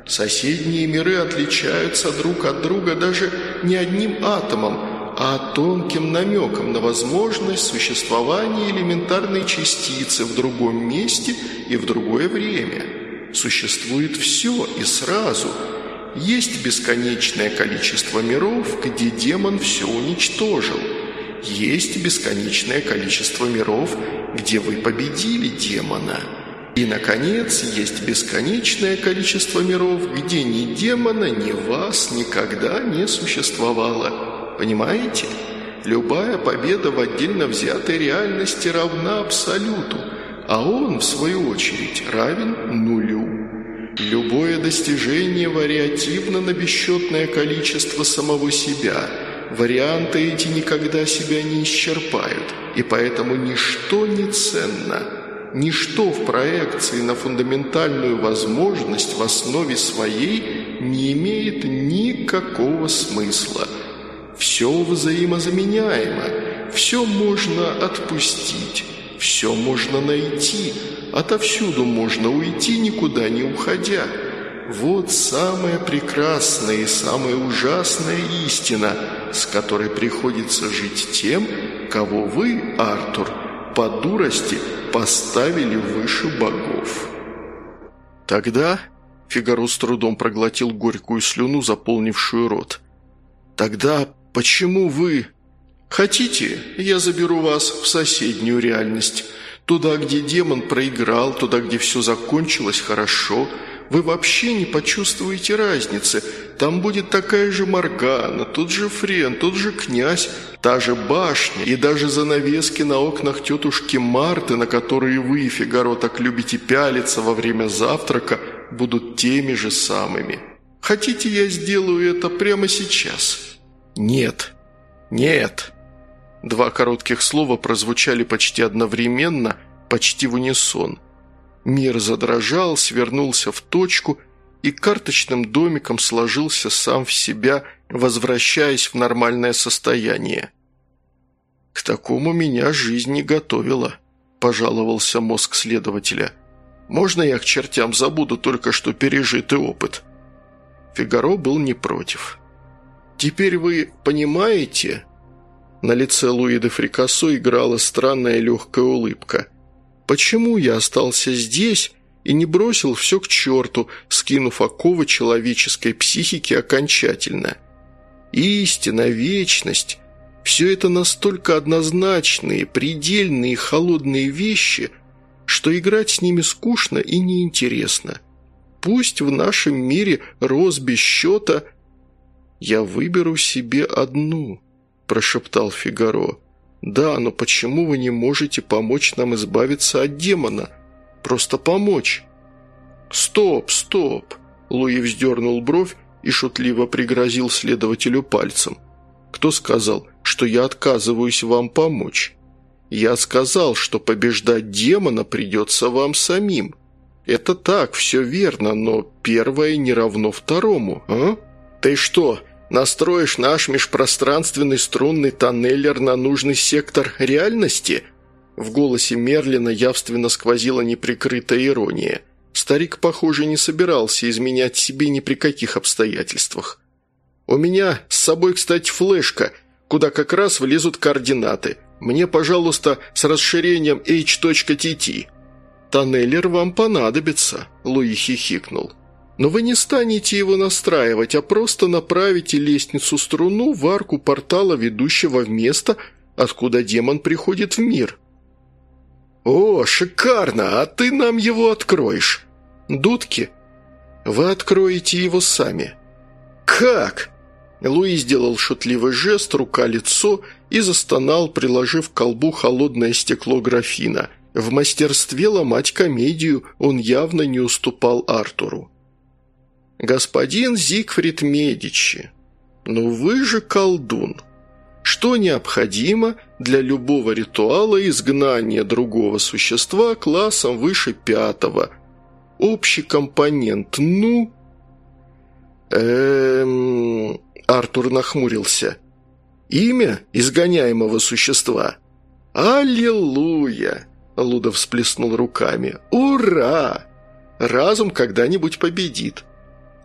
Соседние миры отличаются друг от друга даже не одним атомом, а тонким намеком на возможность существования элементарной частицы в другом месте и в другое время. Существует все и сразу – есть бесконечное количество миров, где демон все уничтожил. Есть бесконечное количество миров, где вы победили демона. И, наконец, есть бесконечное количество миров, где ни демона, ни вас никогда не существовало. Понимаете? Любая победа в отдельно взятой реальности равна абсолюту, а он, в свою очередь, равен нулю. Любое достижение вариативно на бесчетное количество самого себя. Варианты эти никогда себя не исчерпают, и поэтому ничто не ценно. Ничто в проекции на фундаментальную возможность в основе своей не имеет никакого смысла. Все взаимозаменяемо, все можно отпустить, все можно найти – Отовсюду можно уйти, никуда не уходя. Вот самая прекрасная и самая ужасная истина, с которой приходится жить тем, кого вы, Артур, по дурости поставили выше богов. Тогда Фигаро с трудом проглотил горькую слюну, заполнившую рот. «Тогда почему вы...» «Хотите, я заберу вас в соседнюю реальность. Туда, где демон проиграл, туда, где все закончилось хорошо, вы вообще не почувствуете разницы. Там будет такая же Моргана, тот же Френ, тот же князь, та же башня и даже занавески на окнах тетушки Марты, на которые вы, Фигаро, так любите пялиться во время завтрака, будут теми же самыми. Хотите, я сделаю это прямо сейчас? Нет. Нет. Два коротких слова прозвучали почти одновременно, почти в унисон. Мир задрожал, свернулся в точку и карточным домиком сложился сам в себя, возвращаясь в нормальное состояние. «К такому меня жизнь не готовила», – пожаловался мозг следователя. «Можно я к чертям забуду только что пережитый опыт?» Фигаро был не против. «Теперь вы понимаете?» На лице Луи де Фрикассо играла странная легкая улыбка. «Почему я остался здесь и не бросил все к черту, скинув оковы человеческой психики окончательно? Истина, вечность – все это настолько однозначные, предельные, холодные вещи, что играть с ними скучно и неинтересно. Пусть в нашем мире роз без счета «Я выберу себе одну», – прошептал Фигаро. «Да, но почему вы не можете помочь нам избавиться от демона? Просто помочь». «Стоп, стоп!» – Луи вздернул бровь и шутливо пригрозил следователю пальцем. «Кто сказал, что я отказываюсь вам помочь?» «Я сказал, что побеждать демона придется вам самим. Это так, все верно, но первое не равно второму, а? Ты что, Настроишь наш межпространственный струнный тоннеллер на нужный сектор реальности?» В голосе Мерлина явственно сквозила неприкрытая ирония. Старик, похоже, не собирался изменять себе ни при каких обстоятельствах. «У меня с собой, кстати, флешка, куда как раз влезут координаты. Мне, пожалуйста, с расширением h.tt». «Тоннеллер вам понадобится», — Луи хихикнул. Но вы не станете его настраивать, а просто направите лестницу-струну в арку портала, ведущего в место, откуда демон приходит в мир. «О, шикарно! А ты нам его откроешь!» «Дудки, вы откроете его сами». «Как?» Луи сделал шутливый жест, рука-лицо и застонал, приложив к колбу холодное стекло графина. В мастерстве ломать комедию он явно не уступал Артуру. «Господин Зигфрид Медичи, ну вы же колдун. Что необходимо для любого ритуала изгнания другого существа классом выше пятого? Общий компонент, ну...» «Эм...» Артур нахмурился. «Имя изгоняемого существа?» «Аллилуйя!» Луда всплеснул руками. «Ура! Разум когда-нибудь победит.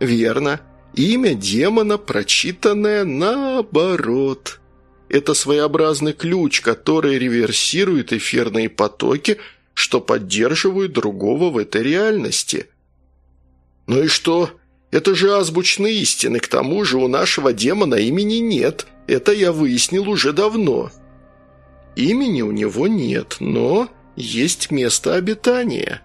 Верно. Имя демона, прочитанное наоборот. Это своеобразный ключ, который реверсирует эфирные потоки, что поддерживают другого в этой реальности. Ну и что? Это же азбучные истины, к тому же у нашего демона имени нет. Это я выяснил уже давно. Имени у него нет, но есть место обитания.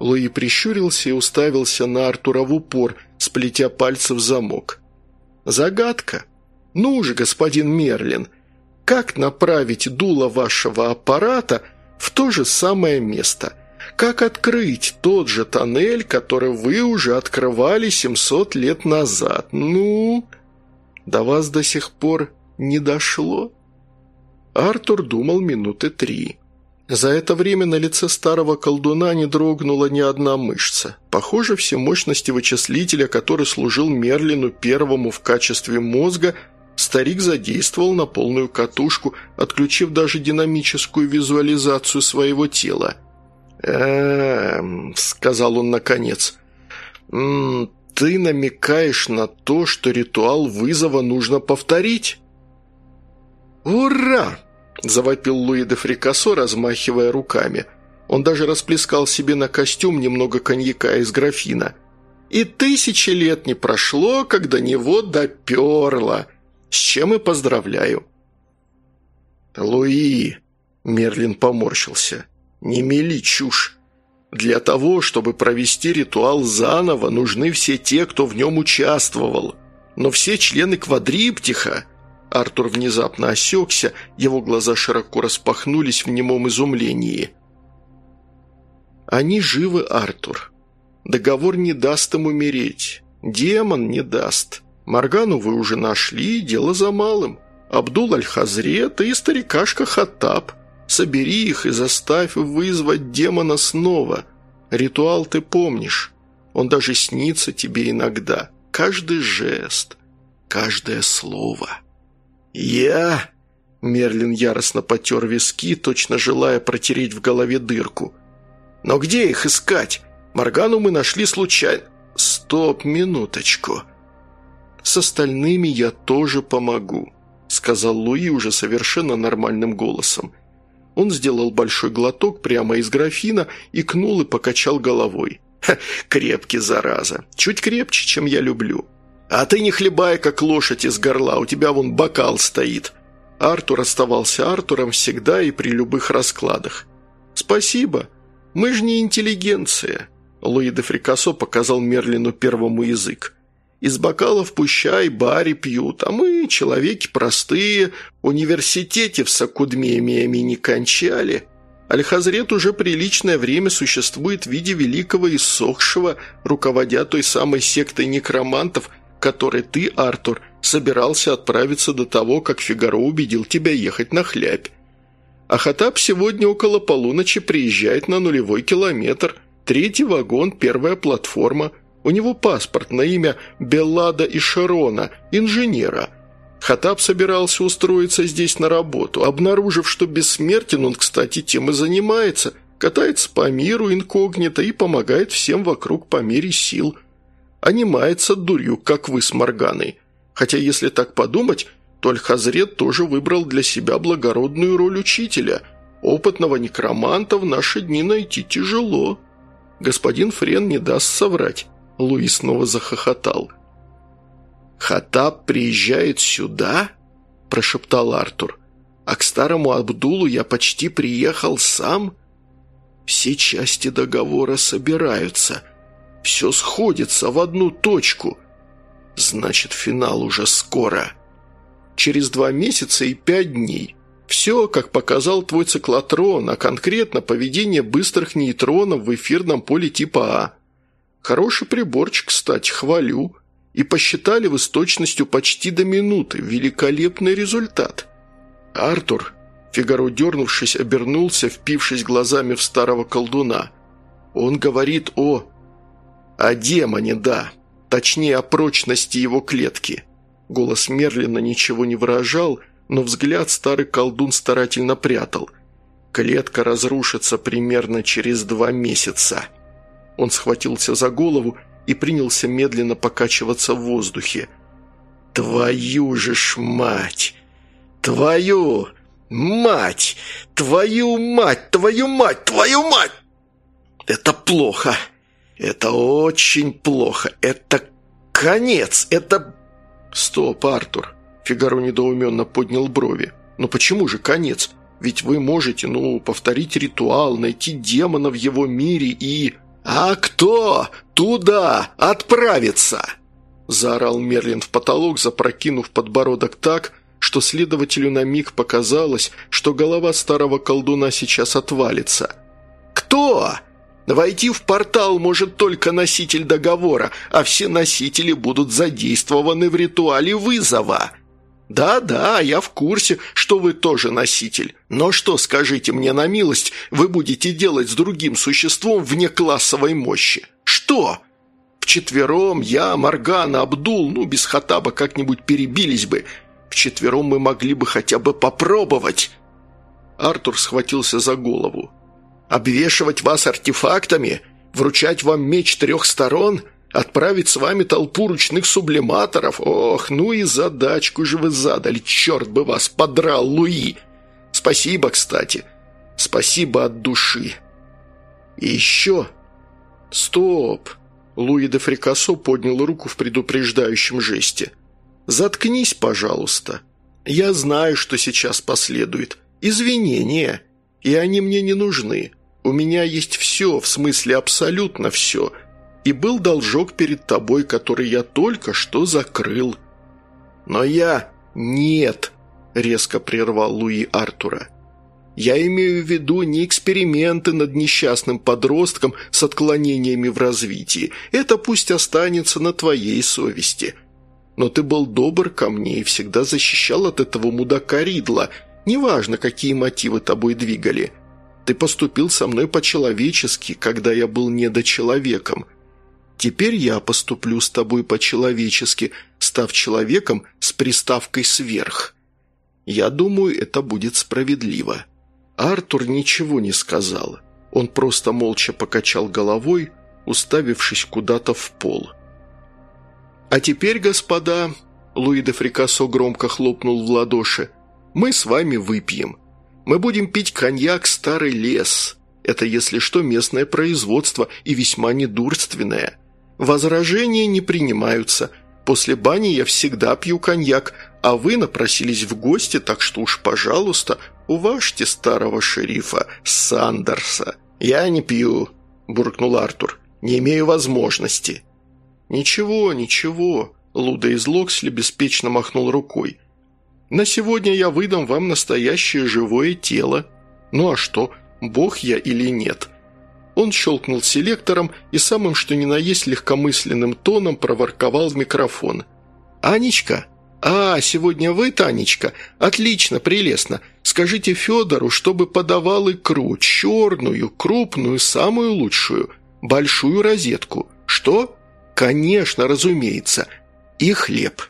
Луи прищурился и уставился на Артура в упор, сплетя пальцы в замок. «Загадка. Ну же, господин Мерлин, как направить дуло вашего аппарата в то же самое место? Как открыть тот же тоннель, который вы уже открывали 700 лет назад? Ну, до вас до сих пор не дошло?» Артур думал минуты три. За это время на лице старого колдуна не дрогнула ни одна мышца. Похоже, все мощности вычислителя, который служил Мерлину первому в качестве мозга, старик задействовал на полную катушку, отключив даже динамическую визуализацию своего тела. «Эм...» — сказал он наконец. «М «Ты намекаешь на то, что ритуал вызова нужно повторить?» «Ура!» Завопил Луи де Фрикасо, размахивая руками. Он даже расплескал себе на костюм немного коньяка из графина. И тысячи лет не прошло, до него доперло. С чем и поздравляю. «Луи!» – Мерлин поморщился. «Не мели чушь. Для того, чтобы провести ритуал заново, нужны все те, кто в нем участвовал. Но все члены квадриптиха Артур внезапно осекся, его глаза широко распахнулись в немом изумлении. «Они живы, Артур. Договор не даст им умереть. Демон не даст. Моргану вы уже нашли, дело за малым. Абдул Аль-Хазрет и старикашка Хаттаб. Собери их и заставь вызвать демона снова. Ритуал ты помнишь. Он даже снится тебе иногда. Каждый жест, каждое слово». «Я...» Мерлин яростно потер виски, точно желая протереть в голове дырку. «Но где их искать? Моргану мы нашли случайно...» «Стоп, минуточку!» с остальными я тоже помогу», – сказал Луи уже совершенно нормальным голосом. Он сделал большой глоток прямо из графина, икнул и покачал головой. «Ха, крепкий, зараза. Чуть крепче, чем я люблю. А ты не хлебай, как лошадь из горла, у тебя вон бокал стоит». Артур оставался Артуром всегда и при любых раскладах. «Спасибо. Мы же не интеллигенция», – Луи де Фрикасо показал Мерлину первому язык. «Из бокалов пущай, бари пьют, а мы, человеки простые, университете в Сакудмемиями не кончали. Аль-Хазрет уже приличное время существует в виде великого иссохшего, руководя той самой сектой некромантов, которой ты, Артур, собирался отправиться до того, как Фигаро убедил тебя ехать на хлябь. А Хатаб сегодня около полуночи приезжает на нулевой километр. Третий вагон, первая платформа. У него паспорт на имя Беллада и Шарона, инженера. Хатаб собирался устроиться здесь на работу, обнаружив, что бессмертен он, кстати, тем и занимается. Катается по миру инкогнито и помогает всем вокруг по мере сил. А не мается дурью, как вы с Морганой. Хотя, если так подумать, то Аль-Хазрет тоже выбрал для себя благородную роль учителя. Опытного некроманта в наши дни найти тяжело. Господин Френ не даст соврать. Луи снова захохотал. «Хатаб приезжает сюда?» – прошептал Артур. «А к старому Абдулу я почти приехал сам?» «Все части договора собираются. Все сходится в одну точку. Значит, финал уже скоро. Через два месяца и пять дней. Все, как показал твой циклотрон, а конкретно поведение быстрых нейтронов в эфирном поле типа А. Хороший приборчик, кстати, хвалю. И посчитали вы с точностью почти до минуты. Великолепный результат. Артур, Фигаро дернувшись, обернулся, впившись глазами в старого колдуна. Он говорит о... о демоне, да. Точнее, о прочности его клетки. Голос Мерлина ничего не выражал, но взгляд старый колдун старательно прятал. Клетка разрушится примерно через два месяца. Он схватился за голову и принялся медленно покачиваться в воздухе. «Твою же ж мать! Твою мать! Твою мать! Твою мать! Твою мать!» «Это плохо!» «Это очень плохо. Это конец. Это...» «Стоп, Артур!» Фигаро недоуменно поднял брови. «Но почему же конец? Ведь вы можете, ну, повторить ритуал, найти демона в его мире и...» «А кто туда отправится?» Заорал Мерлин в потолок, запрокинув подбородок так, что следователю на миг показалось, что голова старого колдуна сейчас отвалится. «Кто?» Войти в портал может только носитель договора, а все носители будут задействованы в ритуале вызова. Да-да, я в курсе, что вы тоже носитель. Но что, скажите мне на милость, вы будете делать с другим существом вне классовой мощи? Что? Вчетвером я, Маргана, Абдул, ну, без Хатаба как-нибудь перебились бы. Вчетвером мы могли бы хотя бы попробовать. Артур схватился за голову. Обвешивать вас артефактами? Вручать вам меч трех сторон? Отправить с вами толпу ручных сублиматоров? Ох, ну и задачку же вы задали, черт бы вас подрал, Луи! Спасибо, кстати. Спасибо от души. И еще... Стоп! Луи де Фрикасо поднял руку в предупреждающем жесте. «Заткнись, пожалуйста. Я знаю, что сейчас последует. Извинения и они мне не нужны. У меня есть все, в смысле абсолютно все, и был должок перед тобой, который я только что закрыл. Но я... нет, резко прервал Луи Артура. Я имею в виду не эксперименты над несчастным подростком с отклонениями в развитии. Это пусть останется на твоей совести. Но ты был добр ко мне и всегда защищал от этого мудака Ридла – Неважно, какие мотивы тобой двигали. Ты поступил со мной по-человечески, когда я был недочеловеком. Теперь я поступлю с тобой по-человечески, став человеком с приставкой «сверх». Я думаю, это будет справедливо». Артур ничего не сказал. Он просто молча покачал головой, уставившись куда-то в пол. А теперь, господа, Луи де Фрикасо громко хлопнул в ладоши, мы с вами выпьем. Мы будем пить коньяк «Старый лес». Это, если что, местное производство и весьма недурственное. Возражения не принимаются. После бани я всегда пью коньяк, а вы напросились в гости, так что уж, пожалуйста, уважьте старого шерифа Сандерса». «Я не пью», – буркнул Артур. «Не имею возможности». «Ничего, ничего», – Луда из Локсли беспечно махнул рукой. «На сегодня я выдам вам настоящее живое тело. Ну а что, бог я или нет?» Он щелкнул селектором и самым что ни на есть легкомысленным тоном проворковал в микрофон. «Анечка? А, сегодня вы, Танечка? Отлично, прелестно. Скажите Федору, чтобы подавал икру, черную, крупную, самую лучшую, большую розетку. Что? Конечно, разумеется. И хлеб».